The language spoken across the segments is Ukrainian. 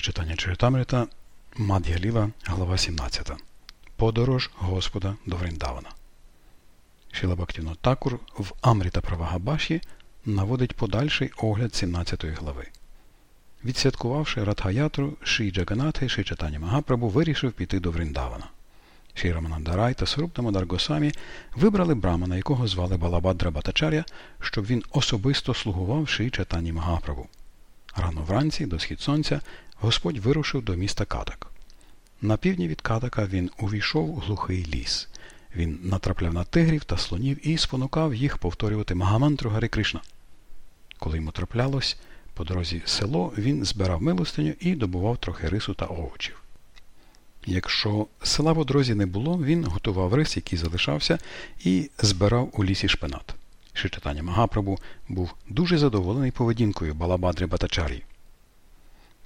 Читання Чаритамрита, Мад'я глава 17. Подорож Господа до Вріндавана. Шіла Бактіно Такур в Амріта Правагабаші наводить подальший огляд 17 глави. Відсвяткувавши Радхаятру, Ші Джаганатхи, Ші Читання Магапрабу вирішив піти до Вріндавана. Ші Раманандарай та Сарупта Госамі вибрали брамана, якого звали Балабадра Батачаря, щоб він особисто слугував Ші Читані Магапрабу. Рано вранці, до схід сонця, Господь вирушив до міста Катак. На півдні від Катака він увійшов у глухий ліс. Він натрапляв на тигрів та слонів і спонукав їх повторювати Магамантру Гари Кришна. Коли йому траплялось по дорозі село, він збирав милостиню і добував трохи рису та овочів. Якщо села по дорозі не було, він готував рис, який залишався, і збирав у лісі шпинат. Шрі Чайтан'я Магапрабу був дуже задоволений поведінкою Балабадри Бгаттачар'ї.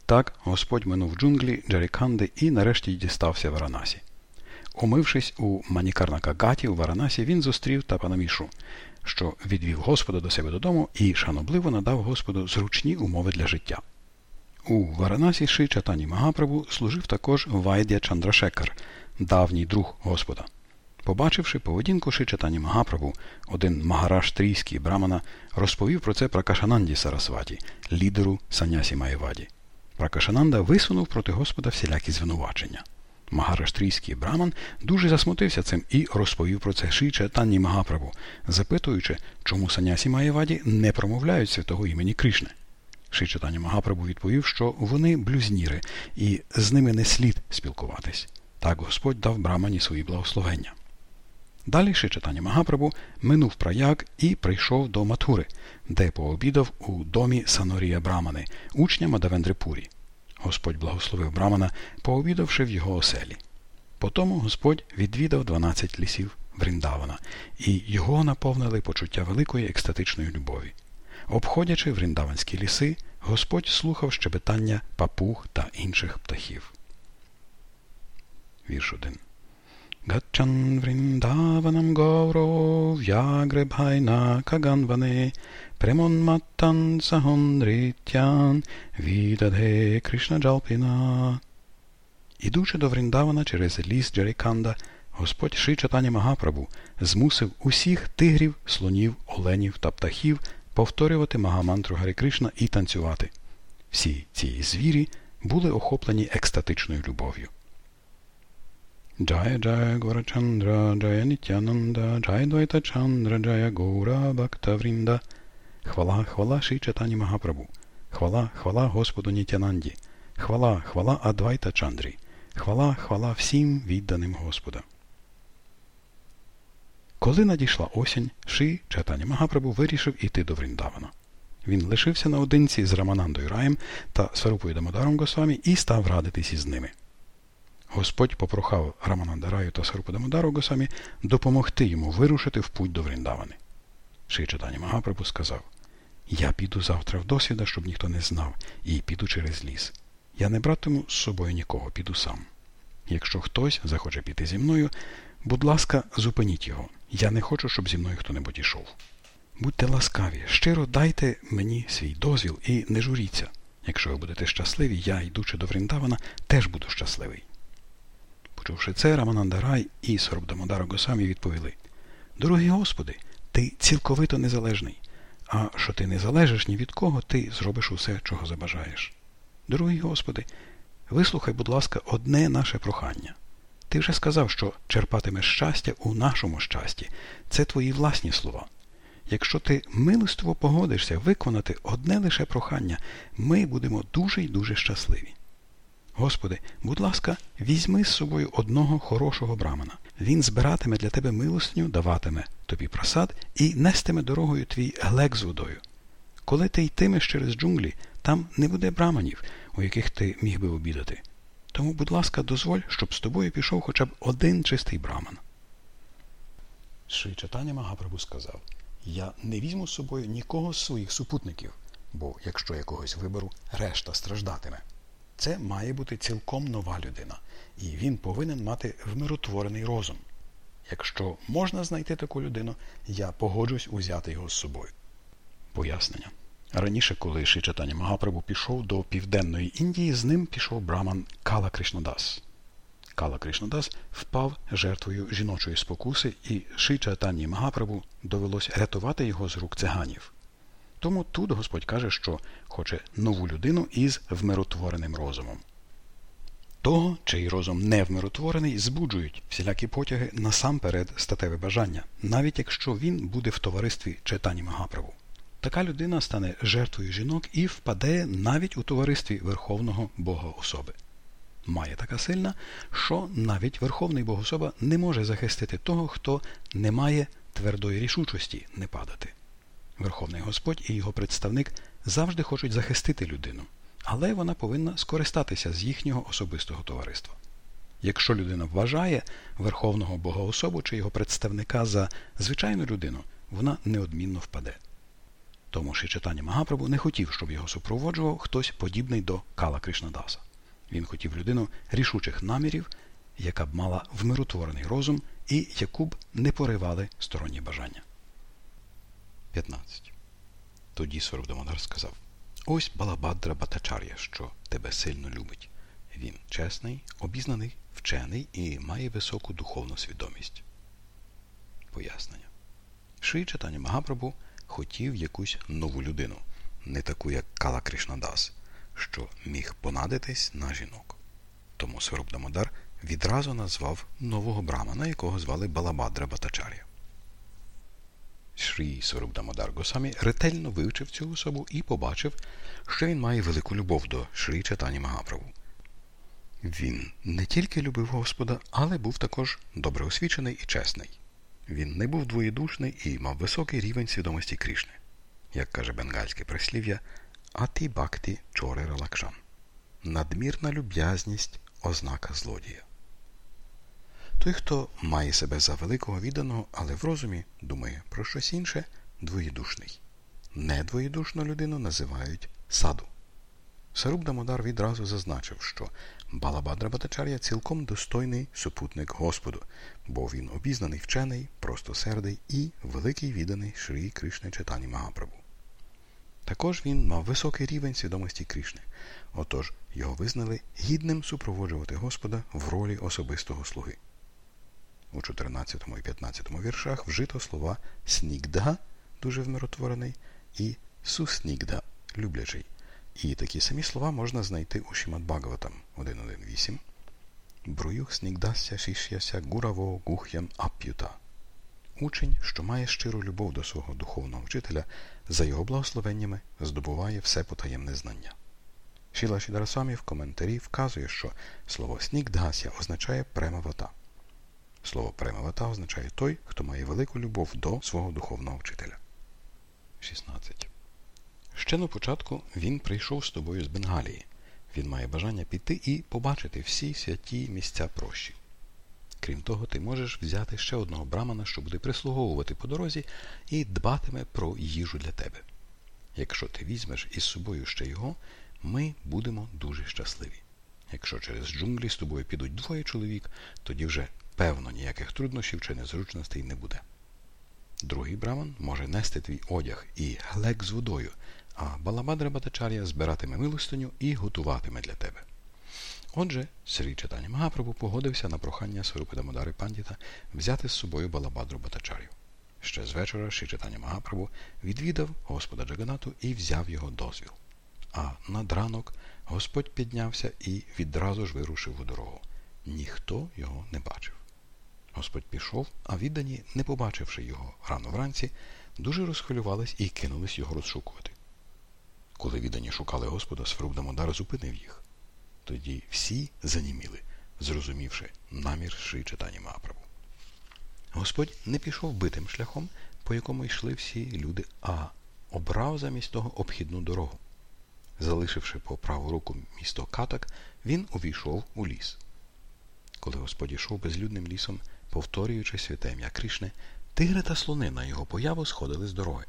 Так Господь минув джунглі Джаріканди і нарешті дістався Варанасі. Умившись у Манікарнака-гаті у Варанасі, він зустрів Тапану Мішру, що відвів Господа до себе додому і шанобливо надав Господу зручні умови для життя. У Варанасі Шрі Чайтан'ї Магапрабу служив також Вайдя Чандрашекар, давній друг Господа. Побачивши поведінку Шичатані Магапрабу, один Магараш Трійський Брамана розповів про це Пракашананді Сарасваті, лідеру Санясі Маєваді. Пракашананда висунув проти Господа всілякі звинувачення. Магараштрійський браман дуже засмутився цим і розповів про це Ши Чайтанні Магапрабу, запитуючи, чому Санясі Маєваді не промовляють святого імені Кришни. Ши Чайтанні Магапрабу відповів, що вони блюзніри, і з ними не слід спілкуватись. Так Господь дав брамані свої благословення. Далі ще читання Магапрабу минув праяк і прийшов до Матури, де пообідав у домі Санорія Брамани, учня Мадавендрипурі. Господь благословив Брамана, пообідавши в його оселі. Потому Господь відвідав 12 лісів Вріндавана, і його наповнили почуття великої екстатичної любові. Обходячи вріндаванські ліси, Господь слухав щебетання папуг та інших птахів. Вірш 1 Gachan vrindavanam gauro vyagrebhaina kaganvane premonmattan sahonrityan vidadhe Кришна Джалпіна. Ідучи до Вріндавана через ліс Джаріканда, Господь Ши Чатані Магапрабу змусив усіх тигрів, слонів, оленів та птахів повторювати Магамантру Гарі Кришна і танцювати. Всі ці звірі були охоплені екстатичною любов'ю. Jaya Jaya Gaurachandra Jaya Nityananda Jaya Dvaita Chandra Jaya Bhakta Vrinda Хвала, хвала Ши Чатані Магапрабу, хвала, хвала Господу Нітянанді, хвала, хвала Адвайта Чандрі, хвала, хвала всім відданим Господа. Коли надійшла осінь, Ши Чатані Магапрабу вирішив іти до Вріндавана. Він лишився наодинці з Раманандою Раєм та Сварупою Дамодаром Госвамі і став радитись із ними. Господь попрохав Раманандараю та Сарупадамадару Госамі допомогти йому вирушити в путь до Вріндавани. Ши Чатані Магапрабу сказав Я піду завтра в досвіда, щоб ніхто не знав, і піду через ліс. Я не братиму з собою нікого, піду сам. Якщо хтось захоче піти зі мною, будь ласка, зупиніть його. Я не хочу, щоб зі мною хто-небудь ішов. Будьте ласкаві, щиро дайте мені свій дозвіл і не журіться. Якщо ви будете щасливі, я, йдучи до Вріндавана, теж буду щасливий. Почувши це, Раманандарай і Сорбдамодар Госамі відповіли Дорогий Господи, ти цілковито незалежний, а що ти не залежиш ні від кого, ти зробиш усе, чого забажаєш. Дорогий Господи, вислухай, будь ласка, одне наше прохання. Ти вже сказав, що черпатимеш щастя у нашому щасті. Це твої власні слова. Якщо ти милостиво погодишся виконати одне лише прохання, ми будемо дуже й дуже щасливі. Господи, будь ласка, візьми з собою одного хорошого брамана. Він збиратиме для тебе милостню, даватиме тобі просад і нестиме дорогою твій глек з водою. Коли ти йтимеш через джунглі, там не буде браманів, у яких ти міг би обідати. Тому, будь ласка, дозволь, щоб з тобою пішов хоча б один чистий браман. Шри Чатаня Магапрабу сказав Я не візьму з собою нікого з своїх супутників, бо якщо я когось виберу, решта страждатиме. Це має бути цілком нова людина, і він повинен мати вмиротворений розум. Якщо можна знайти таку людину, я погоджусь узяти його з собою. Пояснення. Раніше, коли Ши Чатані Магапрабу пішов до Південної Індії, з ним пішов браман Кала Кришнадас. Кала Кришнадас впав жертвою жіночої спокуси, і Ши Чатані Магапрабу довелось рятувати його з рук циганів. Тому тут Господь каже, що хоче нову людину із вмиротвореним розумом. Того, чий розум не вмиротворений, збуджують всілякі потяги насамперед статеве бажання, навіть якщо він буде в товаристві читані Магаправу. Така людина стане жертвою жінок і впаде навіть у товаристві Верховного Бога особи. Має така сильна, що навіть Верховний Богособа не може захистити того, хто не має твердої рішучості не падати. Верховний Господь і його представник завжди хочуть захистити людину, але вона повинна скористатися з їхнього особистого товариства. Якщо людина вважає Верховного Богоособу чи його представника за звичайну людину, вона неодмінно впаде. Тому що читання Магапрабу не хотів, щоб його супроводжував хтось подібний до Кала Кришнадаса. Він хотів людину рішучих намірів, яка б мала вмиротворений розум і яку б не поривали сторонні бажання. 15. Тоді Сорбдамодар сказав Ось Балабадра Батачар'я, що тебе сильно любить. Він чесний, обізнаний, вчений і має високу духовну свідомість. Пояснення. Ши читання Магапрабу хотів якусь нову людину, не таку, як Кала Кришнадас, що міг понадитись на жінок. Тому Сварубдамодар відразу назвав нового брамана, якого звали Балабадра Батачар'я. Шрі Сварубдамодар Госамі ретельно вивчив цю особу і побачив, що він має велику любов до Шрі Чатані Магаправу. Він не тільки любив Господа, але був також добре освічений і чесний. Він не був двоєдушний і мав високий рівень свідомості Крішни, як каже бенгальське прислів'я Аті Бакті Чорера Лакшан. Надмірна люб'язність ознака злодія. Той, хто має себе за великого відданого, але в розумі думає про щось інше, двоєдушний. Недвоєдушну людину називають саду. Саруб Дамодар відразу зазначив, що Балабадра Батачар'я цілком достойний супутник Господу, бо він обізнаний вчений, простосердий і великий відданий Шрі Кришне Читані Магапрабу. Також він мав високий рівень свідомості Кришни, отож його визнали гідним супроводжувати Господа в ролі особистого слуги. У 14 і 15 віршах вжито слова снігда, дуже вмиротворений, і суснігда люблячий. І такі самі слова можна знайти у Шімат Бхагаватам 1.1.8. Бруюх снігдася шіш'яся гураво гух'ям ап'юта. Учень, що має щиру любов до свого духовного вчителя, за його благословеннями здобуває все потаємне знання. Шіла Шідарасамі в коментарі вказує, що слово снігдгася означає премавата. Слово премавата означає той, хто має велику любов до свого духовного вчителя. 16. Ще на початку він прийшов з тобою з Бенгалії. Він має бажання піти і побачити всі святі місця прощі. Крім того, ти можеш взяти ще одного брамана, що буде прислуговувати по дорозі і дбатиме про їжу для тебе. Якщо ти візьмеш із собою ще його, ми будемо дуже щасливі. Якщо через джунглі з тобою підуть двоє чоловік, тоді вже певно ніяких труднощів чи незручностей не буде. Другий браман може нести твій одяг і глек з водою, а Балабадра Батачар'я збиратиме милостиню і готуватиме для тебе. Отже, Срі Чатані Магапрабу погодився на прохання Сварупи Пандіта взяти з собою Балабадру Батачар'ю. Ще з вечора Шрі Чатані Магапрабу відвідав Господа Джаганату і взяв його дозвіл. А над ранок Господь піднявся і відразу ж вирушив у дорогу. Ніхто його не бачив. Господь пішов, а віддані, не побачивши його рано вранці, дуже розхвилювались і кинулись його розшукувати. Коли віддані шукали Господа, Сфрубдамодар зупинив їх. Тоді всі заніміли, зрозумівши намір Шри читання Маапрабу. Господь не пішов битим шляхом, по якому йшли всі люди, а обрав замість того обхідну дорогу. Залишивши по праву руку місто Катак, він увійшов у ліс. Коли Господь йшов безлюдним лісом, повторюючи святе ім'я Кришни, тигри та слони на його появу сходили з дороги.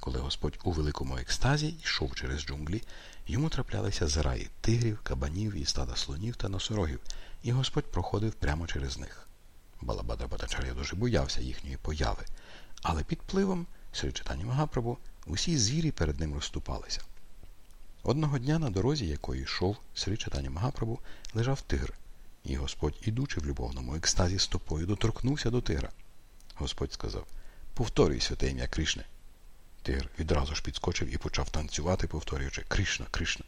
Коли Господь у великому екстазі йшов через джунглі, йому траплялися зраї тигрів, кабанів і стада слонів та носорогів, і Господь проходив прямо через них. Балабада Батачар'я дуже боявся їхньої появи, але під пливом Сричатані Магапрабу Усі звірі перед ним розступалися. Одного дня на дорозі, якою йшов Срі Читання Магапрабу, лежав тигр, і Господь, ідучи в любовному екстазі стопою, доторкнувся до тигра. Господь сказав Повторюй святе ім'я Кришне. Тигр відразу ж підскочив і почав танцювати, повторюючи Кришна, Кришна.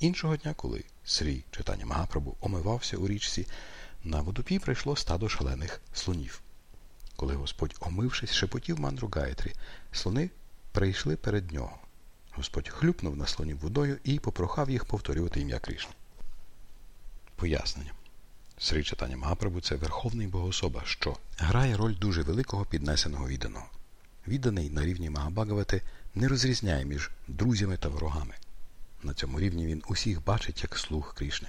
Іншого дня, коли Срі читання Магапрабу омивався у річці, на водопій прийшло стадо шалених слонів. Коли Господь, омившись, шепотів мандру Гайтрі, слони прийшли перед нього. Господь хлюпнув на слонів водою і попрохав їх повторювати ім'я Кришна. Пояснення. Срі читання Магапрабу це верховний богособа, що грає роль дуже великого піднесеного відданого. Відданий на рівні Магабагавати не розрізняє між друзями та ворогами. На цьому рівні він усіх бачить як слуг Крішни.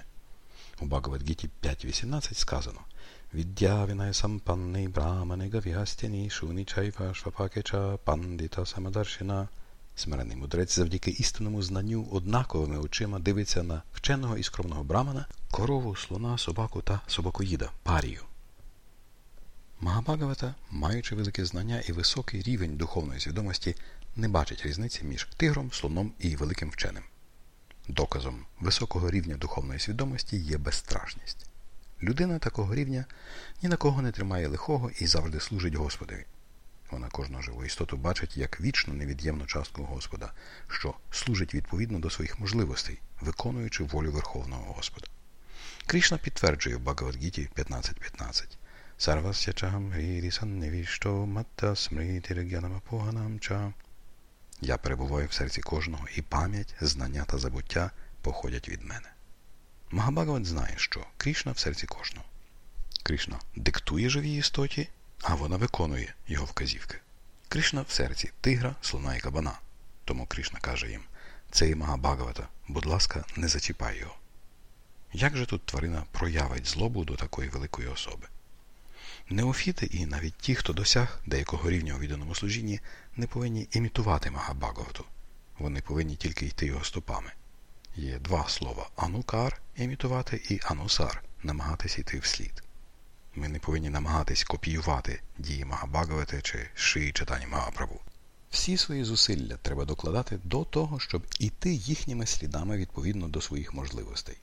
У Багавадгіті 5.18 сказано Віддявінає сампанний брамани гавігастяні шуні чайва швапакеча пандіта самадаршина. Смирений мудрець завдяки істинному знанню однаковими очима дивиться на вченого і скромного брамана, корову, слона, собаку та собакоїда парію. Магабагавата, маючи велике знання і високий рівень духовної свідомості, не бачить різниці між тигром, слоном і великим вченим. Доказом високого рівня духовної свідомості є безстрашність. Людина такого рівня ні на кого не тримає лихого і завжди служить Господові. Вона кожну живу істоту бачить як вічну невід'ємну частку Господа, що служить відповідно до своїх можливостей, виконуючи волю Верховного Господа. Крішна підтверджує в Багавадгіті 15.15 Сарвасya чагам грірі санневішто матта смритіргянамапоганам ча я перебуваю в серці кожного, і пам'ять, знання та забуття походять від мене. Магабагават знає, що Крішна в серці кожного. Кришна диктує живій істоті, а вона виконує його вказівки. Кришна в серці тигра, слона і кабана. Тому Кришна каже їм цей Магабагавата, будь ласка, не зачіпай його. Як же тут тварина проявить злобу до такої великої особи? Неофіти і навіть ті, хто досяг деякого рівня у відданому служінні, не повинні імітувати Магабагавату. Вони повинні тільки йти його стопами. Є два слова анукар імітувати і анусар намагатись йти вслід. Ми не повинні намагатись копіювати дії Магабагавати чи шиї читання Магапрабу. Всі свої зусилля треба докладати до того, щоб іти їхніми слідами відповідно до своїх можливостей.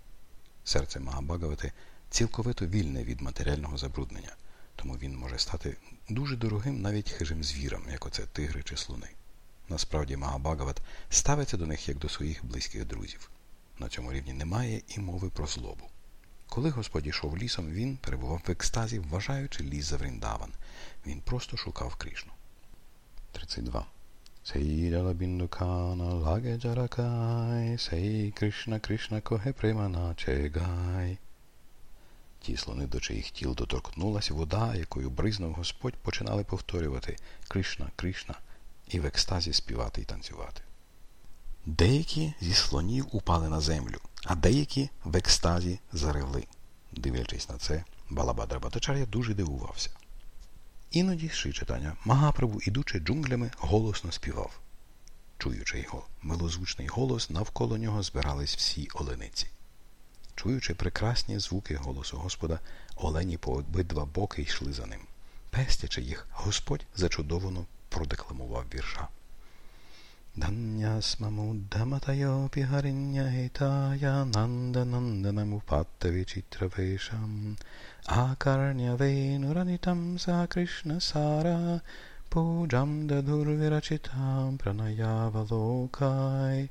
Серце Магабагавати цілковито вільне від матеріального забруднення тому він може стати дуже дорогим навіть хижим звірам, як оце тигри чи слони. Насправді Магабагават ставиться до них як до своїх близьких друзів. На цьому рівні немає і мови про злобу. Коли Господь йшов лісом, він перебував в екстазі, вважаючи ліс за Вріндаван. Він просто шукав Кришну. 32. Сейдала біндукана лаге джаракай, сей Кришна Кришна коге примана чегай. Ті слони, до чиїх тіл доторкнулася вода, якою бризнув Господь, починали повторювати Кришна, Кришна і в екстазі співати і танцювати. Деякі зі слонів упали на землю, а деякі в екстазі заревли. Дивлячись на це, Балабадра Батачар'я дуже дивувався. Іноді ши читання Магапрабу, ідучи джунглями, голосно співав. Чуючи його милозвучний голос, навколо нього збирались всі олениці. Чуючи прекрасні звуки голосу Господа, олені по обидва боки йшли за ним. Пестячи їх, Господь зачудовано продекламував вірша. Гариннягітая нандананданамупаттавічітравешам акарнявейнуранітам са Кришна сара пуджам дадурвірачитам пранаявалокай.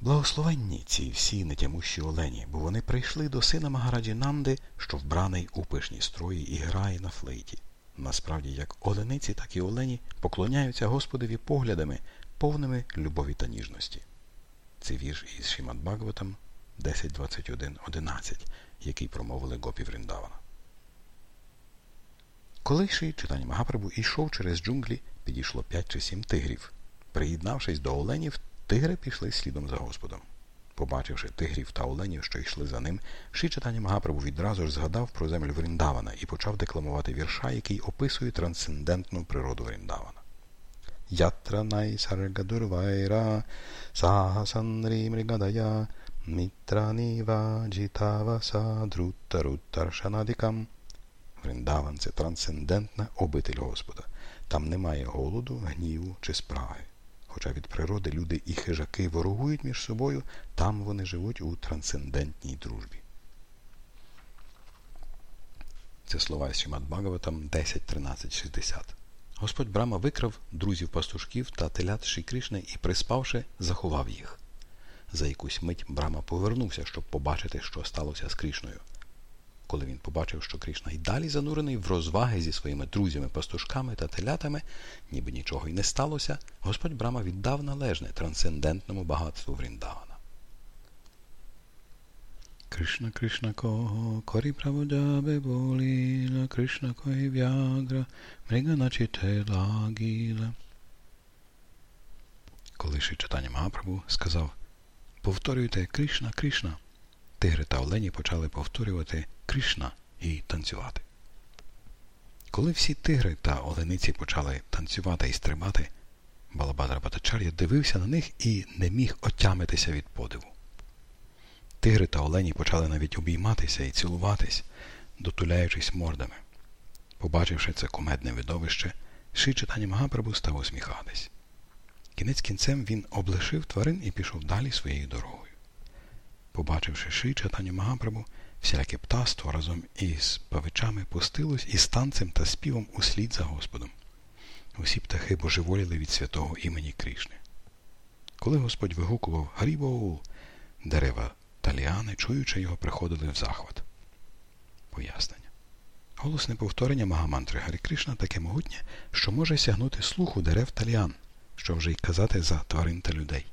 Благословенні ці всі нетямущі олені, бо вони прийшли до сина Магараджі Нанди, що вбраний у пишні строї і грає на флейті. Насправді, як олениці, так і олені поклоняються Господові поглядами, повними любові та ніжності. Це вірш із Шімад Бхагаватам 10.21.11, який промовили Гопі Вріндавана. Коли Ши читання Магапрабу йшов через джунглі, підійшло п'ять чи сім тигрів. Приєднавшись до оленів, Тигри пішли слідом за Господом. Побачивши тигрів та оленів, що йшли за ним, Ши читання Магапрабу відразу ж згадав про землю Вріндавана і почав декламувати вірша, який описує трансцендентну природу Вріндавана. Сахасанрі мригадая мітраніва джітаваса друттаруттаршанадикам. Вріндаван це трансцендентна обитель Господа. Там немає голоду, гніву чи спраги. Хоча від природи люди і хижаки ворогують між собою, там вони живуть у трансцендентній дружбі. Це слова Сімат Бхагаватам 10.13.60. Господь Брама викрав друзів пастушків та телят Ші Кришни і, приспавши, заховав їх. За якусь мить Брама повернувся, щоб побачити, що сталося з Крішною. Коли він побачив, що Крішна й далі занурений в розваги зі своїми друзями-пастушками та телятами, ніби нічого й не сталося, Господь Брама віддав належне трансцендентному багатству Вріндавана. Кришна Кришна кого корі праводжабе боліла, Кришна кої вягра, мрига начите лагіла. Коли ще читання Магапрабу сказав Повторюйте Кришна, Кришна, тигри та олені почали повторювати Кришна і танцювати. Коли всі тигри та олениці почали танцювати і стрибати, Балабадра Батачар'я дивився на них і не міг отямитися від подиву. Тигри та олені почали навіть обійматися і цілуватись, дотуляючись мордами. Побачивши це кумедне видовище, Ши читання Магапрабу став усміхатись. Кінець кінцем він облишив тварин і пішов далі своєю дорогою. Побачивши Ши читання Магапрабу, всяке птаство разом із павичами пустилось із танцем та співом услід за Господом. Усі птахи божеволіли від святого імені Крішни. Коли Господь вигукував Гарібоул, дерева та ліани, чуючи його, приходили в захват. Пояснення. Голосне повторення Магамантри Гарі Кришна таке могутнє, що може сягнути слуху дерев та ліан, що вже й казати за тварин та людей.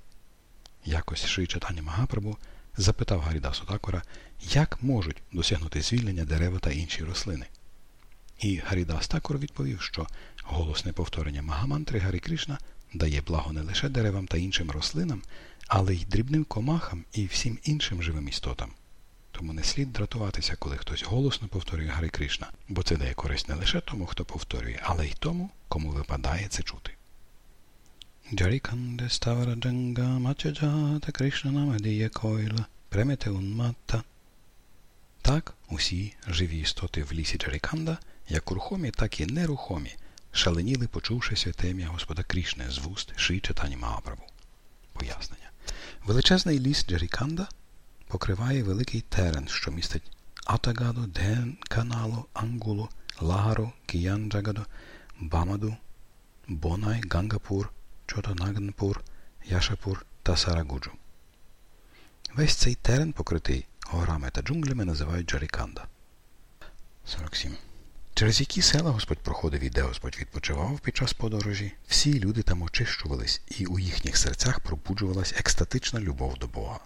Якось Ши читання Магапрабу запитав Гарідасу Такора, як можуть досягнути звільнення дерева та інші рослини. І Гарідас Такор відповів, що голосне повторення Магамантри Гарі Кришна дає благо не лише деревам та іншим рослинам, але й дрібним комахам і всім іншим живим істотам. Тому не слід дратуватися, коли хтось голосно повторює Гари Кришна, бо це дає користь не лише тому, хто повторює, але й тому, кому випадає це чути. Джаріканде ставара джанга мачаджата Кришна намадія койла премете унматта. Так усі живі істоти в лісі Джаріканда, як рухомі, так і нерухомі, шаленіли, почувши святе ім'я Господа Крішне з вуст Ши Читані Магаправу. Пояснення. Величезний ліс Джеріканда покриває великий терен, що містить Атагадо, Денканало, Ангулу, Лагару, Кіянджагадо, Бамаду, Бонай, Гангапур, Чотонаганпур, Яшапур та Сарагуджу. Весь цей терен, покритий горами та джунглями, називають Джаріканда. 47. Через які села Господь проходив і де Господь відпочивав під час подорожі, всі люди там очищувались, і у їхніх серцях пробуджувалась екстатична любов до Бога.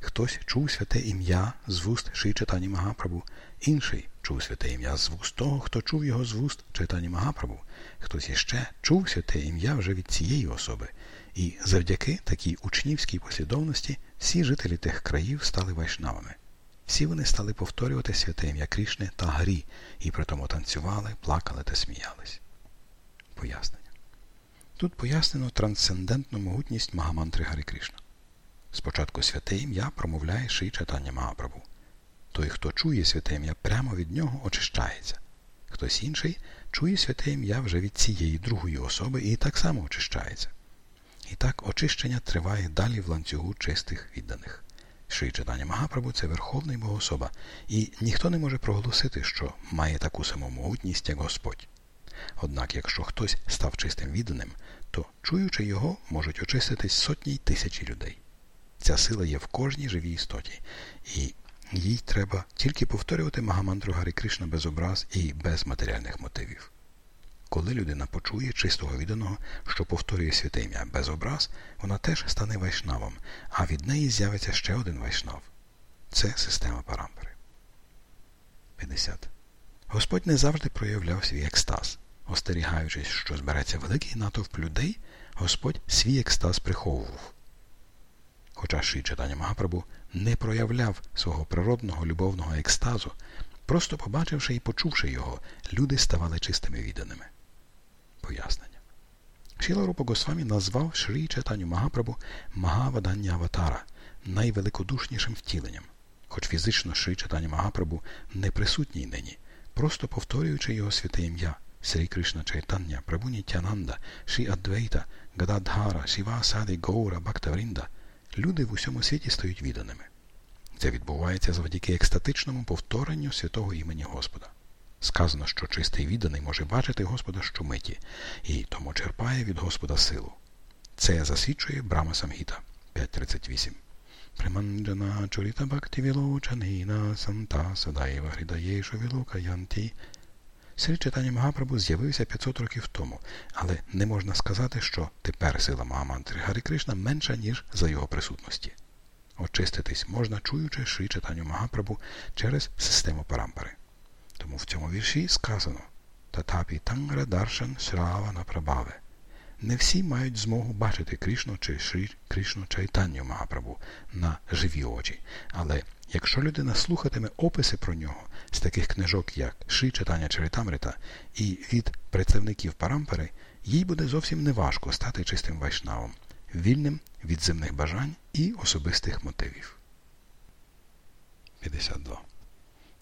Хтось чув святе ім'я з вуст Ши Читані Магапрабу, інший чув святе ім'я з вуст того, хто чув його з вуст Читані Магапрабу, хтось іще чув святе ім'я вже від цієї особи, і завдяки такій учнівській послідовності всі жителі тих країв стали вайшнавами. Всі вони стали повторювати святе ім'я Крішни та Гарі, і при тому танцювали, плакали та сміялись. Пояснення. Тут пояснено трансцендентну могутність Магамантри Гарі Кришна. Спочатку святе ім'я промовляє ший читання Магапрабу. Той, хто чує святе ім'я прямо від нього, очищається. Хтось інший чує святе ім'я вже від цієї другої особи і так само очищається. І так очищення триває далі в ланцюгу чистих відданих. Ши Магапрабу це верховний богособа, і ніхто не може проголосити, що має таку саму могутність, як Господь. Однак, якщо хтось став чистим відданим, то, чуючи його, можуть очиститись сотні й тисячі людей. Ця сила є в кожній живій істоті, і їй треба тільки повторювати Магамантру Гарі Кришна без образ і без матеріальних мотивів. Коли людина почує чистого відданого, що повторює святе ім'я без образ, вона теж стане вайшнавом, а від неї з'явиться ще один вайшнав. Це система парампери. 50. Господь не завжди проявляв свій екстаз. Остерігаючись, що збереться великий натовп людей, Господь свій екстаз приховував. Хоча Ші читання Магапрабу не проявляв свого природного любовного екстазу, просто побачивши і почувши його, люди ставали чистими відданими пояснення. Шіла Рупа Госвамі назвав Шрі Читаню Магапрабу Магавадання Аватара найвеликодушнішим втіленням, хоч фізично Шрі Читання Магапрабу не присутній нині, просто повторюючи його святе ім'я, Срі Кришна Чайтання, Прабу Нітянанда, Ші Адвейта, Гададхара, Шіва Сади, Гоура, Бхактаврінда, люди в усьому світі стають відданими. Це відбувається завдяки екстатичному повторенню святого імені Господа. Сказано, що чистий відданий може бачити Господа щомиті, і тому черпає від Господа силу. Це засвідчує Брама Самгіта 5.38. Приманджана чуріта бхакти вілочанина санта садаєва грідаєшу вілокаянті. Срі Читання Магапрабу з'явився 500 років тому, але не можна сказати, що тепер сила Магамантри Гарі Кришна менша, ніж за його присутності. Очиститись можна, чуючи Шрі Читанню Магапрабу через систему парампари. Тому в цьому вірші сказано Татапі Тангра Даршан Шравана Прабаве. Не всі мають змогу бачити Кришну чи Шрі Кришну Чайтанню Магапрабу на живі очі. Але якщо людина слухатиме описи про нього з таких книжок, як Шрі Читання Чаритамрита і від представників парампари, їй буде зовсім неважко стати чистим вайшнавом, вільним від земних бажань і особистих мотивів. 52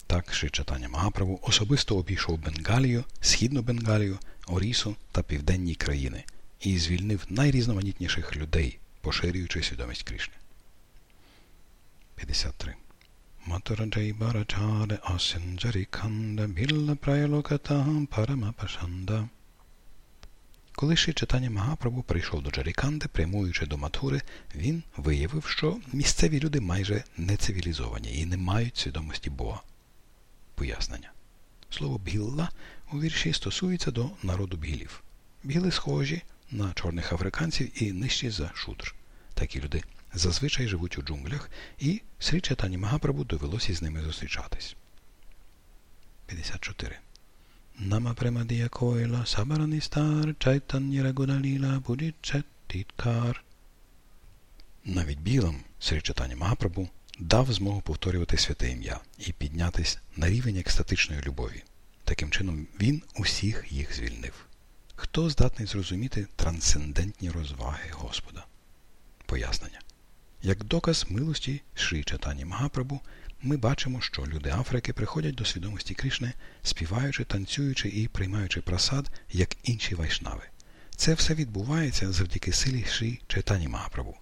так Шри Чатаня Магаправу особисто обійшов Бенгалію, Східну Бенгалію, Орісу та південні країни і звільнив найрізноманітніших людей, поширюючи свідомість Кришни. 53. Матураджай Барачаре Асенджаріканда Білла Прайлокатам Парамапашанда. Коли ще читання Магапрабу прийшов до Джаріканди, прямуючи до Матхури, він виявив, що місцеві люди майже не цивілізовані і не мають свідомості Бога пояснення. Слово бгілла у вірші стосується до народу бгілів. Бгіли схожі на чорних африканців і нижчі за шудр. Такі люди зазвичай живуть у джунглях, і Срі Чатані Магапрабу довелося з ними зустрічатись. 54. Нама премадія койла сабараністар чайтанні рагудаліла будічеттіткар. Навіть білим Срі Чатані Магапрабу дав змогу повторювати святе ім'я і піднятись на рівень екстатичної любові. Таким чином, він усіх їх звільнив. Хто здатний зрозуміти трансцендентні розваги Господа? Пояснення. Як доказ милості Шрі Чатані Магапрабу, ми бачимо, що люди Африки приходять до свідомості Кришни, співаючи, танцюючи і приймаючи просад, як інші вайшнави. Це все відбувається завдяки силі Шрі Чайтані Магапрабу.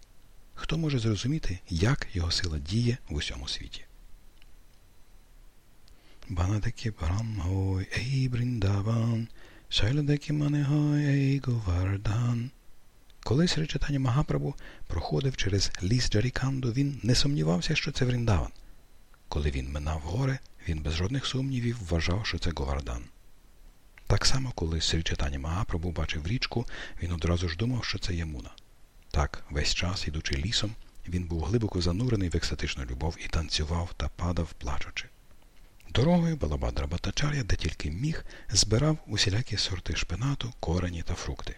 Хто може зрозуміти, як його сила діє в усьому світі? Банатаки Брамгой Ей Бріндаван, Шайладаки Манегой Ей Говардан. Коли Срі Читання Магапрабу проходив через ліс Джаріканду, він не сумнівався, що це Вріндаван. Коли він минав гори, він без жодних сумнівів вважав, що це Говардан. Так само, коли Срі Читання Магапрабу бачив річку, він одразу ж думав, що це Ямуна. Так, весь час, ідучи лісом, він був глибоко занурений в екстатичну любов і танцював та падав, плачучи. Дорогою Балабадра Батачар'я, де тільки міг, збирав усілякі сорти шпинату, корені та фрукти.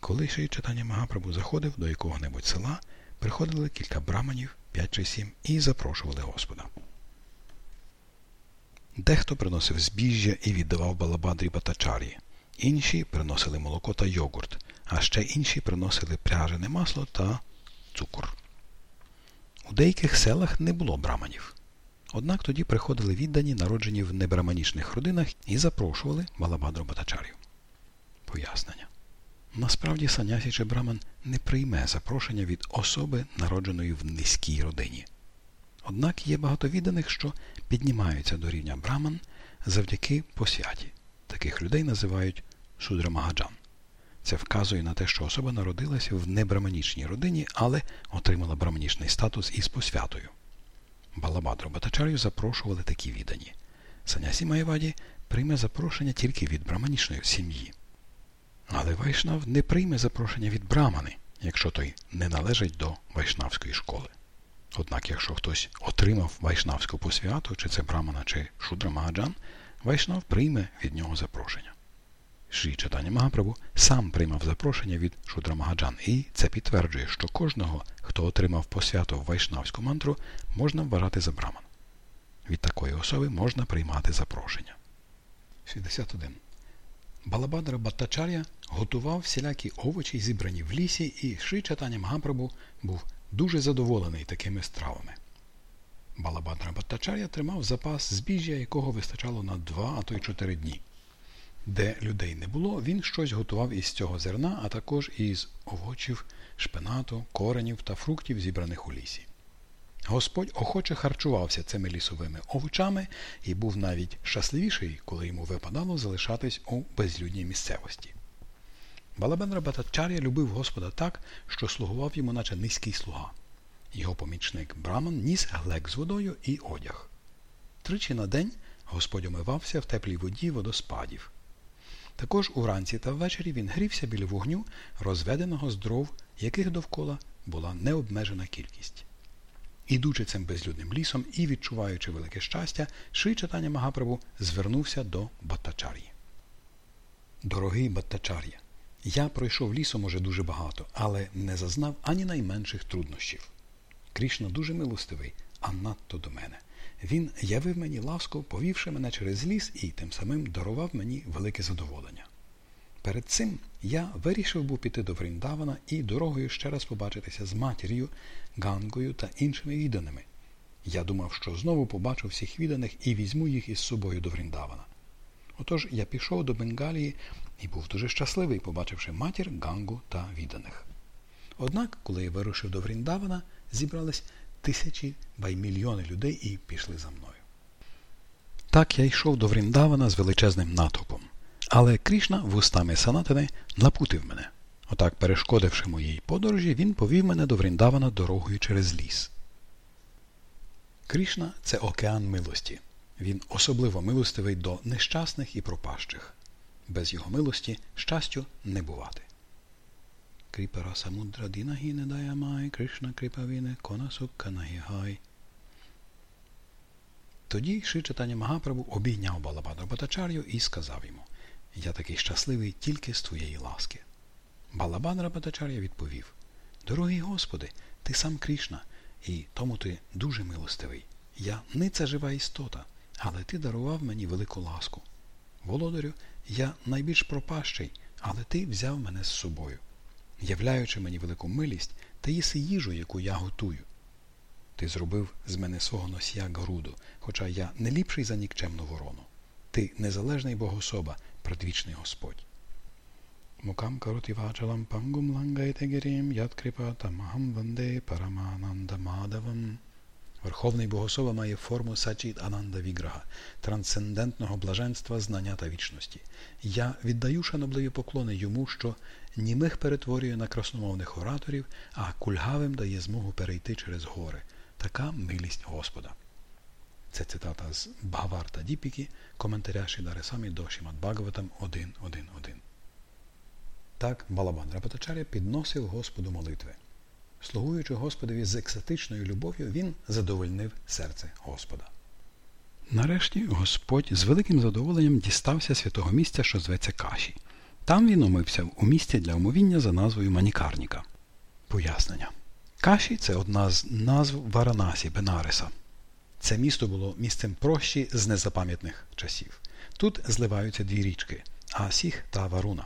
Коли ще й читання Магапрабу заходив до якого-небудь села, приходили кілька браманів, п'ять чи сім, і запрошували Господа. Дехто приносив збіжжя і віддавав Балабадрі Батачар'ї, інші приносили молоко та йогурт, а ще інші приносили пряжене масло та цукор. У деяких селах не було браманів. Однак тоді приходили віддані, народжені в небраманічних родинах, і запрошували Балабадру Батачарів. Пояснення. Насправді санясі чи браман не прийме запрошення від особи, народженої в низькій родині. Однак є багато відданих, що піднімаються до рівня браман завдяки посвяті. Таких людей називають Шудрамагаджан. Це вказує на те, що особа народилася в небраманічній родині, але отримала браманічний статус із посвятою. Балабадру Батачарю запрошували такі віддані. Санясі Майваді прийме запрошення тільки від браманічної сім'ї. Але Вайшнав не прийме запрошення від брамани, якщо той не належить до вайшнавської школи. Однак, якщо хтось отримав вайшнавську посвяту, чи це брамана, чи шудра Магаджан, Вайшнав прийме від нього запрошення. Шрі Чатані Магапрабу сам приймав запрошення від Шудра Магаджан, і це підтверджує, що кожного, хто отримав посвяту в вайшнавську мантру, можна вважати за браман. Від такої особи можна приймати запрошення. 61. Балабадра Баттачар'я готував всілякі овочі, зібрані в лісі, і Шрі Чатані Магапрабу був дуже задоволений такими стравами. Балабадра Баттачар'я тримав запас збіжжя, якого вистачало на два, а то й чотири дні. Де людей не було, він щось готував із цього зерна, а також із овочів, шпинату, коренів та фруктів, зібраних у лісі. Господь охоче харчувався цими лісовими овочами і був навіть щасливіший, коли йому випадало залишатись у безлюдній місцевості. Балабен Рабатачар'я любив Господа так, що слугував йому, наче низький слуга. Його помічник Браман ніс глек з водою і одяг. Тричі на день Господь омивався в теплій воді водоспадів. Також уранці та ввечері він грівся біля вогню, розведеного з дров, яких довкола була необмежена кількість. Ідучи цим безлюдним лісом і відчуваючи велике щастя, Ши читання Магапрабу звернувся до Баттачар'ї. Дорогий Баттачар'я, я пройшов лісом уже дуже багато, але не зазнав ані найменших труднощів. Крішна дуже милостивий, а надто до мене. Він явив мені ласку, повівши мене через ліс і тим самим дарував мені велике задоволення. Перед цим я вирішив був піти до Вріндавана і дорогою ще раз побачитися з матір'ю, Гангою та іншими відданими. Я думав, що знову побачу всіх відданих і візьму їх із собою до Вріндавана. Отож я пішов до Бенгалії і був дуже щасливий, побачивши матір, Гангу та відданих. Однак, коли я вирушив до Вріндавана, зібрались тисячі ба й мільйони людей і пішли за мною. Так я йшов до Вріндавана з величезним натовпом. Але Крішна вустами Санатини напутив мене. Отак, перешкодивши моїй подорожі, він повів мене до Вріндавана дорогою через ліс. Крішна це океан милості. Він особливо милостивий до нещасних і пропащих. Без його милості щастю не бувати. Кріпара самудра діна-гіне даямай, Крішна кріпа віна кона сукха нагі гай. Тоді Шрі Чайтан'я Магапрабу обійняв Балабадру Бгаттачар'ю і сказав йому Я такий щасливий тільки з твоєї ласки. Балабадра Бгаттачар'я відповів Дорогий Господи, ти сам Крішна, і тому ти дуже милостивий. Я ниця жива істота, але ти дарував мені велику ласку. Володарю, я найбільш пропащий, але ти взяв мене з собою. Являючи мені велику милість, ти їси їжу, яку я готую. Ти зробив з мене свого носія груду, хоча я не ліпший за нікчемну ворону. Ти незалежний богособа, предвічний Господь. Мукам каротівачалам пангум лангайтегерім яткрипа тамахам ванде парамананда. Верховний Богособа має форму Сачіт Ананда Віграха, трансцендентного блаженства, знання та вічності. Я віддаю шанобливі поклони йому, що німих перетворює на красномовних ораторів, а кульгавим дає змогу перейти через гори. Така милість Господа. Це цитата з Бхаварта Діпіки, коментаря Шідари Самі до Шімат Бхагаватам 1.1.1. Так Балабан Рапатачаря підносив Господу молитви. Слугуючи Господові з екстатичною любов'ю, він задовольнив серце Господа. Нарешті Господь з великим задоволенням дістався святого місця, що зветься Каші. Там він умився у місці для умовіння за назвою Манікарніка. Пояснення. Каші це одна з назв Варанасі Бенариса. Це місто було місцем прощі з незапам'ятних часів. Тут зливаються дві річки Асіх та Варуна.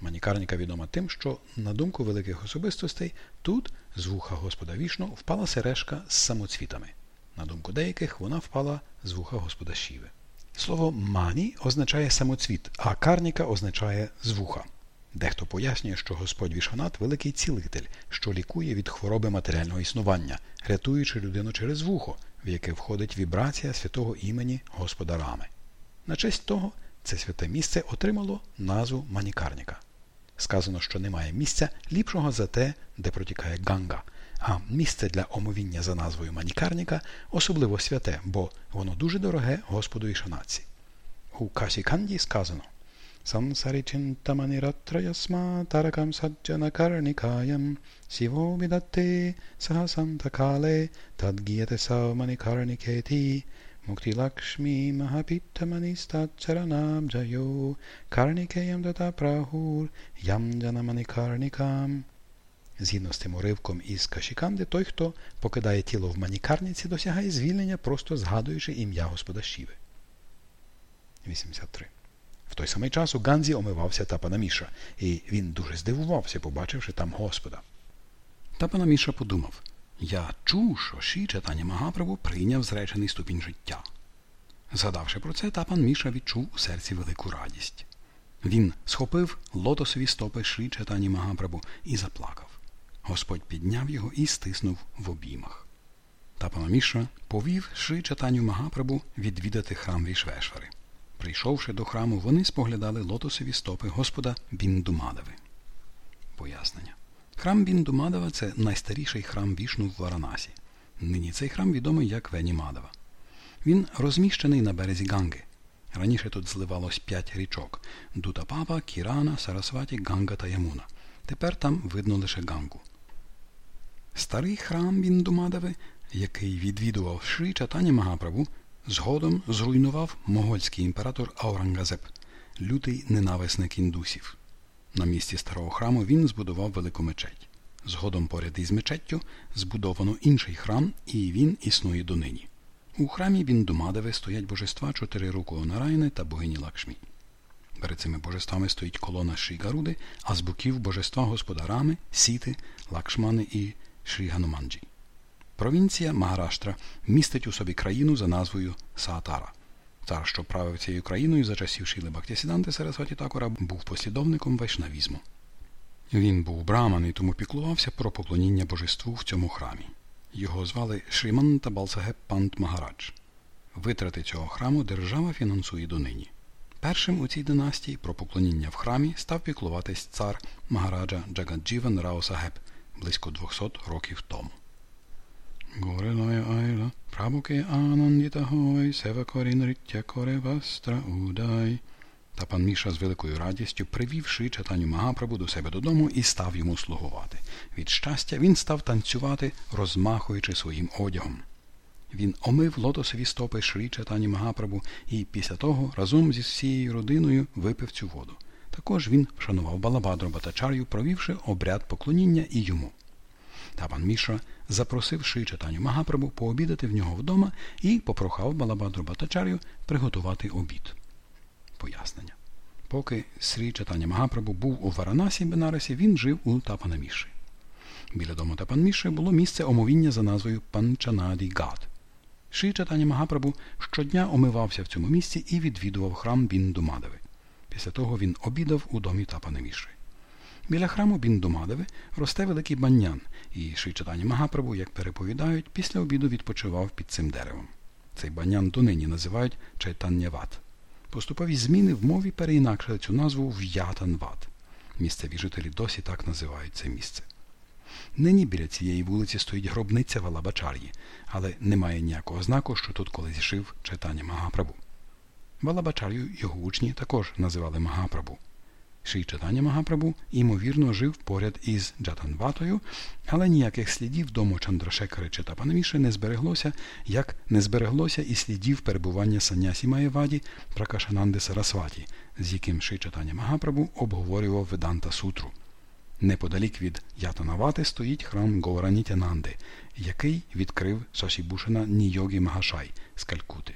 Манікарніка відома тим, що, на думку великих особистостей, тут з вуха Господа вішну впала сережка з самоцвітами. На думку деяких, вона впала з вуха Господа Шіви. Слово мані означає самоцвіт, а карніка означає з вуха. Дехто пояснює, що Господь Вішанат великий цілитель, що лікує від хвороби матеріального існування, рятуючи людину через вухо, в яке входить вібрація святого імені Господа Рами. На честь того це святе місце отримало назву Манікарніка. Сказано, що немає місця ліпшого за те, де протікає Ганга, а місце для омовіння за назвою Манікарніка особливо святе, бо воно дуже дороге Господу Ішанаці. У Касіканді сказано Самсаричинтаманiratrayasma tarakam sajjanakarnikayam sivo vidatte sahasанtakale tadgiyate savmanikarniketi Муктилакшмі Магапіттаманістачаранабджайо Карнікеям дата прахур Ямджанаманікарнікам. Згідно з тим уривком із Кашіканди, той, хто покидає тіло в манікарниці, досягає звільнення, просто згадуючи ім'я Господа Шіви. 83. В той самий час у Ганзі омивався Тапанаміша, і він дуже здивувався, побачивши там Господа. Тапанаміша подумав я чув, що Ші читання Магаправу прийняв зречений ступінь життя. Згадавши про це, Тапан Міша відчув у серці велику радість. Він схопив лотосові стопи Шрі Чатані Магапрабу і заплакав. Господь підняв його і стиснув в обіймах. Тапанаміша повів Шрі Чатаню Магапрабу відвідати храм Вішвешвари. Прийшовши до храму, вони споглядали лотосові стопи Господа Біндумадови. Пояснення. Храм Біндумадова це найстаріший храм вішну в Варанасі. Нині цей храм відомий як Венімадова. Він розміщений на березі Ганги. Раніше тут зливалось п'ять річок Дутапапа, Кірана, Сарасваті, Ганга та Ямуна. Тепер там видно лише Гангу. Старий храм Біндумадови, який відвідував Шрі Чатані Магапрабу, згодом зруйнував могольський імператор Аурангазеп, лютий ненависник індусів. На місці старого храму він збудував велику мечеть. Згодом поряд із мечеттю збудовано інший храм, і він існує донині. У храмі Біндумадеви стоять божества чотирирукого Нарайни та богині Лакшмі. Перед цими божествами стоїть колона Шрі а з боків божества господарами, Сіти, Лакшмани і Шрі Гануманджі. Провінція Магараштра містить у собі країну за назвою Саатара. Цар, що правив цією країною за часів Шіли Бактісіданти Сарасваті Такора, був послідовником вайшнавізму. Він був браман і тому піклувався про поклоніння божеству в цьому храмі. Його звали Шриманта Балсагеп Пант Магарадж. Витрати цього храму держава фінансує донині. Першим у цій династії про поклоніння в храмі став піклуватись цар Магараджа Джагаджіван Раосагеп близько 200 років тому. Горелоя айла, прабуке анандіта гой, сева корінриття коре вастра удай. Та пан Міша з великою радістю привівши читанню Магапрабу до себе додому і став йому слугувати. Від щастя він став танцювати, розмахуючи своїм одягом. Він омив лотосові стопи Шрі Чатані Магапрабу і після того разом зі всією родиною випив цю воду. Також він вшанував Балабадру Бгаттачар'ю, провівши обряд поклоніння і йому. Тапан Мішра запросив Шрі Чайтан'ю Магапрабу пообідати в нього вдома і попрохав Балабадру Бгаттачар'ю приготувати обід пояснення. Поки Шрі Чайтан'я Магапрабу був у Варанасі Бенаресі, він жив у Тапани Мішри. Біля дому Тапани Мішри було місце омовіння за назвою Панчанаді-гат. Шрі Чайтан'я Магапрабу щодня омивався в цьому місці і відвідував храм Бінду Мадгави. Після того він обідав у домі Тапанаміші. Біля храму Біндумадеви росте великий банян, і Шрі Чатаня Магапрабу, як переповідають, після обіду відпочивав під цим деревом. Цей банян донині називають Чайтанняват. Поступові зміни в мові переінакшили цю назву в Ятанват. Місцеві жителі досі так називають це місце. Нині біля цієї вулиці стоїть гробниця Валабачар'ї, але немає ніякого знаку, що тут колись жив читання Магапрабу. Валабачар'ю його учні також називали Магапрабу. Ший читання Магапрабу, ймовірно, жив поряд із Джатанватою, але ніяких слідів дому Чандрашекари чи Тапанаміши не збереглося, як не збереглося і слідів перебування Санясі Маєваді Пракашананди Сарасваті, з яким Ший читання Магапрабу обговорював Веданта Сутру. Неподалік від Ятанавати стоїть храм Гауранітянанди, який відкрив Шашібушина Нійогі Магашай з Калькути.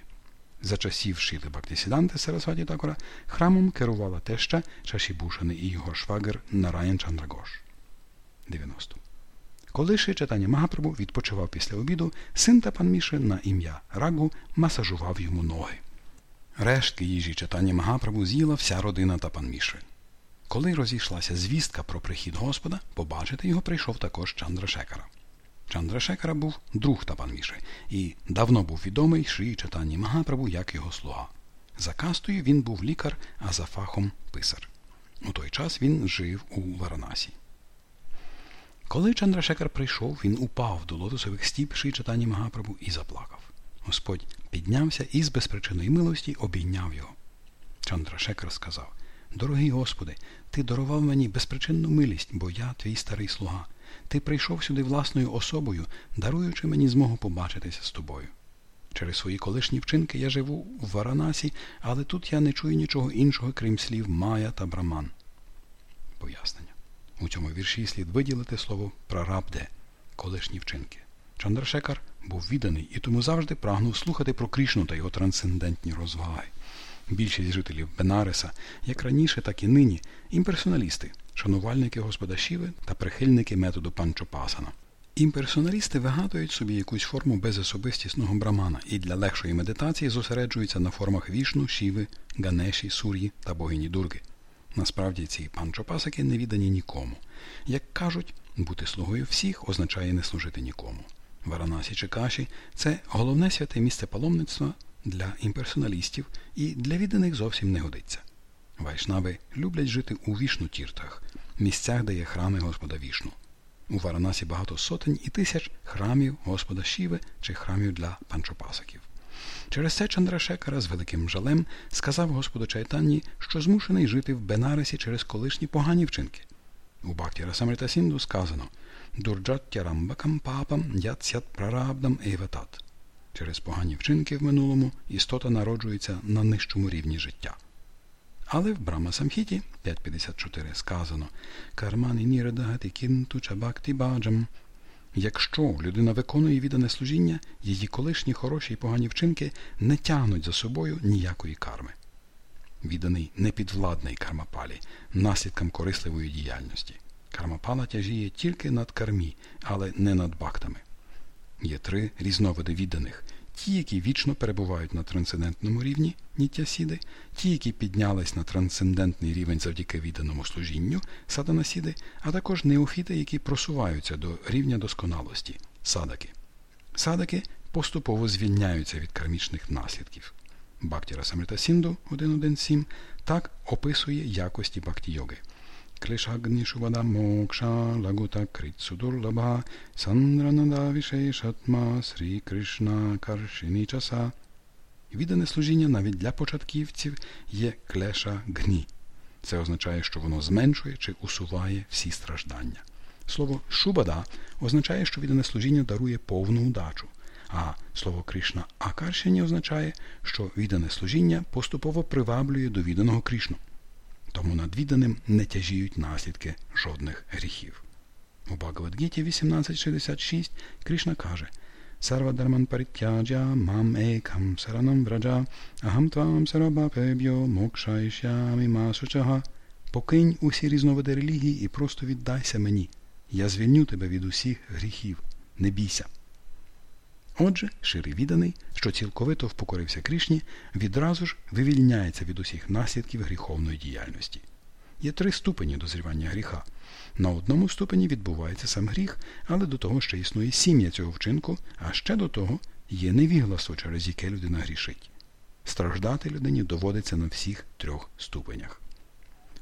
За часів Шіли Бактісіданти Сарасваті Такора храмом керувала теща Шашібушани і його швагер Нараян Чандрагош. 90. Коли Ши читання Магапрабу відпочивав після обіду, син та пан Міши на ім'я Рагу масажував йому ноги. Рештки їжі читання Магапрабу з'їла вся родина та пан Міши. Коли розійшлася звістка про прихід Господа, побачити його прийшов також Чандрашекара. Чандрашекара був друг Тапанміши і давно був відомий Шрі Чатані Магапрабу як його слуга. За кастою він був лікар, а за фахом писар. У той час він жив у Варанасі. Коли Чандрашекар прийшов, він упав до лотосових стіп Шрі Чатані Магапрабу і заплакав. Господь піднявся і з безпричинної милості обійняв його. Чандрашекар сказав Дорогий Господи, ти дарував мені безпричинну милість, бо я твій старий слуга. Ти прийшов сюди власною особою, даруючи мені змогу побачитися з тобою. Через свої колишні вчинки я живу в Варанасі, але тут я не чую нічого іншого, крім слів Майя та Браман. Пояснення. У цьому вірші слід виділити слово прарабде колишні вчинки. Чандрашекар був відданий і тому завжди прагнув слухати про Крішну та його трансцендентні розваги. Більшість жителів Бенареса, як раніше, так і нині, імперсоналісти, шанувальники Господа Шіви та прихильники методу панчопасана. Імперсоналісти вигадують собі якусь форму безособистісного брамана і для легшої медитації зосереджуються на формах вішну, шіви, ганеші, сур'ї та богині дурги. Насправді ці панчопасики не віддані нікому. Як кажуть, бути слугою всіх означає не служити нікому. Варанасі чи Каші це головне святе місце паломництва для імперсоналістів і для відданих зовсім не годиться. Вайшнави люблять жити у вішну-тіртах, місцях, де є храми Господа Вішну. У Варанасі багато сотень і тисяч храмів Господа Шіви чи храмів для панчопасаків. Через це Чандрашекар з великим жалем сказав Господу Чайтан'ї, що змушений жити в Бенаресі через колишні погані вчинки. У Бхакті-расамріта-сіндгу сказано Дурджаті-арамбакам папам ят сят прарабдам ева тат. Через погані вчинки в минулому істота народжується на нижчому рівні життя. Але в Брама Самхіті 5.54 сказано Кармани нірадагати кінту чабакти баджам. Якщо людина виконує віддане служіння, її колишні хороші і погані вчинки не тягнуть за собою ніякої карми. Відданий непідвладний кармапалі, наслідкам корисливої діяльності. Кармапала тяжіє тільки над кармі, але не над бактами. Є три різновиди відданих ті, які вічно перебувають на трансцендентному рівні Нітясіди, ті, які піднялись на трансцендентний рівень завдяки відданому служінню саданасіди, а також неофіти, які просуваються до рівня досконалості садаки. Садаки поступово звільняються від кармічних наслідків. Бактіра Самрита Сінду 1.1.7 так описує якості бакті йоги. क्लिशाग्निषुवदा मोक्षा लघुतकृत्सुदुर्लभा сандранада вішейшатма Срі Кришна Каршині часа. Віддане служіння навіть для початківців є клеша гні. Це означає, що воно зменшує чи усуває всі страждання. Слово шубада означає, що віддане служіння дарує повну удачу, а слово Кришна Акаршині означає, що віддане служіння поступово приваблює до відданого Кришну тому над відданим не тяжіють наслідки жодних гріхів. У Багавадгіті 1866 Кришна каже Сарва дарман паритяджа мам екам саранам враджа агам твам сарабапебьо мокшайшямі масучага Покинь усі різновиди релігії і просто віддайся мені. Я звільню тебе від усіх гріхів. Не бійся. Отже, ширий відданий, що цілковито впокорився Кришні, відразу ж вивільняється від усіх наслідків гріховної діяльності. Є три ступені дозрівання гріха. На одному ступені відбувається сам гріх, але до того ще існує сім'я цього вчинку, а ще до того є невігластво, через яке людина грішить. Страждати людині доводиться на всіх трьох ступенях.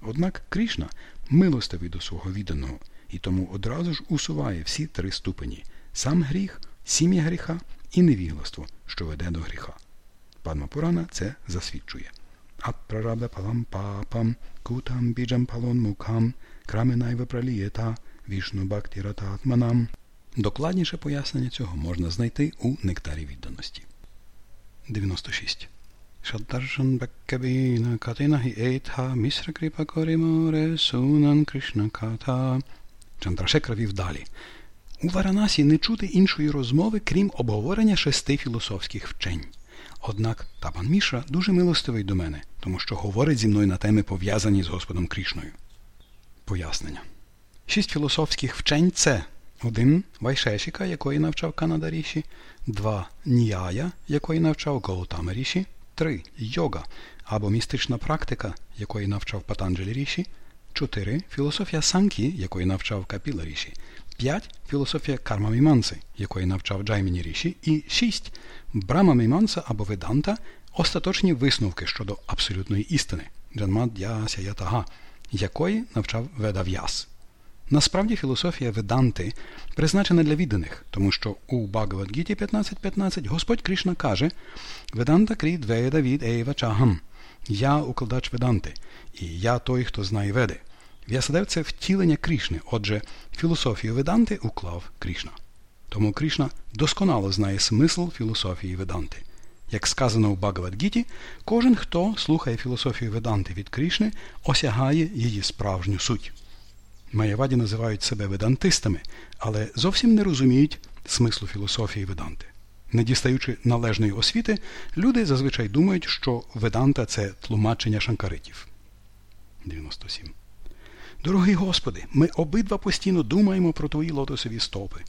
Однак Крішна милостивий до свого відданого і тому одразу ж усуває всі три ступені сам гріх сім'я гріха і невігластво, що веде до гріха. Падма Пурана це засвідчує. Атпрарабда палам папам, кутам біджам палон мукам, краменайва пралієта, вішну бактірататманам. Докладніше пояснення цього можна знайти у нектарі відданості. 96. Шаддаршан Беккабіна Катинагі Ейтха Місра Кріпа Коріморе Сунан Кришна Ката. Чандрашекра вів далі. У Варанасі не чути іншої розмови, крім обговорення шести філософських вчень. Однак Табан Міша дуже милостивий до мене, тому що говорить зі мною на теми, пов'язані з Господом Крішною. Пояснення. Шість філософських вчень це один Вайшешіка, якої навчав Канада Ріші, два Ніяя, якої навчав Гаутама Ріші, три Йога або містична практика, якої навчав Патанджелі Ріші, чотири Філософія Санкі, якої навчав Капіла Ріші, 5. Філософія карма міманси, якої навчав Джайміні Ріші, і 6. Брама міманса або Веданта остаточні висновки щодо абсолютної істини Джанмад'яся Ятага, якої навчав Ведав'яс. Насправді філософія Веданти призначена для відданих, тому що у Багавадгіті 15.15 Господь Кришна каже Веданта крід веда від Ейва Чагам. Я укладач Веданти, і я той, хто знає веди. В'ясадев це втілення Крішни, отже, філософію Веданти уклав Крішна. Тому Крішна досконало знає смисл філософії Веданти. Як сказано у Багавадгіті, кожен, хто слухає філософію Веданти від Крішни, осягає її справжню суть. Маяваді називають себе ведантистами, але зовсім не розуміють смислу філософії Веданти. Не дістаючи належної освіти, люди зазвичай думають, що Веданта це тлумачення шанкаритів. 97 Дорогий Господи, ми обидва постійно думаємо про Твої лотосові стопи.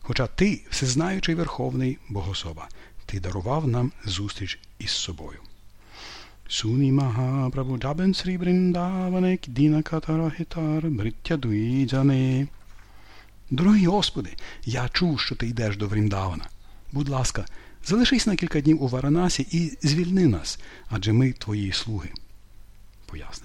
Хоча Ти, всезнаючий Верховний Богособа, Ти дарував нам зустріч із собою. Суні Махапрабу Джабен Срі Кдіна Катарахітар Бриття Дуїджане. Дорогі Господи, я чув, що ти йдеш до Вріндавана. Будь ласка, залишись на кілька днів у Варанасі і звільни нас, адже ми твої слуги. Пояснення.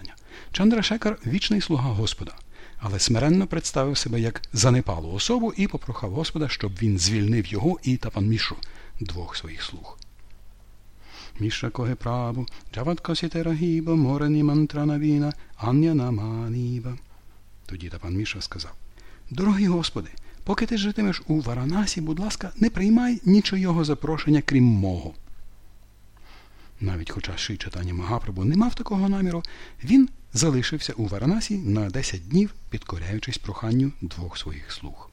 Чандра Шекар вічний слуга Господа, але смиренно представив себе як занепалу особу і попрохав Господа, щоб він звільнив його і Тапанмішу, двох своїх слуг. Міша коге прабу, джаваткосіте рагіба, морені мантранавіна, ан'янаманіба. Тоді Тапан Мішра сказав Дорогий Господи, поки ти житимеш у Варанасі, будь ласка, не приймай нічийого запрошення, крім мого. Навіть хоча Шрі Чайтан'я Магапрабу не мав такого наміру, він залишився у Варанасі на 10 днів, підкоряючись проханню двох своїх слуг.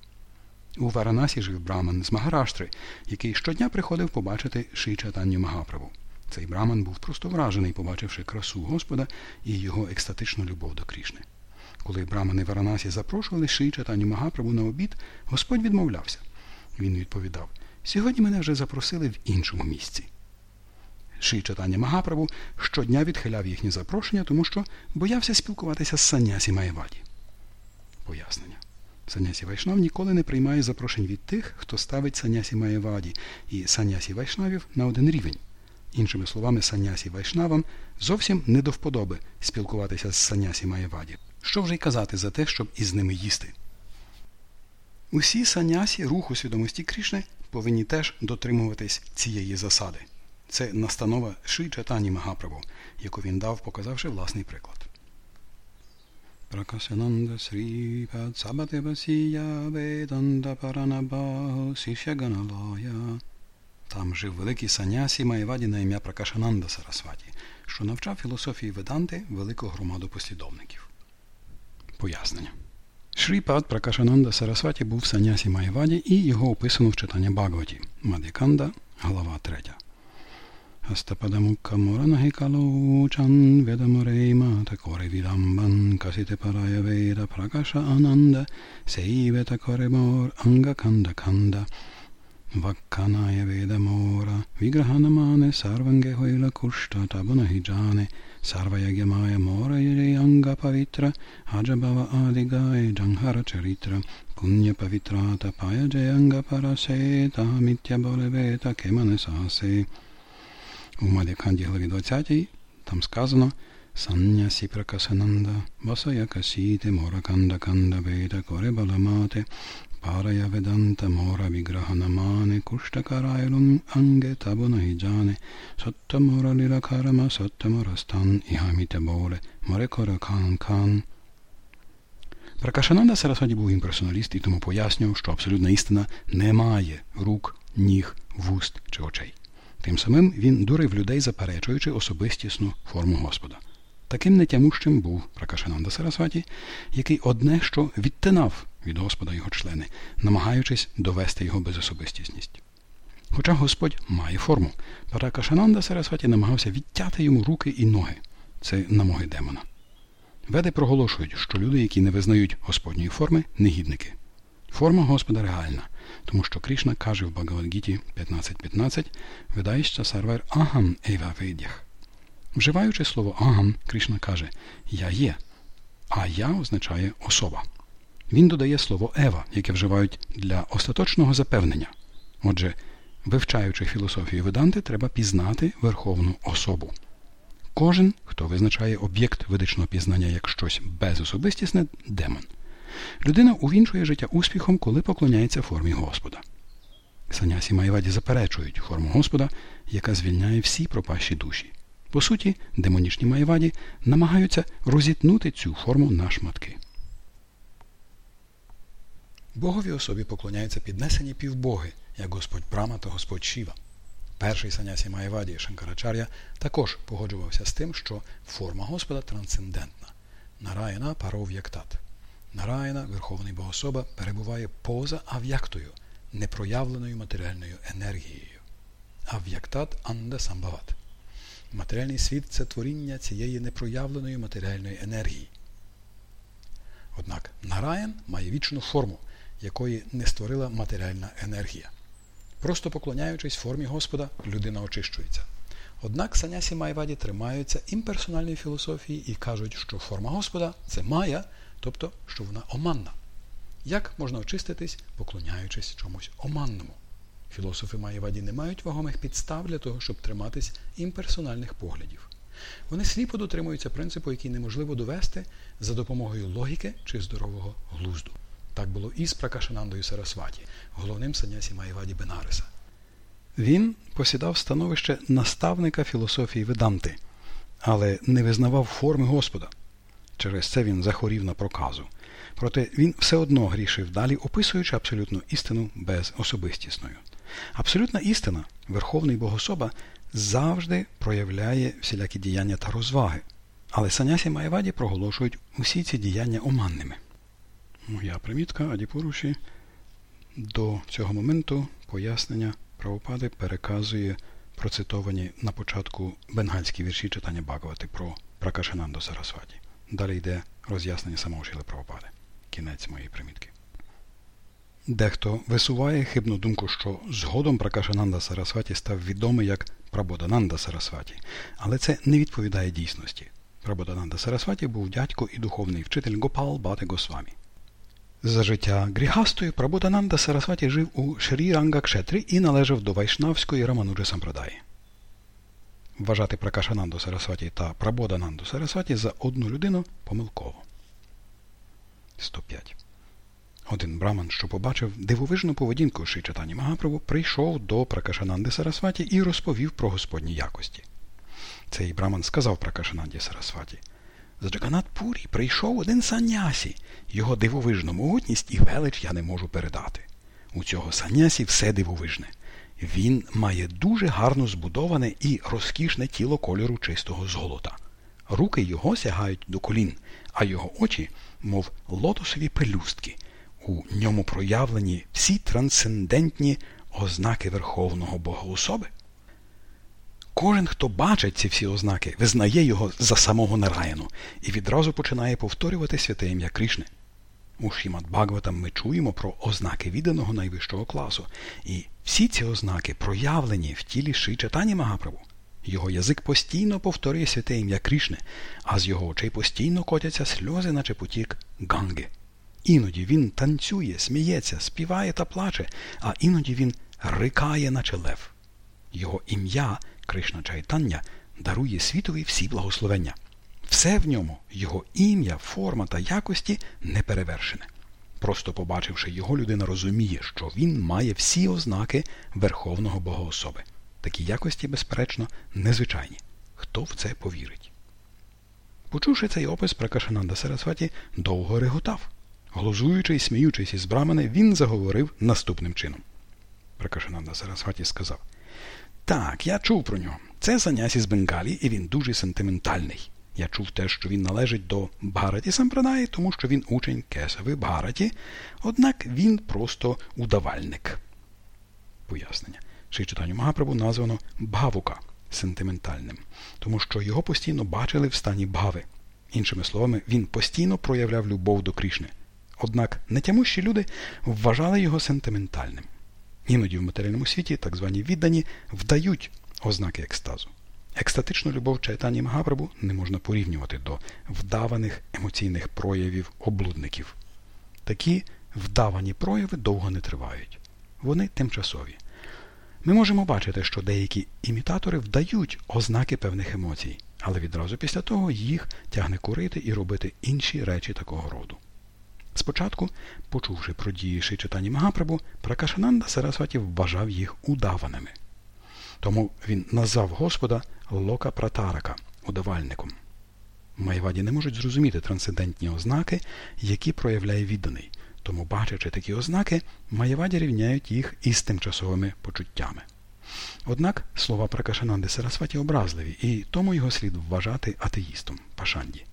У Варанасі жив браман з Магараштри, який щодня приходив побачити Шрі Чайтан'ю Магапрабу. Цей браман був просто вражений, побачивши красу Господа і його екстатичну любов до Крішни. Коли брамани Варанасі запрошували Шрі Чайтан'ю Магапрабу на обід, Господь відмовлявся. Він відповідав: Сьогодні мене вже запросили в іншому місці. Шрі Чайтан'я Магапрабу щодня відхиляв їхні запрошення, тому що боявся спілкуватися з саньясі-маяваді. Пояснення. Саньясі-вайшнав ніколи не приймає запрошень від тих, хто ставить саньясі-маяваді і саньясі-вайшнавів на один рівень. Іншими словами, Санясі Вайшнавам зовсім не до вподоби спілкуватися з Санясі Маєваді. Що вже й казати за те, щоб із ними їсти? Усі санясі руху свідомості Крішни повинні теж дотримуватись цієї засади. Це настанова Ши Чатані Магаправу, яку він дав, показавши власний приклад. Пракасананда Сріпад Сабатевасія Веданда Паранабахо Сішяганалая. Там жив великий санясі Маєваді на ім'я Пракашананда Сарасваті, що навчав філософії Веданти велику громаду послідовників. Пояснення. Шріпад Пракашананда Сарасваті був санясі Маєваді і його описано в читанні Багваті, Мадиканда, глава 3. Hastapadamukkha moranahi kalochan vedamorema takore vidamban kasite paraya veda prakasha ananda seiveta koremor anga kanda kanda vakkanaya vedamora vigrahanamane sarvange hoila kushta tabunahijane sarvayagyamaya mora yere anga pavitra у Мадяканді главі 20 там сказано Саннясі Пракасананда, Басая Касіте, Мора Канда Канда Веда Коре Баламате, Парая Веданта Мора Віграханамане, Куштакарайлун Анге Табунахіджане, Сатта Мора Ліла Карама, Сатта Мора Стан, Ігаміте Боле, Море Кора Кан Кан. Пракашананда Сарасваді був імперсоналіст і тому пояснював, що абсолютна істина не має рук, ніг, вуст чи очей. Тим самим він дурив людей, заперечуючи особистісну форму Господа. Таким нетямущим був Пракашананда Сарасваті, який одне що відтинав від Господа його члени, намагаючись довести його безособистісність. Хоча Господь має форму, Пракашананда Сарасваті намагався відтяти йому руки і ноги. Це намоги демона. Веди проголошують, що люди, які не визнають Господньої форми, негідники. Форма Господа реальна, тому що Кришна каже в Багавадгіті 15.15 видаєшся сарвер агам ейва ведях. Вживаючи слово агам, Кришна каже Я є, а я означає особа. Він додає слово ева, яке вживають для остаточного запевнення. Отже, вивчаючи філософію Веданти, треба пізнати верховну особу. Кожен, хто визначає об'єкт ведичного пізнання як щось безособистісне, демон. Людина увінчує життя успіхом, коли поклоняється формі Господа. Санясі Майваді заперечують форму Господа, яка звільняє всі пропащі душі. По суті, демонічні Майваді намагаються розітнути цю форму на шматки. Богові особі поклоняються піднесені півбоги, як Господь Брама та Господь Шіва. Перший санясі Маєваді Шанкарачар'я також погоджувався з тим, що форма Господа трансцендентна. Нараяна паров яктат. Нараїна, Верховний Богособа, перебуває поза ав'яктою, непроявленою матеріальною енергією. Ав'яктат анда самбават. Матеріальний світ це творіння цієї непроявленої матеріальної енергії. Однак Нараян має вічну форму, якої не створила матеріальна енергія. Просто поклоняючись формі Господа, людина очищується. Однак Санясі Майваді тримаються імперсональної філософії і кажуть, що форма Господа це Майя, тобто, що вона оманна. Як можна очиститись, поклоняючись чомусь оманному? Філософи Майяваді не мають вагомих підстав для того, щоб триматись імперсональних поглядів. Вони сліпо дотримуються принципу, який неможливо довести за допомогою логіки чи здорового глузду. Так було і з Пракашанандою Сарасваті, головним санясі Майваді Бенариса. Він посідав становище наставника філософії Веданти, але не визнавав форми Господа. Через це він захворів на проказу. Проте він все одно грішив далі, описуючи абсолютну істину безособистісною. Абсолютна істина, Верховний Богособа, завжди проявляє всілякі діяння та розваги. Але Санясі Маєваді проголошують усі ці діяння оманними. Моя примітка Адіпуруші до цього моменту пояснення правопади переказує процитовані на початку бенгальські вірші читання Багавати про Пракашананду Сарасваті. Далі йде роз'яснення самого Шіли правопади. Кінець моєї примітки. Дехто висуває хибну думку, що згодом Пракашананда Сарасваті став відомий як Прабодананда Сарасваті, але це не відповідає дійсності. Прабодананда Сарасваті був дядько і духовний вчитель Гопал Бати Госвамі. За життя Гріхастою Прабодананда Сарасваті жив у Шрі Рангакшетрі і належав до Вайшнавської Рамануджа Сампрадаї. Вважати Пракашананду Сарасваті та Прабодананду Сарасваті за одну людину помилково. 105. Один браман, що побачив дивовижну поведінку Ши Чатані Магаправу, прийшов до Пракашананди Сарасваті і розповів про господні якості. Цей браман сказав Пракашананді Сарасваті З Джаганат-Пурі прийшов один санясі. Його дивовижну могутність і велич я не можу передати. У цього санясі все дивовижне. Він має дуже гарно збудоване і розкішне тіло кольору чистого золота. Руки його сягають до колін, а його очі, мов лотосові пелюстки. У ньому проявлені всі трансцендентні ознаки Верховного Богоособи. Кожен, хто бачить ці всі ознаки, визнає його за самого Нараяну і відразу починає повторювати святе ім'я Кришни. У Шімат Бхагаватам ми чуємо про ознаки відданого найвищого класу, і всі ці ознаки проявлені в тілі Ши Чатані Магаправу. Його язик постійно повторює святе ім'я Кришни, а з його очей постійно котяться сльози, наче потік ганги. Іноді він танцює, сміється, співає та плаче, а іноді він рикає, наче лев. Його ім'я, Кришна Чайтання, дарує світові всі благословення. Все в ньому, його ім'я, форма та якості неперевершене. Просто побачивши його, людина розуміє, що він має всі ознаки Верховного Богоособи. Такі якості, безперечно, незвичайні. Хто в це повірить? Почувши цей опис, Пракашананда Сарасваті довго реготав. Глузуючи і сміючись із брамани, він заговорив наступним чином. Пракашананда Сарасваті сказав Так, я чув про нього. Це занясь із Бенгалі, і він дуже сентиментальний. Я чув те, що він належить до Бхараті Сампрадаї, тому що він учень Кесави Бхараті, однак він просто удавальник. Пояснення. Шичитанню Магапрабу названо Бхавука сентиментальним, тому що його постійно бачили в стані бгави. Іншими словами, він постійно проявляв любов до Крішни. Однак нетямущі люди вважали його сентиментальним. Іноді в матеріальному світі так звані віддані вдають ознаки екстазу. Екстатичну любов Чайтані Магапрабу не можна порівнювати до вдаваних емоційних проявів облудників. Такі вдавані прояви довго не тривають. Вони тимчасові. Ми можемо бачити, що деякі імітатори вдають ознаки певних емоцій, але відразу після того їх тягне курити і робити інші речі такого роду. Спочатку, почувши про дії читання Магапрабу, Пракашананда Сарасваті вважав їх удаваними. Тому він назвав Господа Лока Пратарака удавальником. Маяваді не можуть зрозуміти трансцендентні ознаки, які проявляє відданий, тому, бачачи такі ознаки, маяваді рівняють їх із тимчасовими почуттями. Однак слова Пракашананди Сарасваті образливі, і тому його слід вважати атеїстом Пашанді.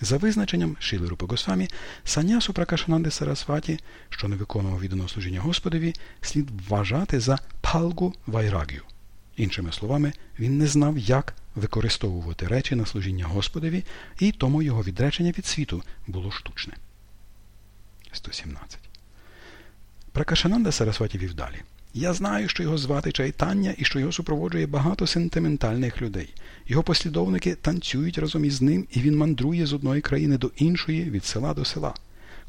За визначенням Шіли Рупи Госвамі, санясі Пракашананда Сарасваті, що не виконував відданого служіння Господові, слід вважати за палгу вайрагю. Іншими словами, він не знав, як використовувати речі на служіння Господові, і тому його відречення від світу було штучне. 117. Пракашананда Сарасваті вів далі. Я знаю, що його звати Чайтання і що його супроводжує багато сентиментальних людей. Його послідовники танцюють разом із ним, і він мандрує з одної країни до іншої, від села до села.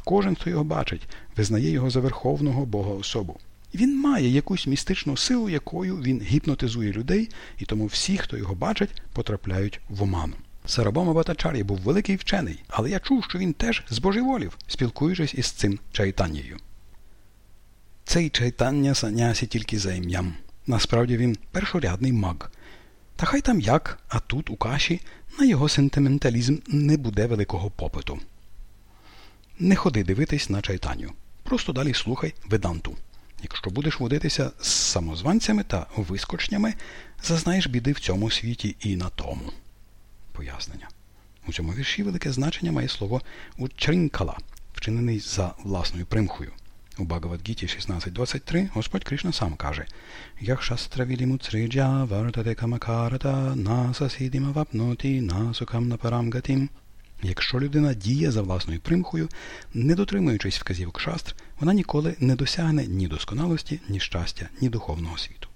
Кожен, хто його бачить, визнає його за верховного Бога особу. Він має якусь містичну силу, якою він гіпнотизує людей, і тому всі, хто його бачить, потрапляють в оману. Сарабома Батачар'я був великий вчений, але я чув, що він теж збожеволів, спілкуючись із цим чайтаннією. Цей чайтання санясі тільки за ім'ям. Насправді він першорядний маг. Та хай там як, а тут, у каші, на його сентименталізм не буде великого попиту. Не ходи дивитись на чайтаню. Просто далі слухай веданту. Якщо будеш водитися з самозванцями та вискочнями, зазнаєш біди в цьому світі і на тому. Пояснення. У цьому вірші велике значення має слово учринкала, вчинений за власною примхою. У Багавадгіті 16.23 Господь Кришна сам каже муцриджа камакарата насасідіма вапноті насукам напарамгатім Якщо людина діє за власною примхою, не дотримуючись вказівок шастр, вона ніколи не досягне ні досконалості, ні щастя, ні духовного світу.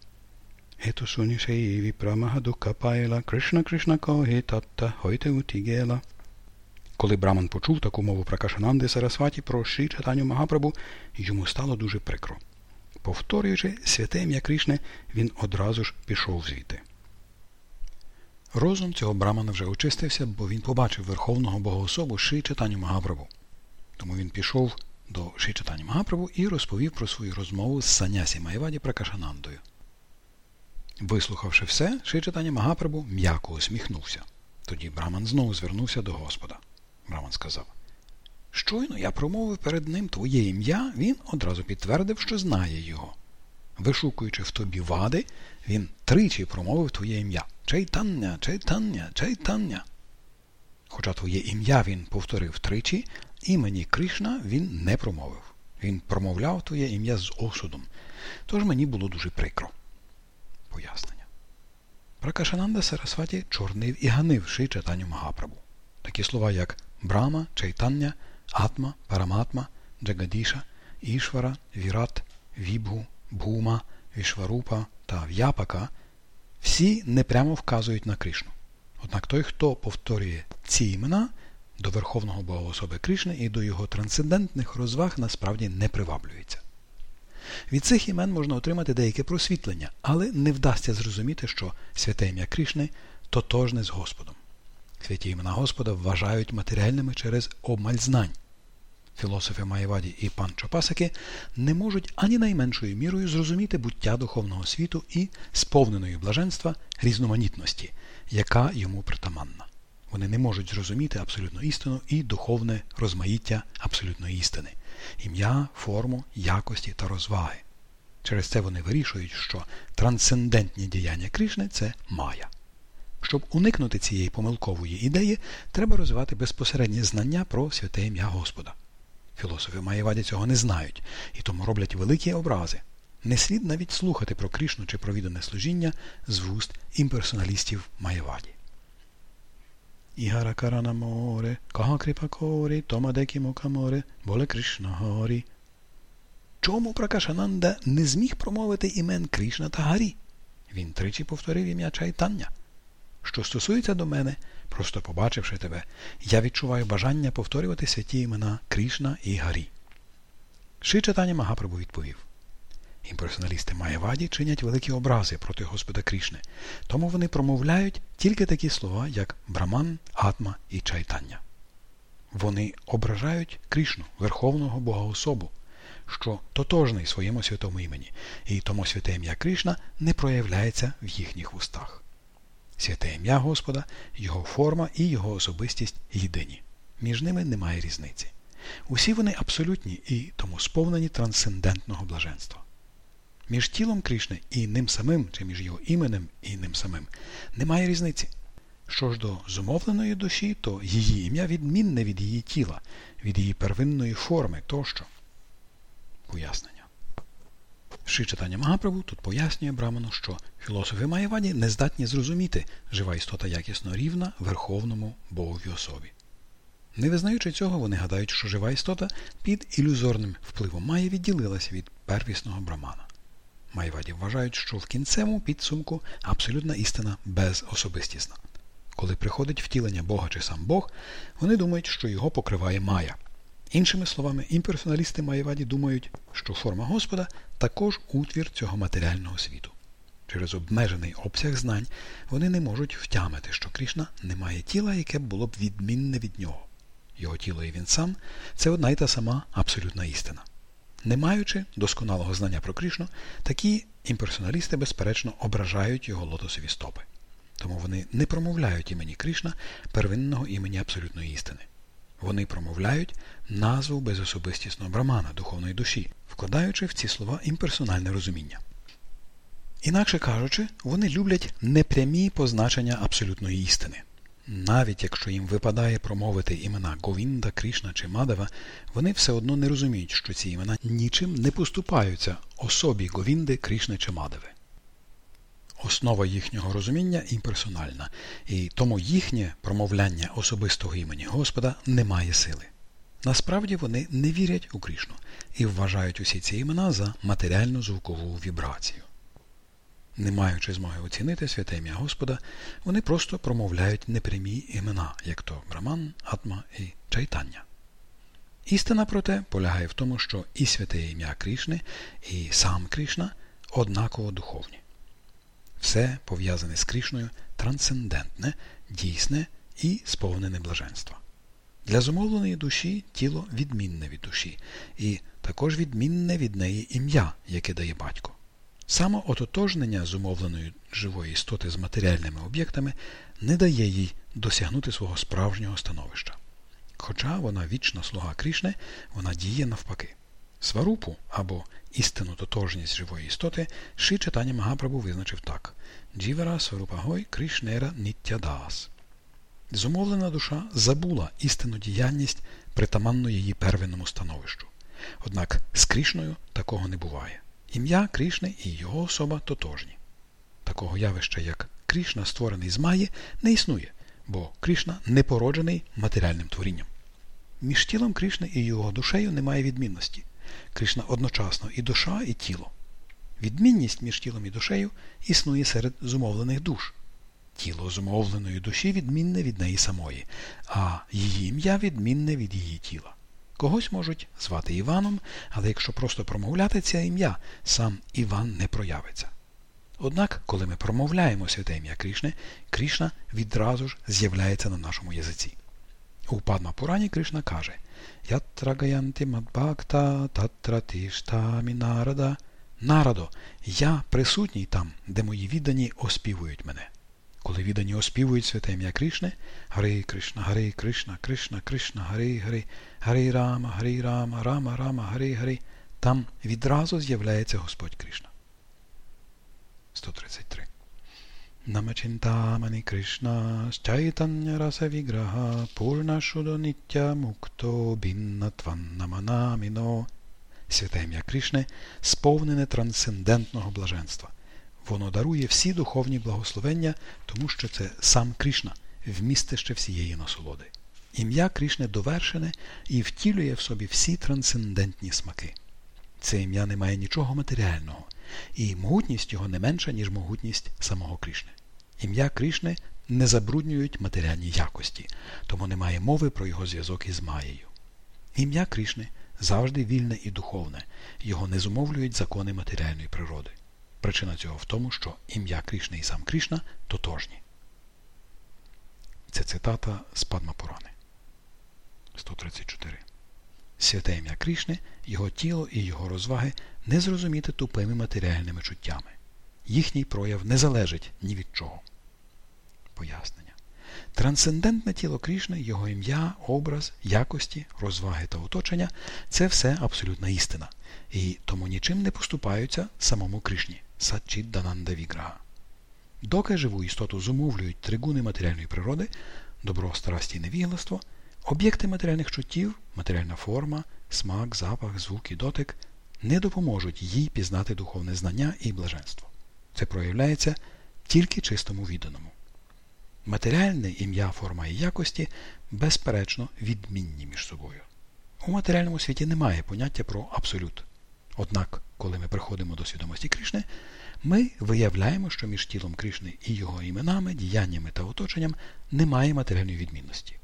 Коли Браман почув таку мову про Кашананди Сарасваті про Ші читанню Магапрабу, йому стало дуже прикро. Повторюючи святе ім'я Кришни, він одразу ж пішов звідти. Розум цього Брамана вже очистився, бо він побачив Верховного Богоособу Шрі Чайтанью Магапрабу. Тому він пішов до Шрі Чайтаньї Магапрабу і розповів про свою розмову з Санясі маяваді Пракашанандою. Вислухавши все, Шрі Чайтанья Магапрабу м'яко усміхнувся. Тоді Браман знову звернувся до Господа. Браман сказав Щойно я промовив перед ним твоє ім'я, він одразу підтвердив, що знає його. Вишукуючи в тобі вади, він тричі промовив твоє ім'я. Чайтання, чайтання, чайтання. Хоча твоє ім'я він повторив тричі, імені Кришна він не промовив. Він промовляв твоє ім'я з осудом. Тож мені було дуже прикро. Пояснення. Пракашананда Сарасваті чорнив і ганив ши читанню Магапрабу. Такі слова, як Брама, Чайтання, Атма, Параматма, Джагадіша, Ішвара, Вірат, Вібгу, Бхума, Вішварупа та В'япака всі непрямо вказують на Кришну. Однак той, хто повторює ці імена до Верховного Бога особи Кришни і до його трансцендентних розваг насправді не приваблюється. Від цих імен можна отримати деяке просвітлення, але не вдасться зрозуміти, що святе ім'я Кришни тотожне з Господом. Святі імена Господа вважають матеріальними через обмаль знань. Філософи Маєваді і пан Чопасаки не можуть ані найменшою мірою зрозуміти буття духовного світу і сповненої блаженства різноманітності, яка йому притаманна. Вони не можуть зрозуміти абсолютну істину і духовне розмаїття абсолютної істини, ім'я, форму, якості та розваги. Через це вони вирішують, що трансцендентні діяння Кришни це мая. Щоб уникнути цієї помилкової ідеї, треба розвивати безпосереднє знання про святе ім'я Господа. Філософи Маєваді цього не знають і тому роблять великі образи. Не слід навіть слухати про Кришну чи про віддане служіння з вуст імперсоналістів Маєваді. Ігара Карана море, Кага Кріпакорі, Томадекі Мокаморе, Боле Кришна Горі. Чому Пракашананда не зміг промовити імен Кришна та Гарі? Він тричі повторив ім'я Чайтання. Що стосується до мене, просто побачивши тебе, я відчуваю бажання повторювати святі імена Кришна і Гарі. Ши читання Магапрабу відповів. Імперсоналісти Маєваді чинять великі образи проти Господа Крішни, тому вони промовляють тільки такі слова, як Браман, Атма і Чайтання. Вони ображають Крішну, Верховного Бога особу, що тотожний своєму святому імені, і тому святе ім'я Кришна не проявляється в їхніх вустах. Святе ім'я Господа, Його форма і Його особистість єдині. Між ними немає різниці. Усі вони абсолютні і тому сповнені трансцендентного блаженства. Між тілом Кришни і ним самим, чи між його іменем і ним самим, немає різниці. Що ж до зумовленої душі, то її ім'я відмінне від її тіла, від її первинної форми тощо. Пояснення. Ши читання Магапрабу тут пояснює Браману, що філософи Маєваді не здатні зрозуміти жива істота якісно рівна Верховному Богові особі. Не визнаючи цього, вони гадають, що жива істота під ілюзорним впливом Майя відділилася від первісного брамана. Майваді вважають, що в кінцевому підсумку абсолютна істина безособистісна. Коли приходить втілення Бога чи сам Бог, вони думають, що його покриває Майя. Іншими словами, імперсоналісти Маєваді думають, що форма Господа також утвір цього матеріального світу. Через обмежений обсяг знань вони не можуть втямити, що Крішна не має тіла, яке було б відмінне від нього. Його тіло і він сам це одна й та сама абсолютна істина. Не маючи досконалого знання про Крішну, такі імперсоналісти, безперечно, ображають його лотосові стопи. Тому вони не промовляють імені Крішна, первинного імені абсолютної істини. Вони промовляють назву безособистісного брамана, духовної душі, вкладаючи в ці слова імперсональне розуміння. Інакше кажучи, вони люблять непрямі позначення абсолютної істини. Навіть якщо їм випадає промовити імена Говінда, Крішна чи Мадава, вони все одно не розуміють, що ці імена нічим не поступаються особі Говінди, Крішни чи Мадеви. Основа їхнього розуміння імперсональна, і тому їхнє промовляння особистого імені Господа не має сили. Насправді вони не вірять у Крішну і вважають усі ці імена за матеріальну звукову вібрацію. Не маючи змоги оцінити святе ім'я Господа, вони просто промовляють непрямі імена, як то Браман, Атма і Чайтання. Істина, проте, полягає в тому, що і святе ім'я Крішни, і сам Крішна однаково духовні. Все пов'язане з Крішною трансцендентне, дійсне і сповнене блаженства. Для зумовленої душі тіло відмінне від душі, і також відмінне від неї ім'я, яке дає батько. Саме ототожнення зумовленої живої істоти з матеріальними об'єктами не дає їй досягнути свого справжнього становища. Хоча вона вічна слуга Крішни, вона діє навпаки. Сварупу або істинну тотожність живої істоти Ши читання Магапрабу визначив так Джівера Сварупагой Кришнера Ніттядас. Зумовлена душа забула істинну діяльність притаманну її первинному становищу. Однак з Крішною такого не буває. Ім'я Крішни і його особа тотожні. Такого явища, як Крішна, створений з Маї, не існує, бо Крішна не породжений матеріальним творінням. Між тілом Крішни і його душею немає відмінності. Кришна одночасно і душа, і тіло. Відмінність між тілом і душею існує серед зумовлених душ. Тіло зумовленої душі відмінне від неї самої, а її ім'я відмінне від її тіла. Когось можуть звати Іваном, але якщо просто промовляти це ім'я, сам Іван не проявиться. Однак, коли ми промовляємо святе ім'я Крішни, Крішна відразу ж з'являється на нашому язиці. У Падма Пурані Кришна каже Ятра гаянти мадбакта татра тіштамі нарада. Нарадо, я присутній там, де мої віддані оспівують мене. Коли віддані оспівують святе ім'я Кришни, Гари Кришна, Гари Кришна, Кришна, Кришна, Гари Гари, Гари Рама, Гари Рама, Рама, Рама, Гари Гари, там відразу з'являється Господь Кришна. 133 Намачинтамани Кришна Чайтання Раса Віграха Пурна Шудо Ниття Мукто Біннатваннаманаміно Святе ім'я Кришни сповнене трансцендентного блаженства. Воно дарує всі духовні благословення, тому що це сам Кришна, вмістище всієї насолоди. Ім'я Кришни довершене і втілює в собі всі трансцендентні смаки. Це ім'я не має нічого матеріального і могутність його не менша, ніж могутність самого Кришни. Ім'я Кришни не забруднюють матеріальні якості, тому немає мови про його зв'язок із Маєю. Ім'я Кришни завжди вільне і духовне, його не зумовлюють закони матеріальної природи. Причина цього в тому, що ім'я Кришни і сам Кришна тотожні. Це цитата з Падмапурани. 134 Святе ім'я Крішни, його тіло і його розваги не зрозуміти тупими матеріальними чуттями. Їхній прояв не залежить ні від чого. Пояснення. Трансцендентне тіло Крішни, його ім'я, образ, якості, розваги та оточення це все абсолютна істина, і тому нічим не поступаються самому Кришні Сачіддананда Віграга. Доки живу істоту зумовлюють тригуни матеріальної природи, добро, страсті і невігластво – Об'єкти матеріальних чуттів, матеріальна форма, смак, запах, звук і дотик не допоможуть їй пізнати духовне знання і блаженство. Це проявляється тільки чистому відданому. Матеріальне ім'я, форма і якості безперечно відмінні між собою. У матеріальному світі немає поняття про абсолют. Однак, коли ми приходимо до свідомості Кришни, ми виявляємо, що між тілом Кришни і його іменами, діяннями та оточенням немає матеріальної відмінності.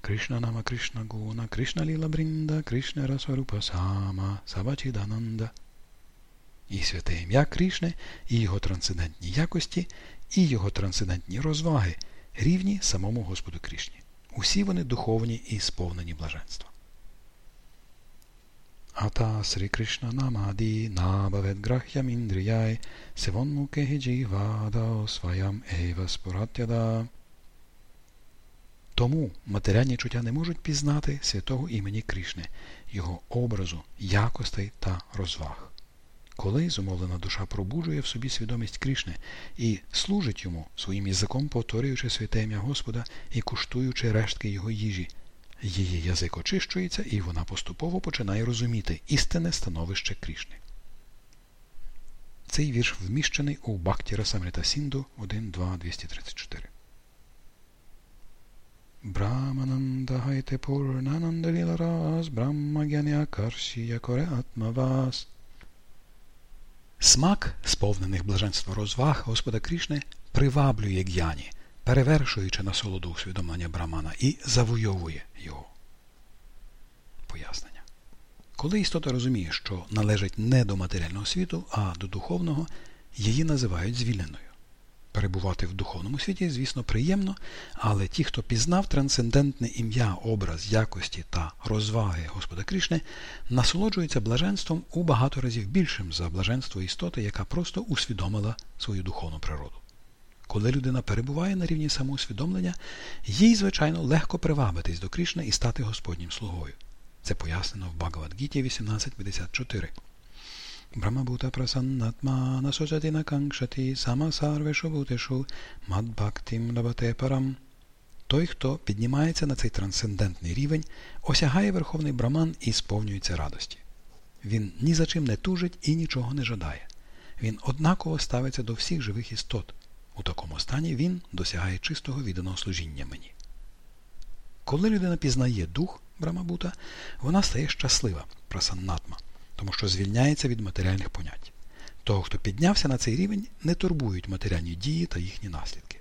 Кришна нама Кришна Гуна, Кришна Ліла Брінда, Кришна Расварупа Сама, Сабачідананда. І святе ім'я Кришни, і його трансцендентні якості, і його трансцендентні розваги рівні самому Господу Кришні. Усі вони духовні і сповнені блаженства. Ата Срі Кришна Намаді Набавет Грахям Індріяй Севонмуке Джівада Сваям Ева Споратяда. Тому матеріальні чуття не можуть пізнати святого імені Кришни, його образу, якостей та розваг. Коли зумовлена душа пробуджує в собі свідомість Кришни і служить йому своїм язиком, повторюючи святе ім'я Господа і куштуючи рештки його їжі, її язик очищується, і вона поступово починає розуміти істинне становище Крішни. Цей вірш вміщений у Бхакті Расамрита Сінду 1.2.234. Брахмананда гайте пурнананда ліларас, Брахмагяні акаршія коре атмавас. Смак сповнених блаженства розваг Господа Крішни приваблює г'яні, перевершуючи насолоду усвідомлення Брамана і завойовує його. Пояснення. Коли істота розуміє, що належить не до матеріального світу, а до духовного, її називають звільненою. Перебувати в духовному світі, звісно, приємно, але ті, хто пізнав трансцендентне ім'я, образ, якості та розваги Господа Крішни, насолоджуються блаженством у багато разів більшим за блаженство істоти, яка просто усвідомила свою духовну природу. Коли людина перебуває на рівні самоусвідомлення, їй, звичайно, легко привабитись до Крішни і стати Господнім слугою. Це пояснено в Багавадгіті 1854. Brahmabhuta prasannatmana sojatina kankshati самасарвешу бутешу мадбхактим лабате. Той, хто піднімається на цей трансцендентний рівень, осягає Верховний Браман і сповнюється радості. Він ні за чим не тужить і нічого не жадає. Він однаково ставиться до всіх живих істот. У такому стані він досягає чистого відданого служіння мені. Коли людина пізнає дух Брамабута, вона стає щаслива, прасаннатма тому що звільняється від матеріальних понять. Того, хто піднявся на цей рівень, не турбують матеріальні дії та їхні наслідки.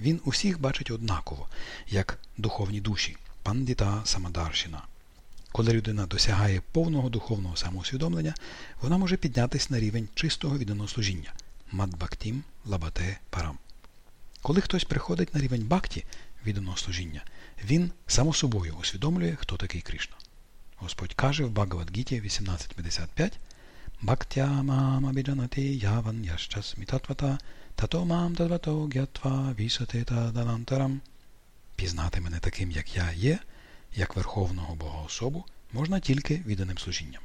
Він усіх бачить однаково, як духовні душі, пандіта самадарщина. Коли людина досягає повного духовного самоусвідомлення, вона може піднятися на рівень чистого відданого служіння мадбактім лабате парам. Коли хтось приходить на рівень бакті відданого служіння, він само собою усвідомлює, хто такий Кришна. Господь каже в Багавадгіті 1855 Бхактя мам абіджанати яван ящас мітатвата тато мам тадвато гятва вісати таданантарам. Пізнати мене таким, як я є, як Верховного Бога особу, можна тільки відданим служінням.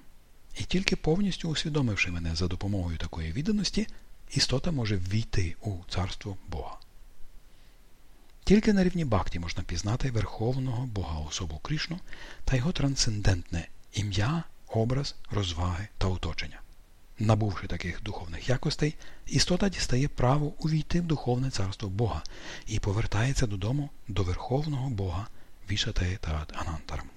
І тільки повністю усвідомивши мене за допомогою такої відданості, істота може ввійти у царство Бога. Тільки на рівні Бхакті можна пізнати Верховного Бога особу Кришну та його трансцендентне ім'я, образ, розваги та оточення. Набувши таких духовних якостей, істота дістає право увійти в духовне царство Бога і повертається додому до Верховного Бога Вішатея та Анантарам.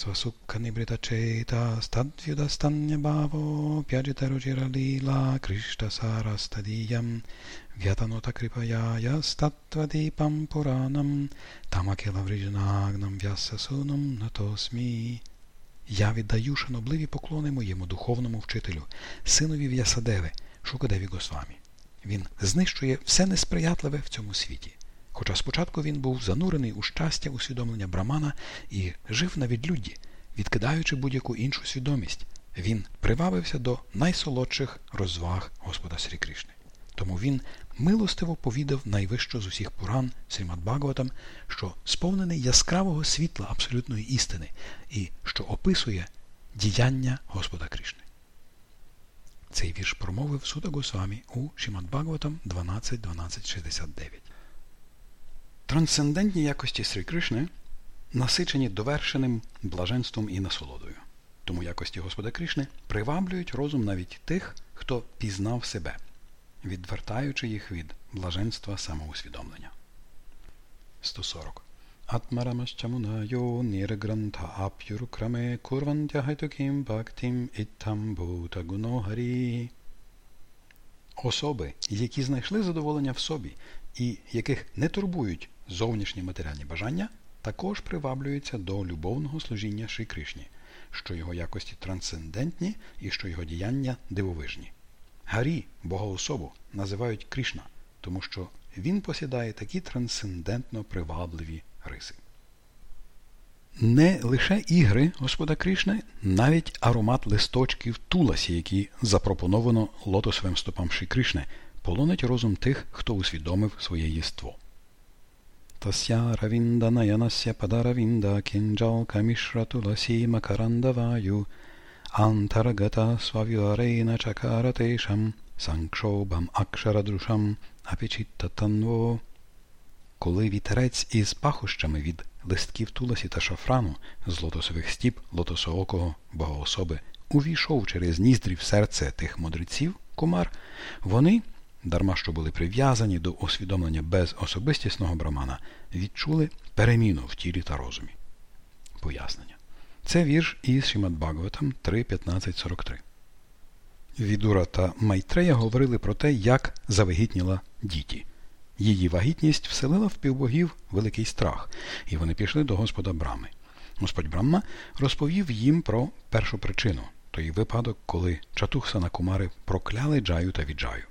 स्वसुखनिवृतचेतस्तद्व्युदस्तन्यभावो प्यजितरुचिरलीला कृष्टसारस्तदीयम् व्यतनुत कृपया यस्तत्त्वदीपं पुराणं тамакілавріжнагнам в'ясасуном натосмі. Я віддаю шанобливі поклони моєму духовному вчителю, синові В'ясадеви, Шукадеві Госвамі. Він знищує все несприятливе в цьому світі. Хоча спочатку він був занурений у щастя усвідомлення Брамана і жив на відлюдді, відкидаючи будь-яку іншу свідомість, він привабився до найсолодших розваг Господа Срі Кришни. Тому він милостиво повідав найвищу з усіх Пуран Срімад Бхагаватам, що сповнений яскравого світла абсолютної істини і що описує діяння Господа Кришни. Цей вірш промовив Суда Госвамі у Шімад Бхагаватам 12.12.69. Трансцендентні якості Срі Кришни насичені довершеним блаженством і насолодою. Тому якості Господа Кришни приваблюють розум навіть тих, хто пізнав себе, відвертаючи їх від блаженства самоусвідомлення. 140. Atmaramaschamunayo nirgrantha apyurukrame kurvantya haitukim bhaktim ittam bhuta. Особи, які знайшли задоволення в собі і яких не турбують зовнішні матеріальні бажання, також приваблюються до любовного служіння Шрі Кришні, що його якості трансцендентні і що його діяння дивовижні. Гарі, богоособу, називають Кришна, тому що він посідає такі трансцендентно привабливі риси. Не лише ігри Господа Кришни, навіть аромат листочків туласі, які запропоновано лотосовим стопам Шрі Кришни, полонить розум тих, хто усвідомив своє єство. Падаравінда кінджалка мішра туласі макарандаваю антаргата свавюарейна чакаратейшам санкшобам акшарадрушам апічіттатанво. Коли вітерець із пахощами від листків туласі та шафрану з лотосових стіп лотосоокого богоособи увійшов через ніздрі в серце тих мудреців, комар, вони, дарма що були прив'язані до усвідомлення безособистісного брамана, відчули переміну в тілі та розумі. Пояснення. Це вірш із Шімад Бхагаватам 3.15.43. Відура та Майтрея говорили про те, як завагітніла діті. Її вагітність вселила в півбогів великий страх, і вони пішли до Господа Брами. Господь Брамма розповів їм про першу причину той випадок, коли Чатухсана Кумари прокляли Джаю та Віджаю.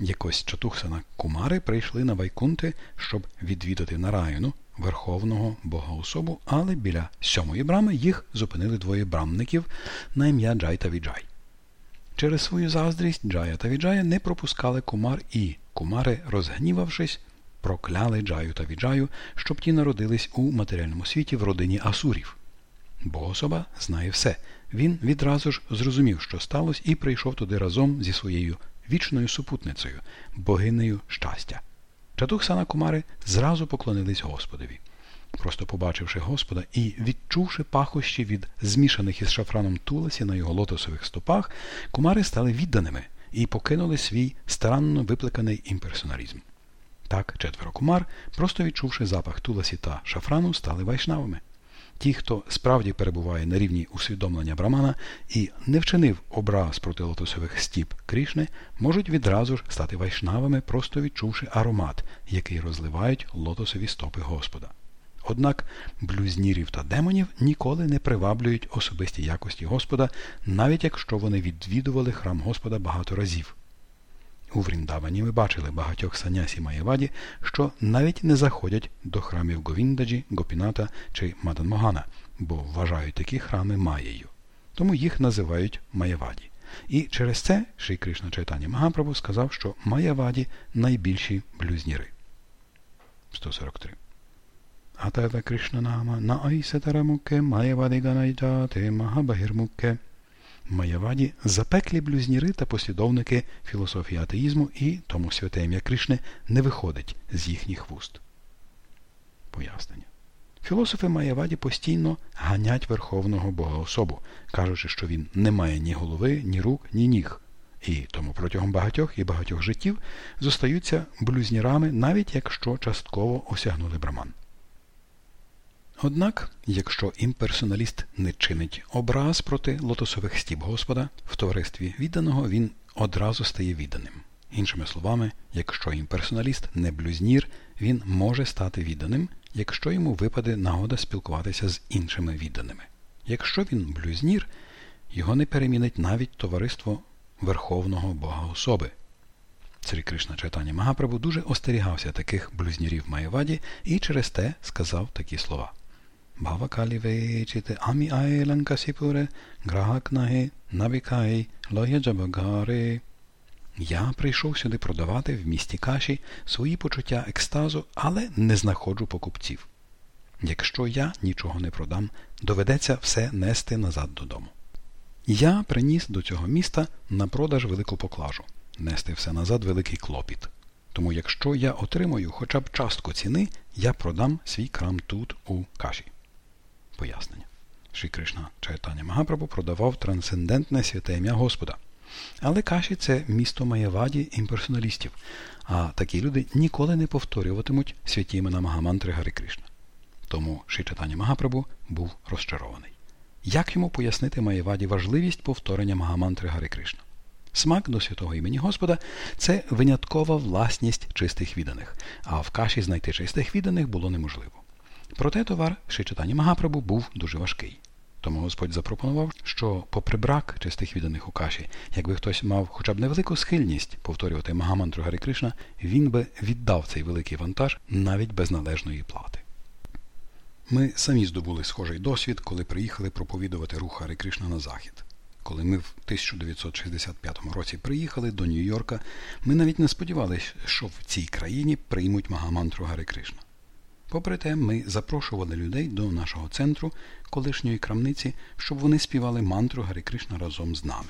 Якось Чатухсана Кумари прийшли на Вайкунти, щоб відвідати Нараяну, верховного богоособу, але біля сьомої брами їх зупинили двоє брамників на ім'я Джай та Віджай. Через свою заздрість Джая та Віджая не пропускали кумар і кумари, розгнівавшись, прокляли Джаю та Віджаю, щоб ті народились у матеріальному світі в родині Асурів. Богособа знає все. Він відразу ж зрозумів, що сталося, і прийшов туди разом зі своєю вічною супутницею, богинею щастя. Чатухсана Кумари зразу поклонились Господові. Просто побачивши Господа і відчувши пахощі від змішаних із шафраном туласі на його лотосових стопах, кумари стали відданими і покинули свій старанно виплеканий імперсоналізм. Так, четверо кумар, просто відчувши запах туласі та шафрану, стали вайшнавами. Ті, хто справді перебуває на рівні усвідомлення брамана і не вчинив образ проти лотосових стіп Крішни, можуть відразу ж стати вайшнавами, просто відчувши аромат, який розливають лотосові стопи Господа. Однак блюзнірів та демонів ніколи не приваблюють особисті якості Господа, навіть якщо вони відвідували храм Господа багато разів. У Вріндавані ми бачили багатьох санясі Маєваді, що навіть не заходять до храмів Говіндаджі, Гопіната чи Маданмогана, бо вважають такі храми Маєю. Тому їх називають Маєваді. І через це Шрі Кришна Чайтані Магапрабу сказав, що Маєваді найбільші блюзніри. 143 Атава Кришна Нама на Айсатарамуке Маєваді Ганайджате Махабахірмуке. Маєваді запеклі блюзніри та послідовники філософії атеїзму і тому святе ім'я Кришни не виходить з їхніх вуст. Пояснення. Філософи Маєваді постійно ганять Верховного Богоособу, кажучи, що він не має ні голови, ні рук, ні ніг. І тому протягом багатьох і багатьох життів зостаються блюзнірами, навіть якщо частково осягнули браман. Однак, якщо імперсоналіст не чинить образ проти лотосових стіп Господа, в товаристві відданого він одразу стає відданим. Іншими словами, якщо імперсоналіст не блюзнір, він може стати відданим, якщо йому випаде нагода спілкуватися з іншими відданими. Якщо він блюзнір, його не перемінить навіть товариство Верховного Бога особи. Срі Кришна Чайтані Магапрабу дуже остерігався таких блюзнірів Маєваді і через те сказав такі слова. Ае ланкасіпуре, грахак наге, навікай, лояджабагаре. Я прийшов сюди продавати в місті каші свої почуття екстазу, але не знаходжу покупців. Якщо я нічого не продам, доведеться все нести назад додому. Я приніс до цього міста на продаж велику поклажу, нести все назад великий клопіт. Тому якщо я отримую хоча б частку ціни, я продам свій крам тут, у каші. Пояснення. Шрі Кришна Чайтаня Магапрабу продавав трансцендентне святе ім'я Господа. Але каші це місто Маєваді імперсоналістів, а такі люди ніколи не повторюватимуть святі імена Магамантри Гари Кришна. Тому Шичатані Магапрабу був розчарований. Як йому пояснити Маєваді важливість повторення Магамантри Гари Кришна? Смак до святого імені Господа це виняткова власність чистих відданих, а в каші знайти чистих відданих було неможливо. Проте товар Шичатані Магапрабу був дуже важкий. Тому Господь запропонував, що, попри брак чистих відданих у каші, якби хтось мав хоча б невелику схильність повторювати Магамантру Гарі Кришна, він би віддав цей великий вантаж навіть без належної плати. Ми самі здобули схожий досвід, коли приїхали проповідувати рух Гарі Кришна на захід. Коли ми в 1965 році приїхали до Нью-Йорка, ми навіть не сподівалися, що в цій країні приймуть Магамантру Гари Кришна. Попри те, ми запрошували людей до нашого центру, колишньої крамниці, щоб вони співали мантру Гарі Кришна разом з нами.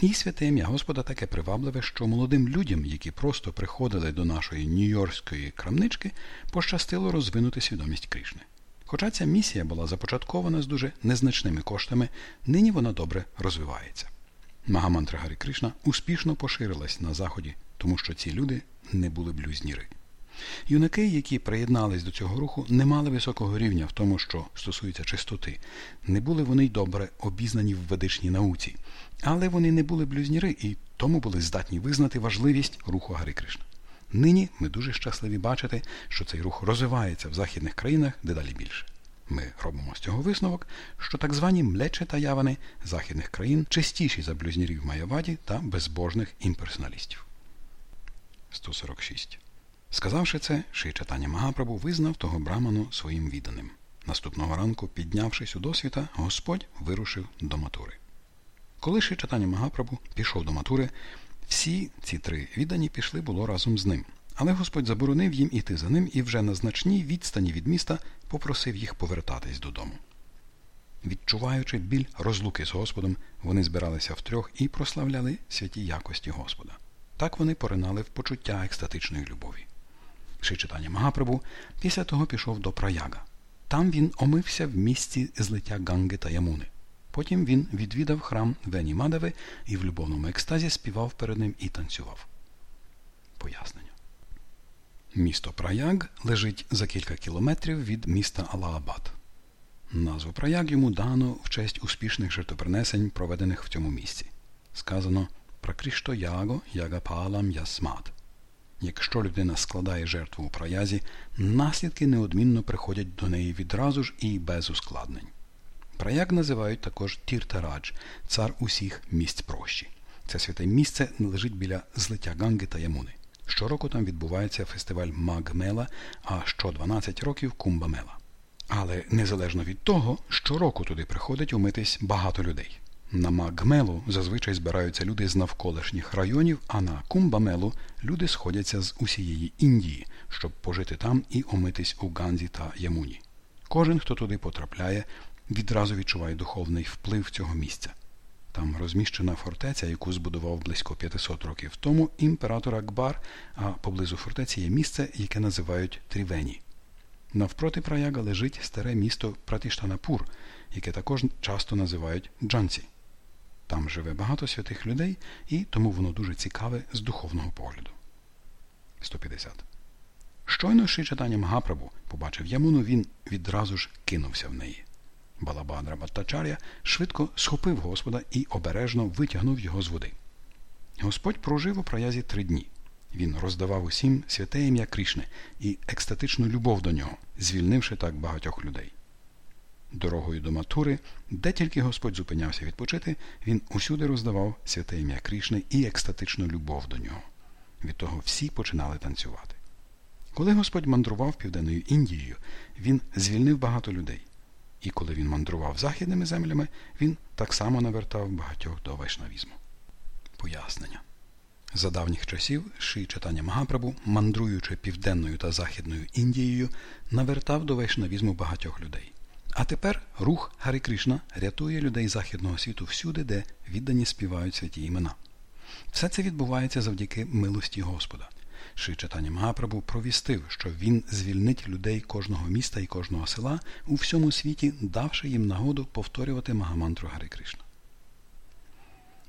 І святе ім'я Господа таке привабливе, що молодим людям, які просто приходили до нашої нью-йоркської крамнички, пощастило розвинути свідомість Кришни. Хоча ця місія була започаткована з дуже незначними коштами, нині вона добре розвивається. Магамантра Гарі Кришна успішно поширилась на Заході, тому що ці люди не були блюзніри. Юнаки, які приєднались до цього руху, не мали високого рівня в тому, що стосується чистоти. Не були вони й добре обізнані в ведичній науці, але вони не були блюзніри і тому були здатні визнати важливість руху Гари Кришна. Нині ми дуже щасливі бачити, що цей рух розвивається в західних країнах дедалі більше. Ми робимо з цього висновок, що так звані млече та явани західних країн чистіші за блюзнірів Майаваді та безбожних імперсоналістів. 146 Сказавши це, Ший Чатаня Магапрабу визнав того браману своїм відданим. Наступного ранку, піднявшись у досвіта, Господь вирушив до матури. Коли Ший Чатаня Магапрабу пішов до матури, всі ці три віддані пішли було разом з ним. Але Господь заборонив їм іти за ним і вже на значній відстані від міста попросив їх повертатись додому. Відчуваючи біль розлуки з Господом, вони збиралися втрьох і прославляли святі якості Господа. Так вони поринали в почуття екстатичної любові. Шичитання Магапрабу після того пішов до Праяга. Там він омився в місці злиття Ганги та Ямуни. Потім він відвідав храм Вені Мадави і в любовному екстазі співав перед ним і танцював. Пояснення. Місто Праяг лежить за кілька кілометрів від міста Алаабад. Назву Праяг йому дано в честь успішних жертвопринесень, проведених в цьому місці. Сказано Пракрішто яго ягапалам ясмат. Якщо людина складає жертву у праязі, наслідки неодмінно приходять до неї відразу ж і без ускладнень. Праяг називають також Тіртарадж, цар усіх місць прощі. Це святе місце лежить біля злиття Ганги та Ямуни. Щороку там відбувається фестиваль Магмела, а що 12 років Кумбамела. Але незалежно від того, щороку туди приходить умитись багато людей. На Магмелу зазвичай збираються люди з навколишніх районів, а на Кумбамелу люди сходяться з усієї Індії, щоб пожити там і омитись у Ганзі та Ямуні. Кожен, хто туди потрапляє, відразу відчуває духовний вплив цього місця. Там розміщена фортеця, яку збудував близько 500 років тому імператор Акбар, а поблизу фортеці є місце, яке називають Трівені. Навпроти праяга лежить старе місто Пратіштанапур, яке також часто називають Джанці. Там живе багато святих людей, і тому воно дуже цікаве з духовного погляду. 150. Щойно Ши читання Магапрабу побачив ямуну, він відразу ж кинувся в неї. Балабадра Баттачар'я швидко схопив Господа і обережно витягнув його з води. Господь прожив у проязі три дні. Він роздавав усім святе ім'я Крішне і екстатичну любов до нього, звільнивши так багатьох людей. Дорогою до Матури, де тільки Господь зупинявся відпочити, він усюди роздавав святе ім'я Крішни і екстатичну любов до нього. Від того всі починали танцювати. Коли Господь мандрував Південною Індією, він звільнив багато людей. І коли він мандрував західними землями, він так само навертав багатьох до вайшнавізму. Пояснення. За давніх часів Ши читання Магапрабу, мандруючи Південною та Західною Індією, навертав до вайшнавізму багатьох людей. А тепер рух Гарі Кришна рятує людей західного світу всюди, де віддані співають святі імена. Все це відбувається завдяки милості Господа. Ши читання Магапрабу провістив, що він звільнить людей кожного міста і кожного села у всьому світі, давши їм нагоду повторювати Магамантру Гари Кришна.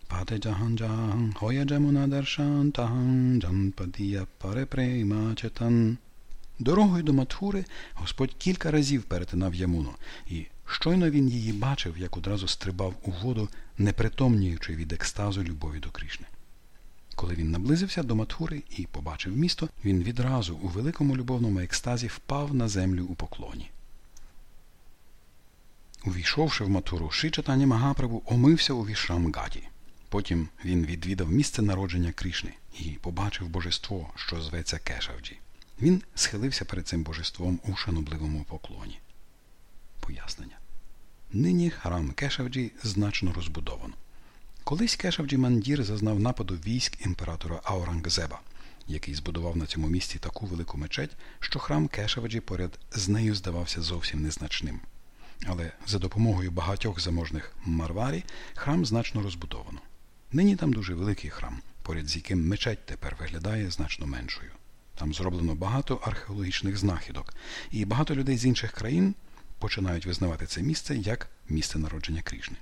Пате Дорогою до Матхури Господь кілька разів перетинав Ямуну, і щойно він її бачив, як одразу стрибав у воду, непритомнюючи від екстазу любові до Кришни. Коли він наблизився до Матхури і побачив місто, він відразу у великому любовному екстазі впав на землю у поклоні. Увійшовши в Матуру, Ши Чатані Магапрабу омився у Вішрамгаті. Потім він відвідав місце народження Кришни і побачив божество, що зветься Кешавджі. Він схилився перед цим божеством у шанобливому поклоні. Пояснення. Нині храм Кешавджі значно розбудовано. Колись Кешавджі Мандір зазнав нападу військ імператора Аурангзеба, який збудував на цьому місці таку велику мечеть, що храм Кешавджі поряд з нею здавався зовсім незначним. Але за допомогою багатьох заможних Марварі храм значно розбудовано. Нині там дуже великий храм, поряд з яким мечеть тепер виглядає значно меншою. Там зроблено багато археологічних знахідок, і багато людей з інших країн починають визнавати це місце як місце народження Крішни.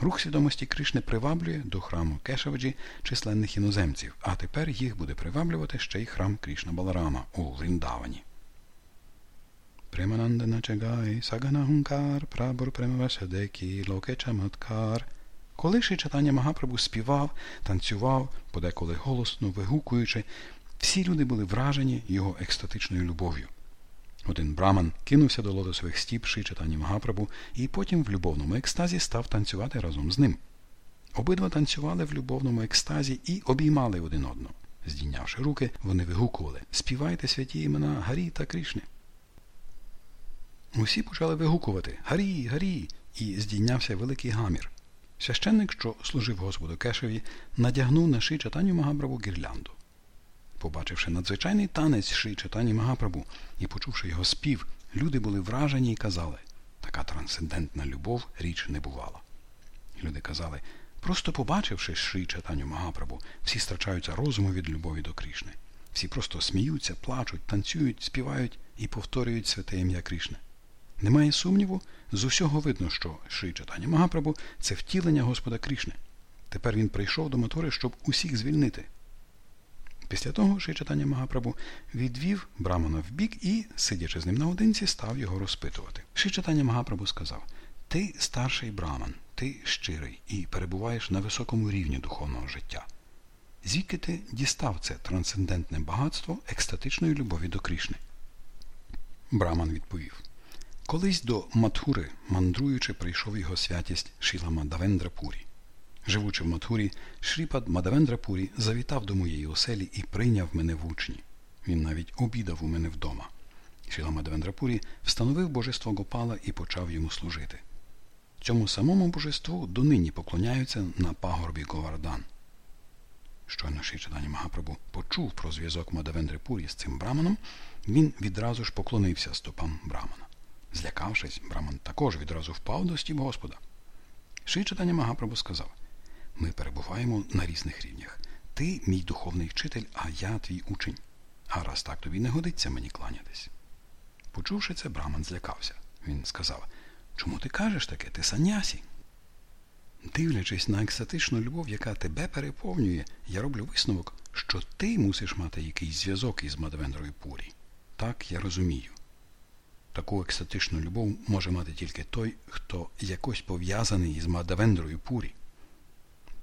Рух свідомості Кришни приваблює до храму Кешаваджі численних іноземців, а тепер їх буде приваблювати ще й храм Кришна Баларама у Вріндавані. Ши Чатання Магапрабу співав, танцював, подеколи голосно вигукуючи, всі люди були вражені його екстатичною любов'ю. Один браман кинувся до лотосових стіп Ши Чатані Магапрабу і потім в любовному екстазі став танцювати разом з ним. Обидва танцювали в любовному екстазі і обіймали один одного. Здійнявши руки, вони вигукували Співайте святі імена Гарі та Крішни. Усі почали вигукувати Гарі, Гарі, і здійнявся великий гамір. Священник, що служив Господу Кешеві, надягнув на ши читанню Магапрабу гірлянду. Побачивши надзвичайний танець ши читанні Магапрабу і почувши його спів, люди були вражені і казали така трансцендентна любов річ не бувала. Люди казали, просто побачивши ши читанню Магапрабу, всі страчаються розуму від любові до Крішни. Всі просто сміються, плачуть, танцюють, співають і повторюють святе ім'я Крішни. Немає сумніву, з усього видно, що Ши Чатані Магапрабу це втілення Господа Крішни. Тепер він прийшов до Матури, щоб усіх звільнити. Після того Ши Чатані Магапрабу відвів Брамана в бік і, сидячи з ним наодинці, став його розпитувати. Ши Чатані Магапрабу сказав Ти старший браман, ти щирий і перебуваєш на високому рівні духовного життя. Звідки ти дістав це трансцендентне багатство екстатичної любові до Крішни? Браман відповів Колись до Матхури, мандруючи, прийшов його святість Шіла Мадавендрапурі. Живучи в Матхурі, Шріпад Мадавендрапурі завітав до моєї оселі і прийняв мене в учні. Він навіть обідав у мене вдома. Шіла Мадавендрапурі встановив божество Гопала і почав йому служити. Цьому самому божеству донині поклоняються на пагорбі Говардан. Щойно Шичадані Магапрабу почув про зв'язок Мадавендрапурі з цим браманом, він відразу ж поклонився стопам брамана. Злякавшись, Браман також відразу впав до стіп Господа. Ши Магапрабу сказав Ми перебуваємо на різних рівнях. Ти мій духовний вчитель, а я твій учень. А раз так тобі не годиться мені кланятись. Почувши це, Браман злякався. Він сказав Чому ти кажеш таке? Ти санясі? Дивлячись на екстатичну любов, яка тебе переповнює, я роблю висновок, що ти мусиш мати якийсь зв'язок із Мадавендрою Пурі. Так я розумію. Таку екстатичну любов може мати тільки той, хто якось пов'язаний із Мадавендрою Пурі.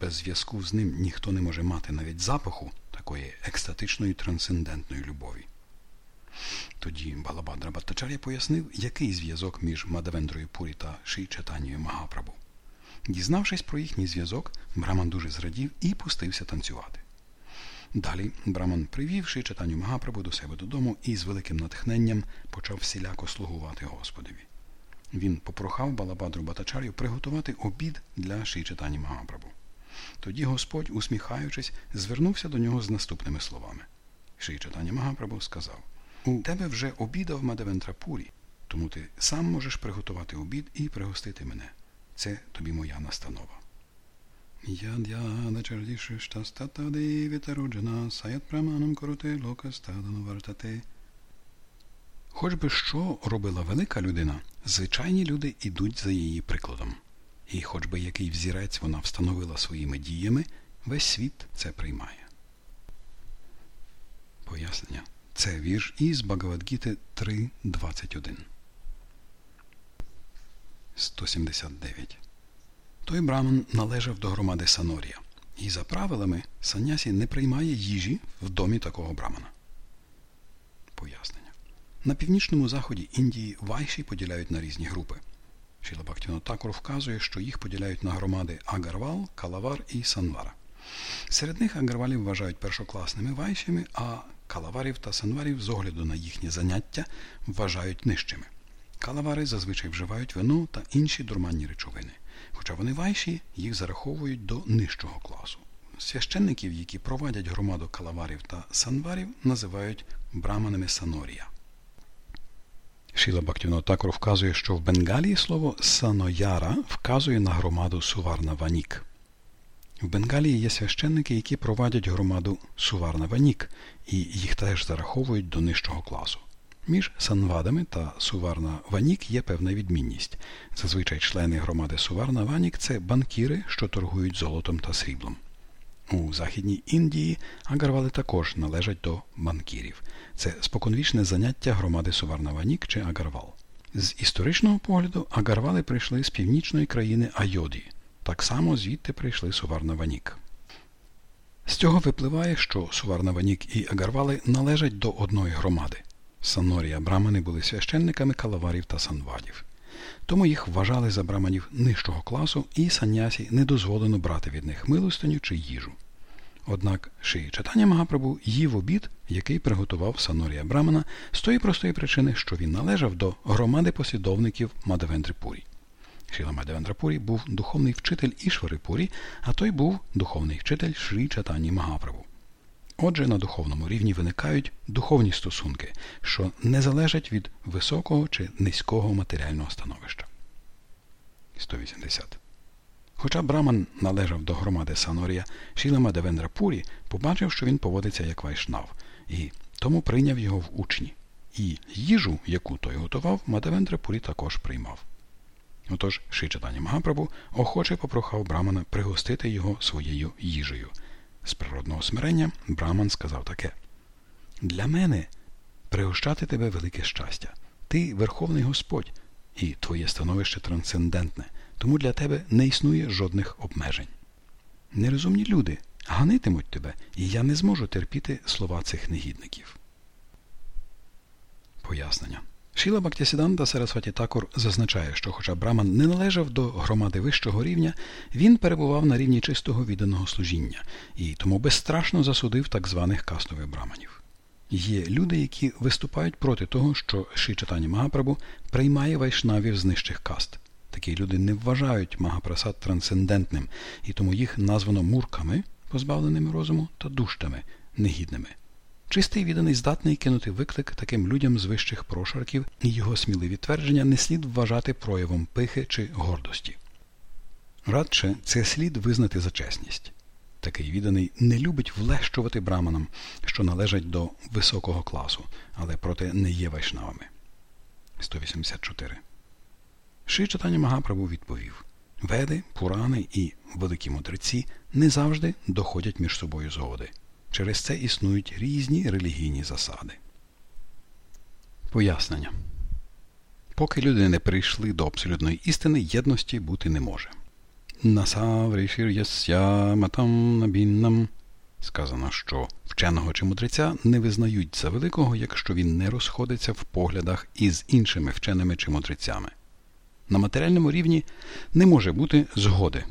Без зв'язку з ним ніхто не може мати навіть запаху такої екстатичної трансцендентної любові. Тоді Балабадра Баттачар'я пояснив, який зв'язок між Мадавендрою Пурі та Ши Чатанією Магапрабу. Дізнавшись про їхній зв'язок, Браман дуже зрадів і пустився танцювати. Далі Браман привів Ши Чатаню Магапрабу до себе додому і з великим натхненням почав всіляко слугувати Господові. Він попрохав Балабадру Батачарю приготувати обід для Ши Чатані Магапрабу. Тоді Господь, усміхаючись, звернувся до нього з наступними словами. Ши Чатані Магапрабу сказав У тебе вже обідав Мадавентрапурі, тому ти сам можеш приготувати обід і пригостити мене. Це тобі моя настанова. Хоч би що робила велика людина, звичайні люди ідуть за її прикладом. І хоч би який взірець вона встановила своїми діями, весь світ це приймає. Пояснення. Це вірш із Багавадгіти 3.21. 179. Той браман належав до громади Санорія. І за правилами Санясі не приймає їжі в домі такого брамана. Пояснення. На північному заході Індії вайші поділяють на різні групи. Шіла Бхактіно також вказує, що їх поділяють на громади Агарвал, Калавар і Санвара. Серед них агарвалів вважають першокласними вайшами, а калаварів та санварів з огляду на їхні заняття вважають нижчими. Калавари зазвичай вживають вино та інші дурманні речовини. Хоча вони вайші, їх зараховують до нижчого класу. Священників, які провадять громаду калаварів та санвадів, називають браманами санорія. Шіла Бактівінода також вказує, що в Бенгалії слово санояра вказує на громаду Суварна Ванік. В Бенгалії є священники, які провадять громаду Суварна Ванік, і їх теж зараховують до нижчого класу. Між Санвадами та Суварна Ванік є певна відмінність. Зазвичай члени громади Суварна Ванік це банкіри, що торгують золотом та сріблом. У Західній Індії агарвали також належать до банкірів. Це споконвічне заняття громади Суварна Ванік чи Агарвал. З історичного погляду агарвали прийшли з північної країни Айоді. Так само звідти прийшли Суварна Ванік. З цього випливає, що Суварна Ванік і Агарвали належать до одної громади. Санорія брамани були священниками калаварів та санвадів. Тому їх вважали за браманів нижчого класу, і санясі не дозволено брати від них милостиню чи їжу. Однак Шиї читання Магапрабу їв обід, який приготував Санорія Брамана, з тої простої причини, що він належав до громади послідовників Мадавендрипурі. Шіла Мадавендрапурі був духовний вчитель Ішварипурі, а той був духовний вчитель Шрі Чатані Магапрабу. Отже, на духовному рівні виникають духовні стосунки, що не залежать від високого чи низького матеріального становища. 180. Хоча Браман належав до громади Санорія, Шілама Девендрапурі побачив, що він поводиться як вайшнав, і тому прийняв його в учні. І їжу, яку той готував, Мадавендрапурі також приймав. Отож, Шичатані Магапрабу охоче попрохав Брамана пригостити його своєю їжею. З природного смирення Браман сказав таке: Для мене пригощати тебе велике щастя. Ти Верховний Господь, і твоє становище трансцендентне, тому для тебе не існує жодних обмежень. Нерозумні люди ганитимуть тебе, і я не зможу терпіти слова цих негідників. Пояснення. Шіла Бактісіданта Сарасваті Такур зазначає, що, хоча Браман не належав до громади вищого рівня, він перебував на рівні чистого відданого служіння і тому безстрашно засудив так званих кастових браманів. Є люди, які виступають проти того, що Ші Чатані Магапрабу приймає вайшнавів з нижчих каст. Такі люди не вважають Магапрасад трансцендентним, і тому їх названо мурками, позбавленими розуму, та душтами, негідними. Чистий відданий здатний кинути виклик таким людям з вищих прошарків, і його сміливі твердження не слід вважати проявом пихи чи гордості. Радше це слід визнати за чесність. Такий відданий не любить влещувати браманам, що належать до високого класу, але проте не є вайшнавами. 184. Ши читання Магапрабу відповів Веди, Пурани і великі мудреці не завжди доходять між собою згоди. Через це існують різні релігійні засади. Пояснення. Поки люди не прийшли до абсолютної істини, єдності бути не може. Сказано, що вченого чи мудреця не визнають за великого, якщо він не розходиться в поглядах із іншими вченими чи мудрецями. На матеріальному рівні не може бути згоди,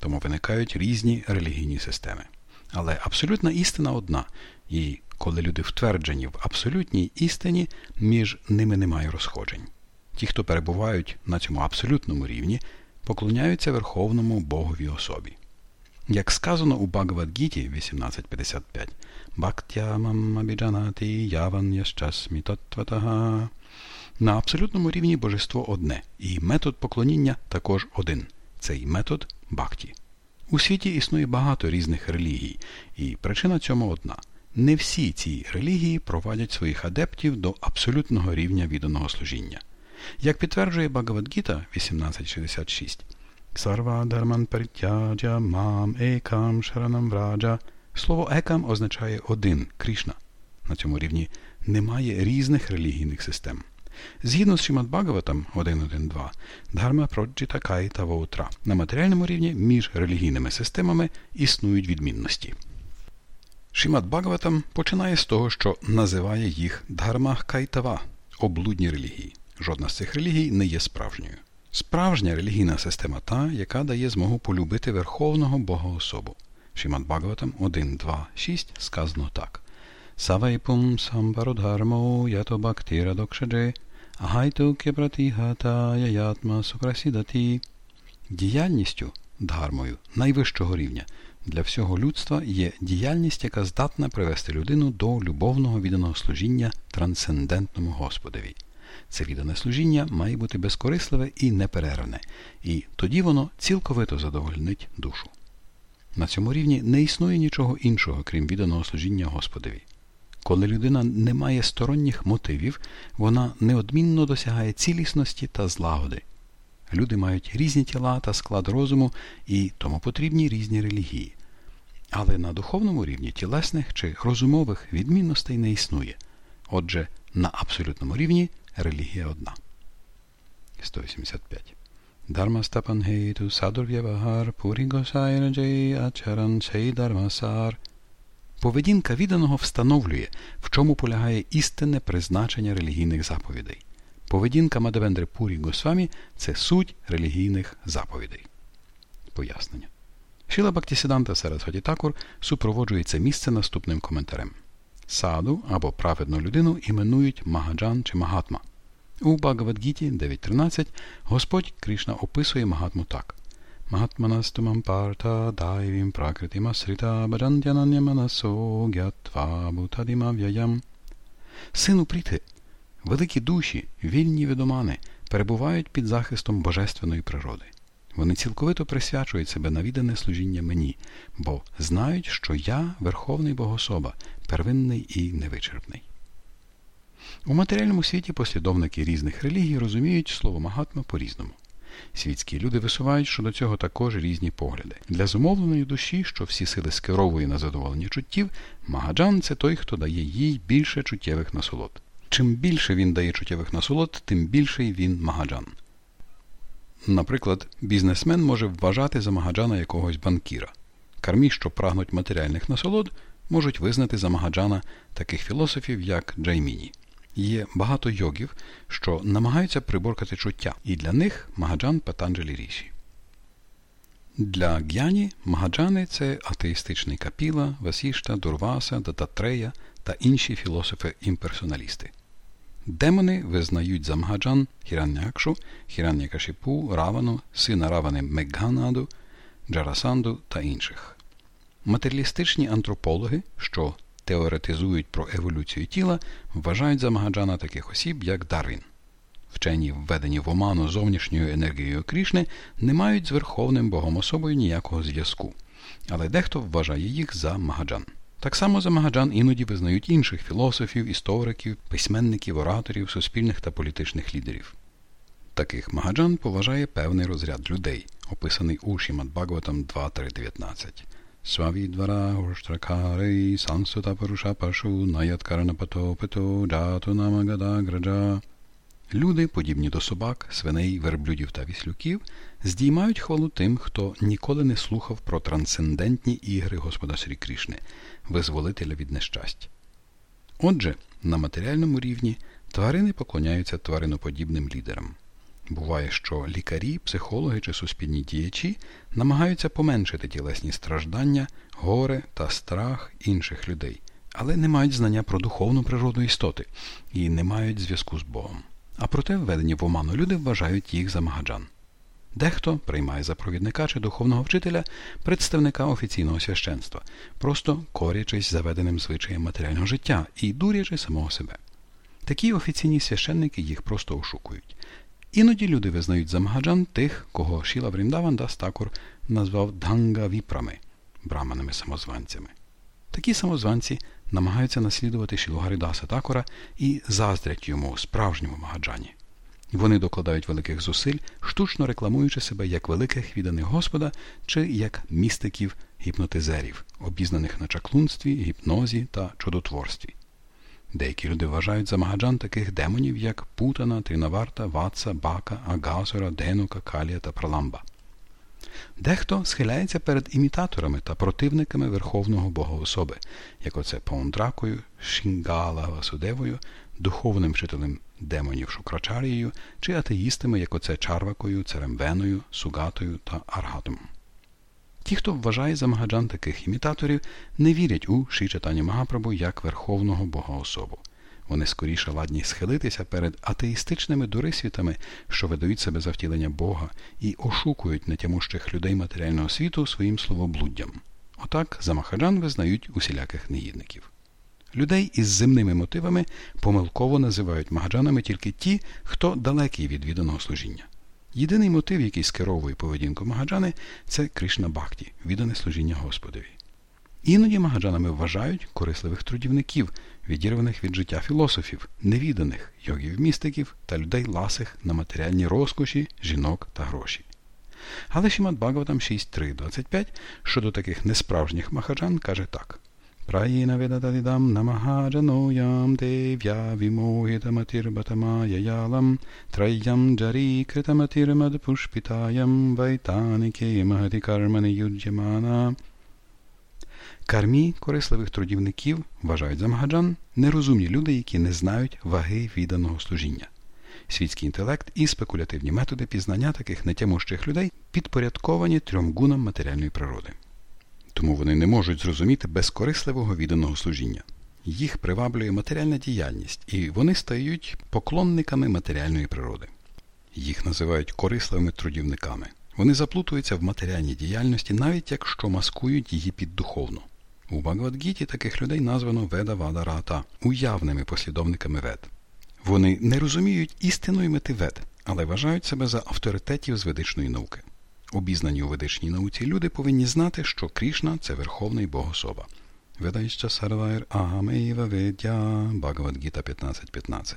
тому виникають різні релігійні системи. Але абсолютна істина одна, і коли люди втверджені в абсолютній істині, між ними немає розходжень. Ті, хто перебувають на цьому абсолютному рівні, поклоняються Верховному Богові особі. Як сказано у Багавадгіті 1855, Бхактямам абіджанати яван ящасмі таттватага. На абсолютному рівні божество одне, і метод поклоніння також один. Цей метод бхакті. У світі існує багато різних релігій, і причина цьому одна. Не всі ці релігії провадять своїх адептів до абсолютного рівня відданого служіння. Як підтверджує Багавадгіта 1866, Сарва Дарман Паритяджа Мам Екам Шаранам Враджа. Слово екам означає один Крішна. На цьому рівні немає різних релігійних систем. Згідно з Шимат Бхагаватам 1.1.2, Дхарма Проджіта Кайта Воутра на матеріальному рівні між релігійними системами існують відмінності. Шимат Бхагаватам починає з того, що називає їх Дхармах Кайтава облудні релігії. Жодна з цих релігій не є справжньою. Справжня релігійна система та, яка дає змогу полюбити Верховного Бога особу. Шимат Бхагаватам 1.2.6 сказано так. Савайпум сампародхармо ято бхактира докшадже агайтуке пратігатая ятма сукрасідаті. Діяльністю, дхармою найвищого рівня для всього людства є діяльність, яка здатна привести людину до любовного відданого служіння трансцендентному Господові. Це віддане служіння має бути безкорисливе і неперервне, і тоді воно цілковито задовольнить душу. На цьому рівні не існує нічого іншого, крім відданого служіння Господові. Коли людина не має сторонніх мотивів, вона неодмінно досягає цілісності та злагоди. Люди мають різні тіла та склад розуму і тому потрібні різні релігії. Але на духовному рівні тілесних чи розумових відмінностей не існує. Отже, на абсолютному рівні релігія одна. 185. Дharmastапан гейту садурв'явагар пурігосайраджей ачаран дармасар. Поведінка відданого встановлює, в чому полягає істинне призначення релігійних заповідей. Поведінка Мадавендри Пурі Госвамі це суть релігійних заповідей. Пояснення. Шіла Бактісіданта Сарасваті Такур супроводжує це місце наступним коментарем. Саду або праведну людину іменують Магаджан чи Магатма. У Багавадгіті 9.13 Господь Кришна описує Магатму так. Дайвім пракритима срита баджантянання манасо гятва бутадима в'яям. Сину пріти, великі душі, вільні відомани, перебувають під захистом божественної природи. Вони цілковито присвячують себе на віддане служіння мені, бо знають, що я верховний богособа, первинний і невичерпний. У матеріальному світі послідовники різних релігій розуміють слово магатма по-різному. Світські люди висувають щодо цього також різні погляди. Для зумовленої душі, що всі сили скеровує на задоволення чуттів, магаджан це той, хто дає їй більше чуттєвих насолод. Чим більше він дає чуттєвих насолод, тим більший він магаджан. Наприклад, бізнесмен може вважати за магаджана якогось банкіра. Кармі, що прагнуть матеріальних насолод, можуть визнати за магаджана таких філософів, як Джайміні. Є багато йогів, що намагаються приборкати чуття, і для них магаджан Патанджелі Ріші. Для г'яні магаджани це атеїстичний капіла, Васішта, Дурваса, Дататрея та інші філософи-імперсоналісти. Демони визнають за Магаджан Хіраннякшу, Хіраннякашіпу, Равану, сина Равани Мегганаду, Джарасанду та інших. Матеріалістичні антропологи, що теоретизують про еволюцію тіла, вважають за Магаджана таких осіб, як Дарвін. Вчені, введені в оману зовнішньою енергією Крішни, не мають з Верховним Богом особою ніякого зв'язку, але дехто вважає їх за Магаджан. Так само за Магаджан іноді визнають інших філософів, істориків, письменників, ораторів, суспільних та політичних лідерів. Таких Магаджан поважає певний розряд людей, описаний у Шімад Бхагаватам 2.3.19. Свавідвара гоштракарей сансута паруша пашу наяткаранапатопито джату намагада граджа. Люди, подібні до собак, свиней, верблюдів та віслюків, здіймають хвалу тим, хто ніколи не слухав про трансцендентні ігри Господа Срі Крішни, визволителя від нещасть. Отже, на матеріальному рівні тварини поклоняються твариноподібним лідерам. Буває, що лікарі, психологи чи суспільні діячі намагаються поменшити тілесні страждання, горе та страх інших людей, але не мають знання про духовну природу істоти і не мають зв'язку з Богом. А проте, введені в оману люди вважають їх за магаджан. Дехто приймає за провідника чи духовного вчителя представника офіційного священства, просто корячись заведеним звичаєм матеріального життя і дурячи самого себе. Такі офіційні священники їх просто ошукують. Іноді люди визнають за магаджан тих, кого Шіла Вріндаван Дастакур назвав Дганга Віпрами браманими самозванцями. Такі самозванці намагаються наслідувати Шілу Гаридаса і заздрять йому справжньому магаджані. Вони докладають великих зусиль, штучно рекламуючи себе як великих відданих Господа чи як містиків гіпнотизерів, обізнаних на чаклунстві, гіпнозі та чудотворстві. Деякі люди вважають за магаджан таких демонів, як Путана, Трінаварта, Ватса, Бака, Агасора, Денука, Калія та Праламба. Дехто схиляється перед імітаторами та противниками Верховного Бога особи, як оце Паундракою, Шінгала Васудевою, духовним вчителем демонів Шукрачарією чи атеїстами, як оце Чарвакою, Церемвеною, Сугатою та Аргатом. Ті, хто вважає за Магаджан таких імітаторів, не вірять у Шичатані Магапрабу як Верховного Бога особу. Вони скоріше ладні схилитися перед атеїстичними дурисвітами, що видають себе за втілення Бога, і ошукують нетямущих людей матеріального світу своїм словоблуддям. Отак за Махаджан визнають усіляких негідників. Людей із земними мотивами помилково називають магаджанами тільки ті, хто далекий від відданого служіння. Єдиний мотив, який скеровує поведінку Магаджани, це Кришна Бхакті, віддане служіння Господові. Іноді Магаджанами вважають корисливих трудівників, відірваних від життя філософів, невіданих йогів-містиків та людей ласих на матеріальні розкоші, жінок та гроші. Але Шімат Бхагаватам 6.3.25 щодо таких несправжніх махаджан каже так. Праїна видададидам намахаджаноям дев'я вімогітаматирбатамаяялам траям джарі критаматирмадпушпітаям вайтанике махати кармани юджямана Кармі корисливих трудівників вважають за Магаджан нерозумні люди, які не знають ваги відданого служіння. Світський інтелект і спекулятивні методи пізнання таких нетямущих людей підпорядковані трьом гунам матеріальної природи. Тому вони не можуть зрозуміти безкорисливого відданого служіння. Їх приваблює матеріальна діяльність, і вони стають поклонниками матеріальної природи. Їх називають корисливими трудівниками. Вони заплутуються в матеріальній діяльності, навіть якщо маскують її під духовну. У Багавадгіті таких людей названо Веда Вада Рата, уявними послідовниками вед. Вони не розуміють істинної мети вед, але вважають себе за авторитетів з ведичної науки. Обізнані у ведичній науці люди повинні знати, що Крішна це верховний богособа. Ведайща Сарвайр Агамеєва Ведя Багавадгіта 15.15.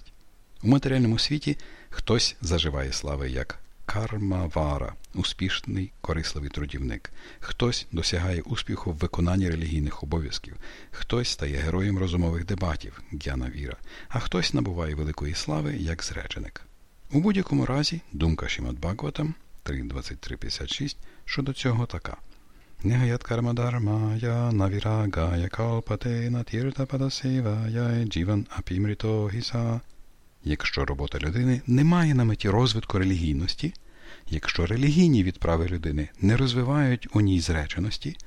У матеріальному світі хтось заживає слави як кармавара, успішний корисливий трудівник. Хтось досягає успіху в виконанні релігійних обов'язків, хтось стає героєм розумових дебатів Гяна Віра, а хтось набуває великої слави як зреченик. У будь-якому разі думка Шімат Бхагаватам 3.23.56 щодо цього така. Негаят кармадармая навірагая калпате натірта падасевая джіван апімрито гіса Якщо робота людини не має на меті розвитку релігійності, якщо релігійні відправи людини не розвивають у ній зреченості,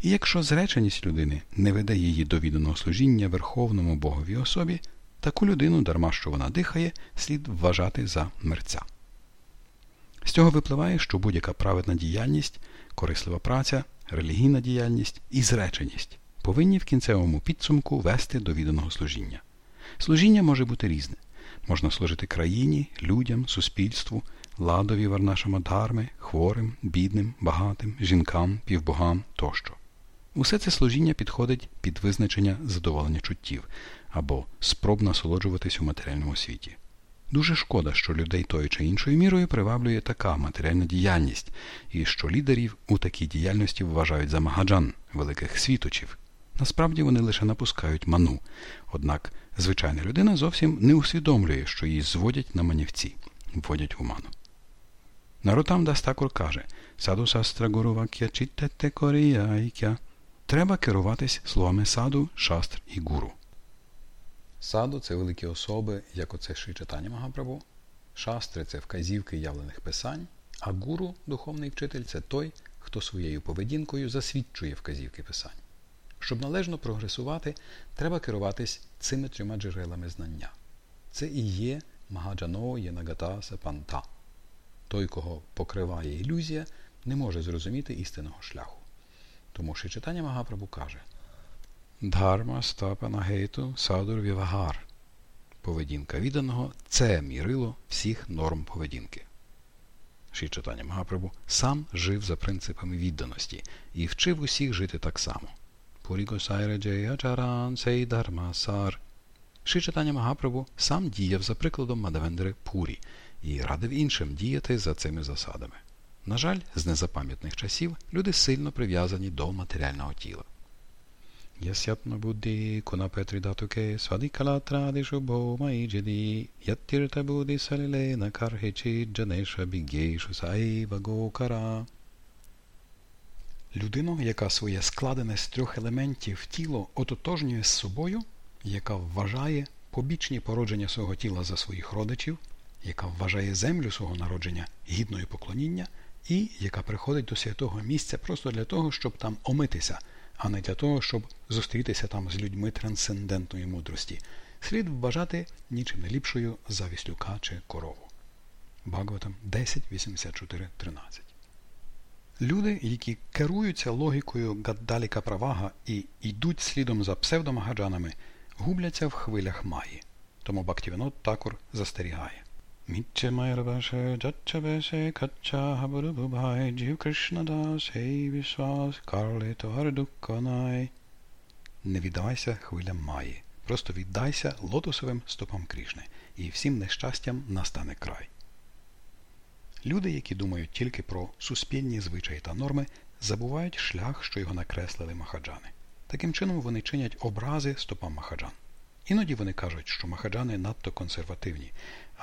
і якщо зреченість людини не веде її до відданого служіння Верховному Боговій особі, таку людину, дарма що вона дихає, слід вважати за мерця. З цього випливає, що будь-яка праведна діяльність, корислива праця, релігійна діяльність і зреченість повинні в кінцевому підсумку вести до відданого служіння. Служіння може бути різне. Можна служити країні, людям, суспільству, ладові варнашамадгарми, хворим, бідним, багатим, жінкам, півбогам тощо. Усе це служіння підходить під визначення задоволення чуттів або спроб насолоджуватись у матеріальному світі. Дуже шкода, що людей тою чи іншою мірою приваблює така матеріальна діяльність, і що лідерів у такій діяльності вважають за магаджан, великих світочів. Насправді вони лише напускають ману, однак звичайна людина зовсім не усвідомлює, що її зводять на манівці, вводять в оману. Наротам Дастакур каже Саду састра гурувакя чіттете коріяйкя. Треба керуватись словами саду, шастр і гуру. Саду це великі особи, як оце ши читання Магапрабу. Шастри це вказівки явлених писань, а гуру, духовний вчитель, це той, хто своєю поведінкою засвідчує вказівки писань. Щоб належно прогресувати, треба керуватись цими трьома джерелами знання. Це і є Магаджано Єнагатаса Панта. Той, кого покриває ілюзія, не може зрозуміти істинного шляху. Тому що читання Магапрабу каже Дharma стапана гейту садур вівагар. Поведінка відданого це мірило всіх норм поведінки. Ші читання Магапрабу сам жив за принципами відданості і вчив усіх жити так само. Сей Дharmasar. Ши читання Магапрабу сам діяв за прикладом Мадавендри Пурі і радив іншим діяти за цими засадами. На жаль, з незапам'ятних часів люди сильно прив'язані до матеріального тіла. Бомаї джеді яттірта будді салілена кархичі джанеша бігейшу саїва гокара. Людину, яка своє складене з трьох елементів тіло ототожнює з собою, яка вважає побічні породження свого тіла за своїх родичів, яка вважає землю свого народження гідною поклоніння, і яка приходить до святого місця просто для того, щоб там омитися, а не для того, щоб зустрітися там з людьми трансцендентної мудрості, слід вважати нічим не ліпшою за віслюка чи корову. Бхагаватам 10.84.13 Люди, які керуються логікою Гаддаліка Правага і йдуть слідом за псевдомагаджанами, губляться в хвилях маї. Тому Бактівінот також застерігає. Джачабеше, кача хабурубубхай, джів Кришнадас, ей вісвас, карле товардукканай. Не віддавайся хвилям маї. Просто віддайся лотосовим стопам Крішни, і всім нещастям настане край. Люди, які думають тільки про суспільні звичаї та норми, забувають шлях, що його накреслили махаджани. Таким чином вони чинять образи стопам махаджан. Іноді вони кажуть, що махаджани надто консервативні,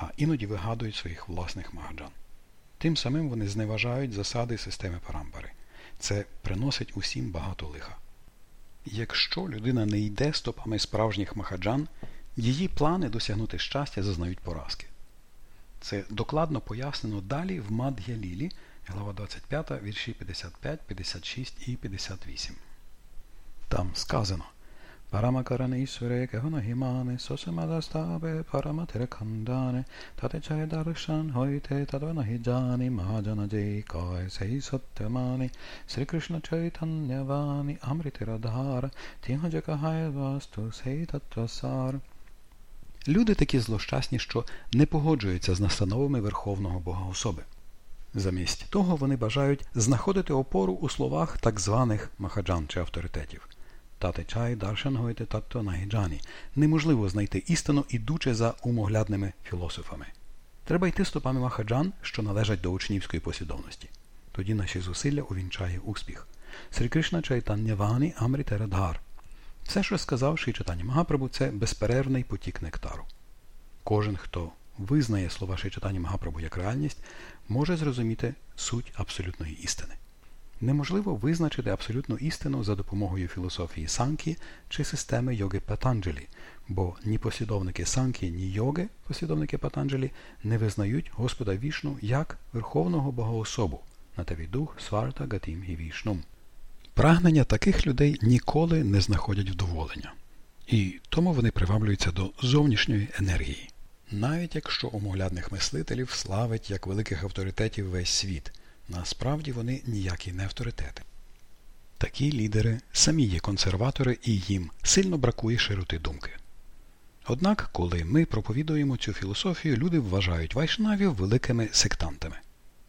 а іноді вигадують своїх власних махаджан. Тим самим вони зневажають засади системи парампари. Це приносить усім багато лиха. Якщо людина не йде стопами справжніх махаджан, її плани досягнути щастя зазнають поразки. Це докладно пояснено далі в Мад'я Лілі, глава 25, вірші 55, 56 і 58. Там сказано Парамакаранісваре кегонахімане сосамадастабе параматиракандане тате чай даршан хойте тадванахіджані маджана джейкай сей саттамани Срі Кришна чайтаннявані амритирадхара тінгаджакахай васту сей татвасар Люди такі злощасні, що не погоджуються з настановами Верховного Бога особи. Замість того вони бажають знаходити опору у словах так званих махаджан чи авторитетів. Тате чай, даршан гойте татто нагіджані. Неможливо знайти істину, ідучи за умоглядними філософами. Треба йти стопами махаджан, що належать до учнівської послідовності. Тоді наші зусилля увінчає успіх. Срі Кришна Чайтаннявані Амріте Радгар. Все, що сказав Ші читання Магапрабу, це безперервний потік нектару. Кожен, хто визнає слова Ші читання Магапрабу як реальність, може зрозуміти суть абсолютної істини. Неможливо визначити абсолютну істину за допомогою філософії санкі чи системи йоги Патанджелі, бо ні послідовники санкі, ні йоги, послідовники Патанджелі, не визнають Господа вішну як Верховного Богоособу на таві дух Сварта Гатім і Вішнум. Прагнення таких людей ніколи не знаходять вдоволення, і тому вони приваблюються до зовнішньої енергії, навіть якщо умоглядних мислителів славить як великих авторитетів весь світ, насправді вони ніякі не авторитети. Такі лідери самі є консерватори і їм сильно бракує широти думки. Однак, коли ми проповідуємо цю філософію, люди вважають вайшнавів великими сектантами.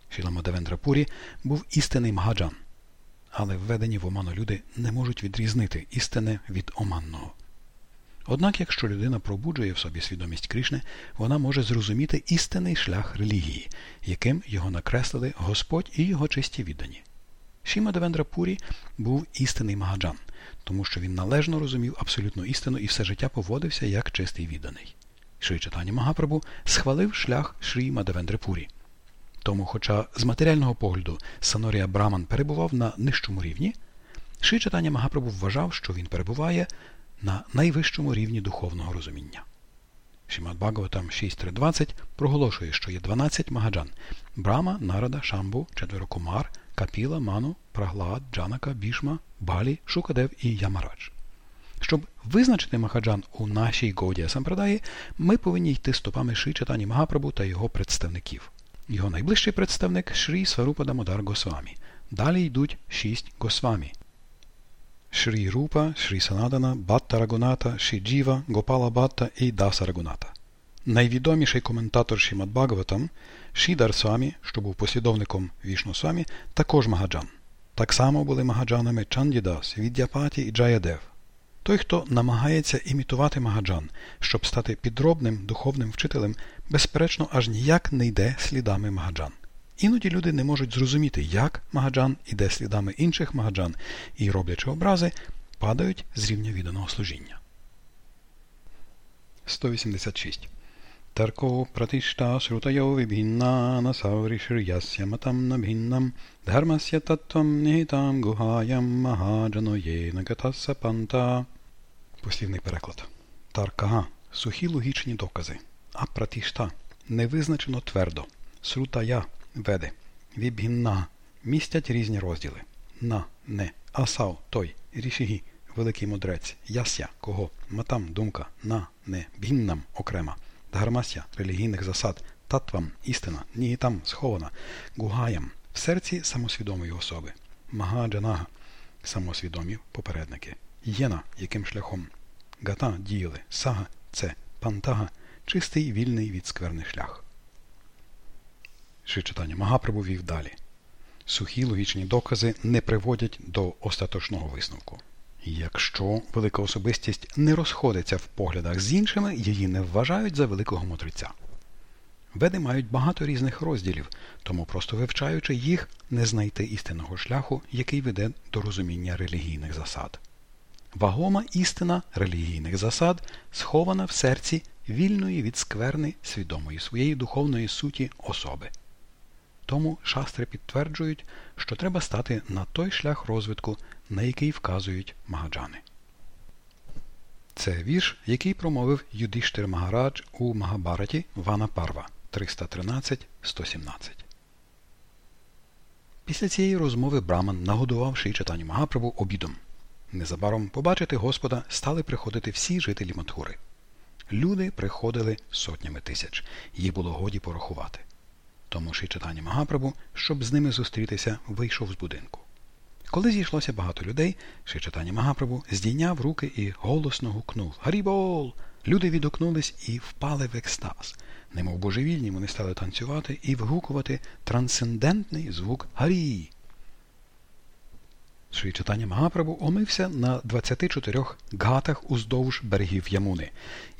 Шіламадевендрапурі був істинний Магаджан – але введені в оману люди не можуть відрізнити істини від оманного. Однак, якщо людина пробуджує в собі свідомість Кришни, вона може зрозуміти істинний шлях релігії, яким його накреслили Господь і його чисті віддані. Шіма Девендра Пурі був істинний магаджан, тому що він належно розумів абсолютну істину і все життя поводився як чистий відданий. Шрі Читання Магапрабу схвалив шлях Шрі Мадавендри Пурі. Тому, хоча з матеріального погляду Санорія Браман перебував на нижчому рівні, Ши читання Магапрабу вважав, що він перебуває на найвищому рівні духовного розуміння. Шімат Бхагаватам 6.3.20 проголошує, що є 12 магаджан Брама, Нарада, Шамбу, Четверокумар, Капіла, Ману, Праглад, Джанака, Бішма, Балі, Шукадев і Ямарадж. Щоб визначити Махаджан у нашій Гоудія Сампрадаї, ми повинні йти стопами Ши читання Магапрабу та його представників. Його найближчий представник Шрі Сварупа Дамодар Госвамі. Далі йдуть шість Госвамі. Шрі Рупа, Шрі Санадана, Батта Рагуната, Шрі Джіва, Гопала Батта і Даса Рагуната. Найвідоміший коментатор Шімад Бхагаватам Шідар Свамі, що був послідовником Вішну Свамі, також Магаджан. Так само були Магаджанами Чандідас, Віддяпаті і Джаядев. Той, хто намагається імітувати Магаджан, щоб стати підробним духовним вчителем, безперечно, аж ніяк не йде слідами Магаджан. Іноді люди не можуть зрозуміти, як Магаджан іде слідами інших Магаджан і, роблячи образи, падають з рівня відданого служіння. 186. Тарко пратишта срутайо вібгінна насаврішир'ясya матам набгіннам дхармасya таттвам нігітам гухаям магаджано єна гатаса панта. Послівний переклад. Таркага – сухі логічні докази. А пратишта – невизначено твердо. Срутая – веде. Вібгінна – містять різні розділи. На – не. Асав – той. Рішігі – великий мудрець. Яся – кого. Матам – думка. На – не. Бгіннам – окрема. Дгармася релігійних засад, татвам істина, нігітам схована, гугаям в серці самосвідомої особи, магаджанага самосвідомі попередники, єна яким шляхом, гата діяли, сага це пантага чистий вільний від скверних шлях. Читання Магапрабу вів далі. Сухі логічні докази не приводять до остаточного висновку. Якщо велика особистість не розходиться в поглядах з іншими, її не вважають за великого мудреця. Веди мають багато різних розділів, тому просто вивчаючи їх, не знайти істинного шляху, який веде до розуміння релігійних засад. Вагома істина релігійних засад схована в серці вільної від скверни свідомої своєї духовної суті особи. Тому шастри підтверджують, що треба стати на той шлях розвитку, на який вказують магаджани. Це вірш, який промовив Юдиштир Магарадж у Магабараті Вана Парва 313-117. Після цієї розмови Браман нагодував Шичатані Магапрабу обідом. Незабаром побачити Господа стали приходити всі жителі Матхури. Люди приходили сотнями тисяч, їх було годі порахувати. Тому Шичатані Магапрабу, щоб з ними зустрітися, вийшов з будинку. Коли зійшлося багато людей, Шичатані Магапрабу здійняв руки і голосно гукнув Гарібол! Люди відокнулись і впали в екстаз. Немов божевільні вони стали танцювати і вигукувати трансцендентний звук Гарі. Шрі Читання Магапрабу омився на 24 гатах уздовж берегів Ямуни,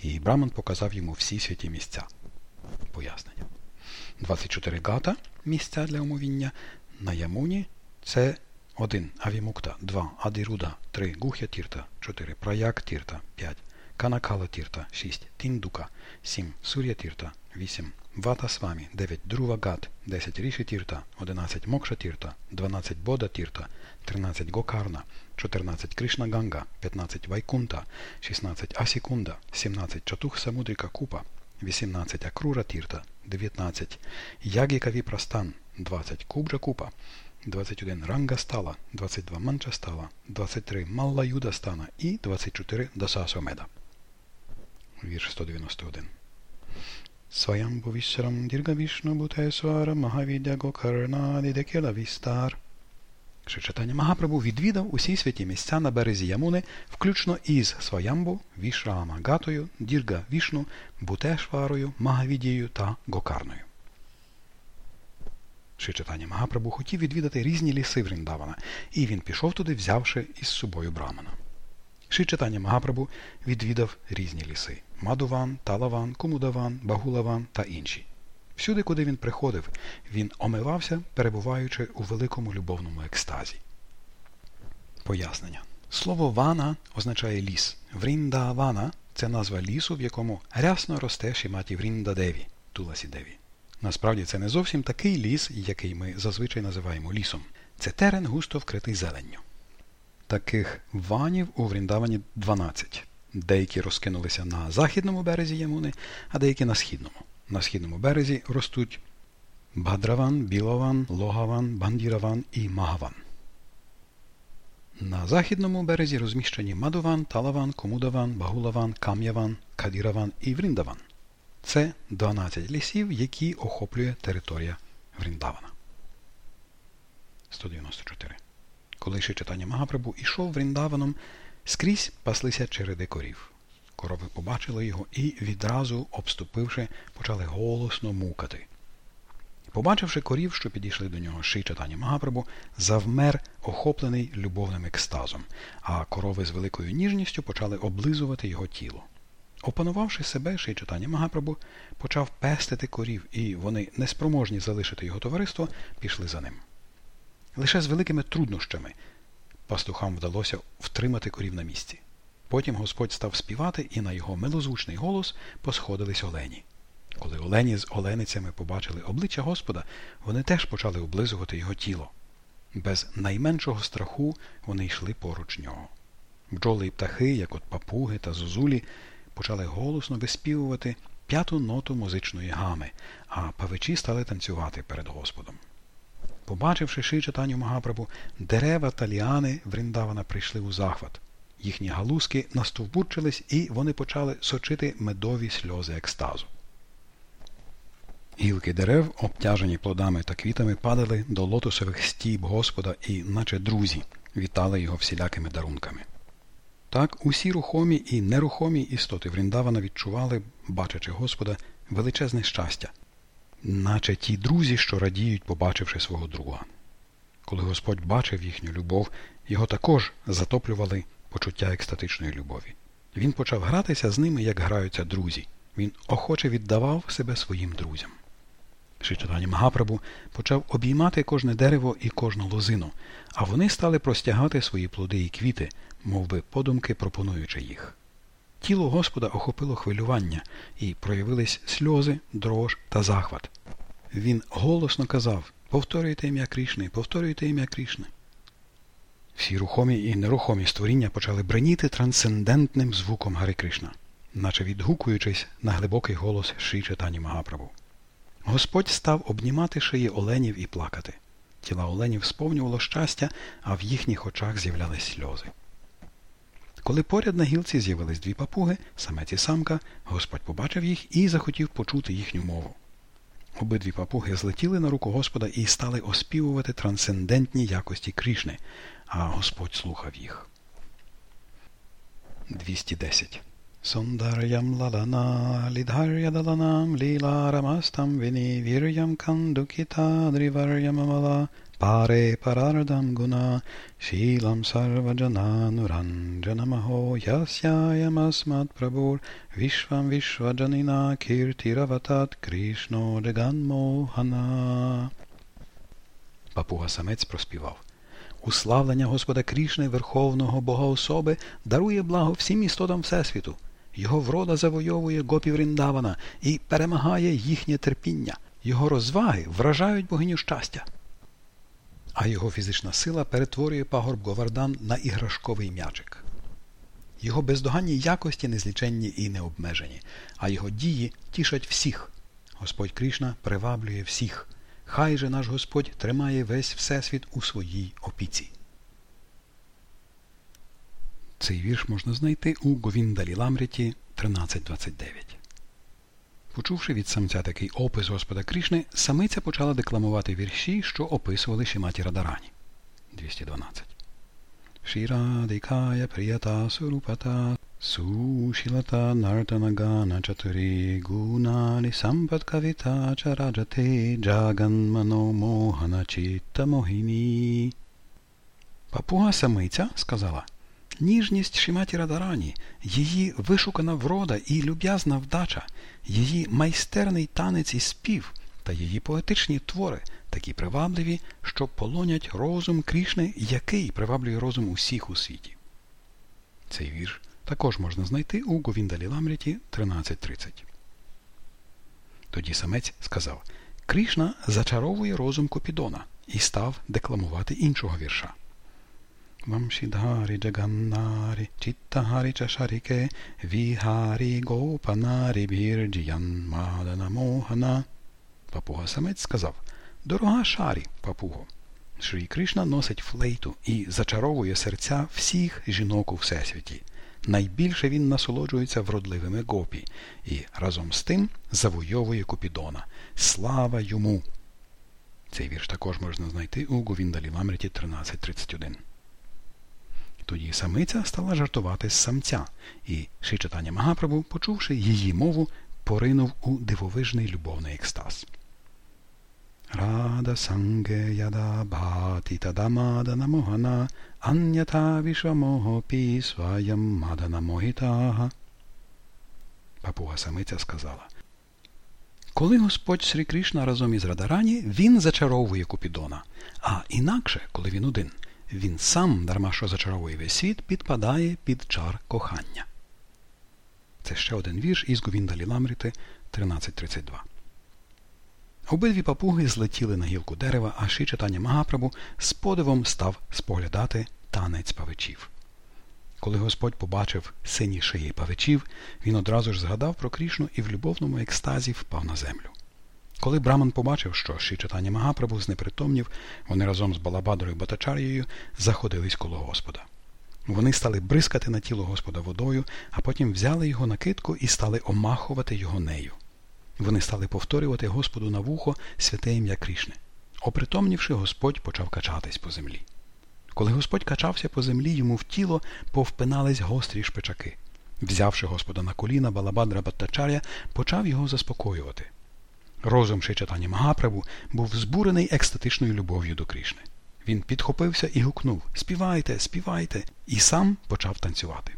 і Браман показав йому всі святі місця. Пояснення. 24 гата місця для омовіння на Ямуні це 1. Авімукта, 2. Адируда, 3. Гухя Тірта, 4. Праяк Тірта, 5. Канакала Тірта, 6. Тіндука, 7. Сур'я Тірта, 8. Вата Свамі, 9. Друва Гат, 10. Ріші Тірта, 11. Мокша Тірта, 12. Бода Тірта, 13. Гокарна, 14. Кришна Ганга, 15. Вайкунта, 16. Асікунда, 17. Чатух Самудрика Купа, 18. Акрура Тірта, 19. Ягіка Віпрастан, 20. Кубджа Купа, 21 Ранга стала, 22 Манча стала, 23 Малла Юда стана і 24 Дасасомеда. Вірш 191. Сваямбу Вішрам Дірга Вішну Бутесвара Магавідя Гокарнаді Декела Вістар. Шичатання Магапрабу відвідав усі святі місця на березі Ямуни, включно із Сваямбу, Вішрама Гатою, Дірга Вішну, Бутешварою, Магавідією та Гокарною. Шичатання Магапрабу хотів відвідати різні ліси Вріндавана, і він пішов туди, взявши із собою Брамана. Шичатання Магапрабу відвідав різні ліси Мадуван, Талаван, Кумудаван, Багулаван та інші. Всюди, куди він приходив, він омивався, перебуваючи у великому любовному екстазі. Пояснення. Слово вана означає ліс. Вріндавана це назва лісу, в якому рясно росте Шіматі Вріндадеві, Туласі Деві. Насправді це не зовсім такий ліс, який ми зазвичай називаємо лісом. Це терен густо вкритий зеленню. Таких ванів у Вріндавані 12. Деякі розкинулися на західному березі Ямуни, а деякі на східному. На східному березі ростуть Бадраван, Білован, Логаван, Бандіраван і Магаван. На західному березі розміщені Мадуван, Талаван, Комудаван, Багулаван, Кам'яван, Кадіраван і Вріндаван. Це 12 лісів, які охоплює територія Вріндавана. 194. Коли ще читання Магапрабу ішов Вріндаваном, скрізь паслися череди корів. Корови побачили його і, відразу, обступивши, почали голосно мукати. Побачивши корів, що підійшли до нього ший читання Магапрабу, завмер, охоплений любовним екстазом, а корови з великою ніжністю почали облизувати його тіло. Опанувавши себе, ший читання Магапрабу почав пестити корів, і вони, неспроможні залишити його товариство, пішли за ним. Лише з великими труднощами пастухам вдалося втримати корів на місці. Потім Господь став співати, і на його милозвучний голос посходились олені. Коли олені з оленицями побачили обличчя Господа, вони теж почали облизувати його тіло. Без найменшого страху вони йшли поруч нього. Бджоли і птахи, як от папуги та зозулі, почали голосно виспівувати п'яту ноту музичної гами, а павичі стали танцювати перед Господом. Побачивши ши читанню Магапрабу, дерева та ліани Вріндавана прийшли у захват. Їхні галузки настовбурчились, і вони почали сочити медові сльози екстазу. Гілки дерев, обтяжені плодами та квітами, падали до лотосових стіб Господа і, наче друзі, вітали його всілякими дарунками. Так усі рухомі і нерухомі істоти Вріндавана відчували, бачачи Господа, величезне щастя, наче ті друзі, що радіють, побачивши свого друга. Коли Господь бачив їхню любов, його також затоплювали почуття екстатичної любові. Він почав гратися з ними, як граються друзі. Він охоче віддавав себе своїм друзям. Шичатані Магапрабу почав обіймати кожне дерево і кожну лозину, а вони стали простягати свої плоди і квіти, мов би подумки пропонуючи їх. Тіло Господа охопило хвилювання, і проявились сльози, дрож та захват. Він голосно казав Повторюйте ім'я Крішни, повторюйте ім'я Крішни. Всі рухомі і нерухомі створіння почали бреніти трансцендентним звуком Гари Кришна, наче відгукуючись на глибокий голос Шрі Читані Магапрабу. Господь став обнімати шиї оленів і плакати. Тіла оленів сповнювало щастя, а в їхніх очах з'являлись сльози. Коли поряд на гілці з'явились дві папуги, самець і самка, Господь побачив їх і захотів почути їхню мову. Обидві папуги злетіли на руку Господа і стали оспівувати трансцендентні якості Крішни, а Господь слухав їх. 210 Sundaryam lalana lidharyaдаlanам ліларамастам віні вір'ям кандукітадрівар'ямамала паре парардам гуна шілам сарваджанануранджанамахо ясяямасмат прабур вішвам вішваджанина кіртіраватат Кришно Джаганмохана. Папуга самець проспівав. Уславлення Господа Крішни, Верховного Бога особи, дарує благо всім істотам Всесвіту. Його врода завойовує гопів Ріндавана і перемагає їхнє терпіння. Його розваги вражають богиню щастя. А його фізична сила перетворює пагорб Говардан на іграшковий м'ячик. Його бездоганні якості незліченні і необмежені, а його дії тішать всіх. Господь Крішна приваблює всіх. Хай же наш Господь тримає весь Всесвіт у своїй опіці. Цей вірш можна знайти у Говіндалі Ламріті 13.29. Почувши від самця такий опис Господа Крішни, самиця почала декламувати вірші, що описували Шиматі Радарані. 212. Шірадикая прията сурупата сушілата нартанагана чатурі гуналі сампадкавіта чараджати джаган маномохана чітта могині. Папуга самиця сказала Ніжність Шиматі Радарані, її вишукана врода і люб'язна вдача, її майстерний танець і спів та її поетичні твори такі привабливі, що полонять розум Крішни, який приваблює розум усіх у світі. Цей вірш також можна знайти у Говіндалі Ламріті 13.30. Тоді самець сказав Крішна зачаровує розум Копідона і став декламувати іншого вірша. Вамшідгарі Джаганнарі, Чіттагарі Чашаріке, Вігарі Гопанарі Бірджіян Мадана Мохана. Папуга самець сказав Дорога шарі, папуго. Шрі Кришна носить флейту і зачаровує серця всіх жінок у всесвіті. Найбільше він насолоджується вродливими гопі і разом з тим завойовує Купідона. Слава йому! Цей вірш також можна знайти у Говіндалі Ламриті 1331. Тоді самиця стала жартувати з самця, і Шичатання Магапрабу, почувши її мову, поринув у дивовижний любовний екстаз. Яда бхати тадамадана могана анята вішвамогопі сваям мадана могітага. Папуга самиця сказала. Коли Господь Срі Кришна разом із Радарані, він зачаровує Купідона, а інакше, коли він один, він сам, дарма що зачаровує весь світ, підпадає під чар кохання. Це ще один вірш із Говіндалі Ламріти 13.32. Обидві папуги злетіли на гілку дерева, а ши читання Магапрабу з подивом став споглядати танець павичів. Коли Господь побачив сині шиї павичів, він одразу ж згадав про Крішну і в любовному екстазі впав на землю. Коли Браман побачив, що читання Магапрабу знепритомнів, вони разом з Балабадрою Батачарією заходились коло Господа. Вони стали бризкати на тіло Господа водою, а потім взяли його на китку і стали омахувати його нею. Вони стали повторювати Господу на вухо святе ім'я Крішни. Опритомнівши, Господь почав качатись по землі. Коли Господь качався по землі, йому в тіло повпинались гострі шпичаки. Взявши Господа на коліна, Балабадра Баттачаря почав його заспокоювати. Розум Шичатані Магапрабу був збурений екстатичною любов'ю до Крішни. Він підхопився і гукнув Співайте, співайте, і сам почав танцювати.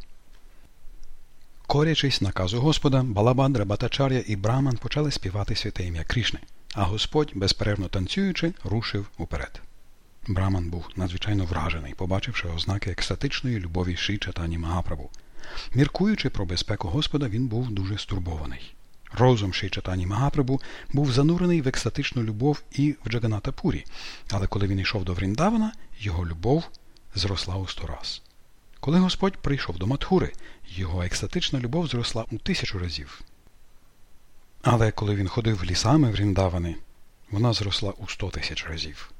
Корячись наказу Господа, Балабандра, Батачар'я і Браман почали співати святе ім'я Крішни, а Господь, безперервно танцюючи, рушив уперед. Браман був надзвичайно вражений, побачивши ознаки екстатичної любові Ші Чатані Магапрабу. Міркуючи про безпеку Господа, він був дуже стурбований. Розум Ші Чатані Магапрабу був занурений в екстатичну любов і в Джаганата Пурі, але коли він йшов до Вріндавана, його любов зросла у сто раз. Коли Господь прийшов до Матхури, його екстатична любов зросла у тисячу разів. Але коли він ходив лісами Вріндавани, вона зросла у сто тисяч разів.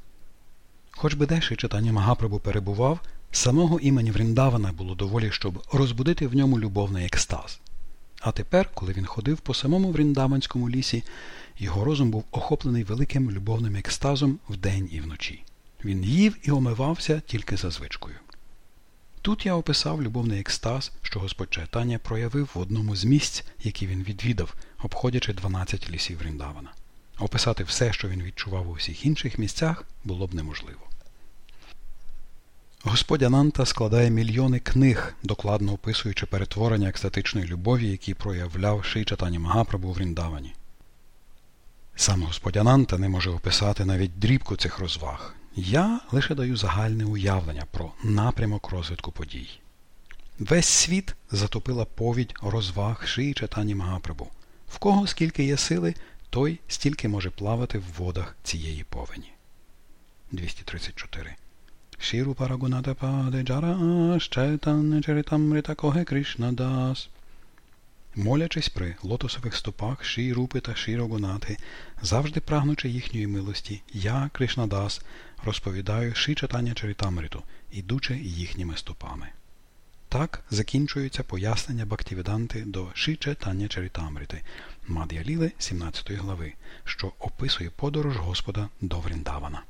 Хоч би деші читання Магапрабу перебував, самого імені Вріндавана було доволі, щоб розбудити в ньому любовний екстаз. А тепер, коли він ходив по самому Вріндаванському лісі, його розум був охоплений великим любовним екстазом вдень і вночі. Він їв і омивався тільки за звичкою. Тут я описав любовний екстаз, що Господь Чайтання проявив в одному з місць, які він відвідав, обходячи 12 лісів Вріндавана. Описати все, що він відчував у всіх інших місцях, було б неможливо. Господь Ананта складає мільйони книг, докладно описуючи перетворення екстатичної любові, які проявляв Ший Чатані Магапрабу в Ріндавані. Сам Господь Ананта не може описати навіть дрібку цих розваг. Я лише даю загальне уявлення про напрямок розвитку подій. Весь світ затопила повідь розваг Шиї Чатані Магапрабу. В кого скільки є сили, той стільки може плавати в водах цієї повені. 234 Шіру Парагунада Паде Джара Коге Кришна Дас. Молячись при лотосових стопах Ші Рупи та Ші Рогунати, завжди прагнучи їхньої милості, я, Кришнадас, розповідаю Ші читання Чарітамриту, ідучи їхніми стопами. Так закінчується пояснення Бактівіданти до Ші читання Чарітамрити, Мад'яліли 17 глави, що описує подорож Господа до Вріндавана.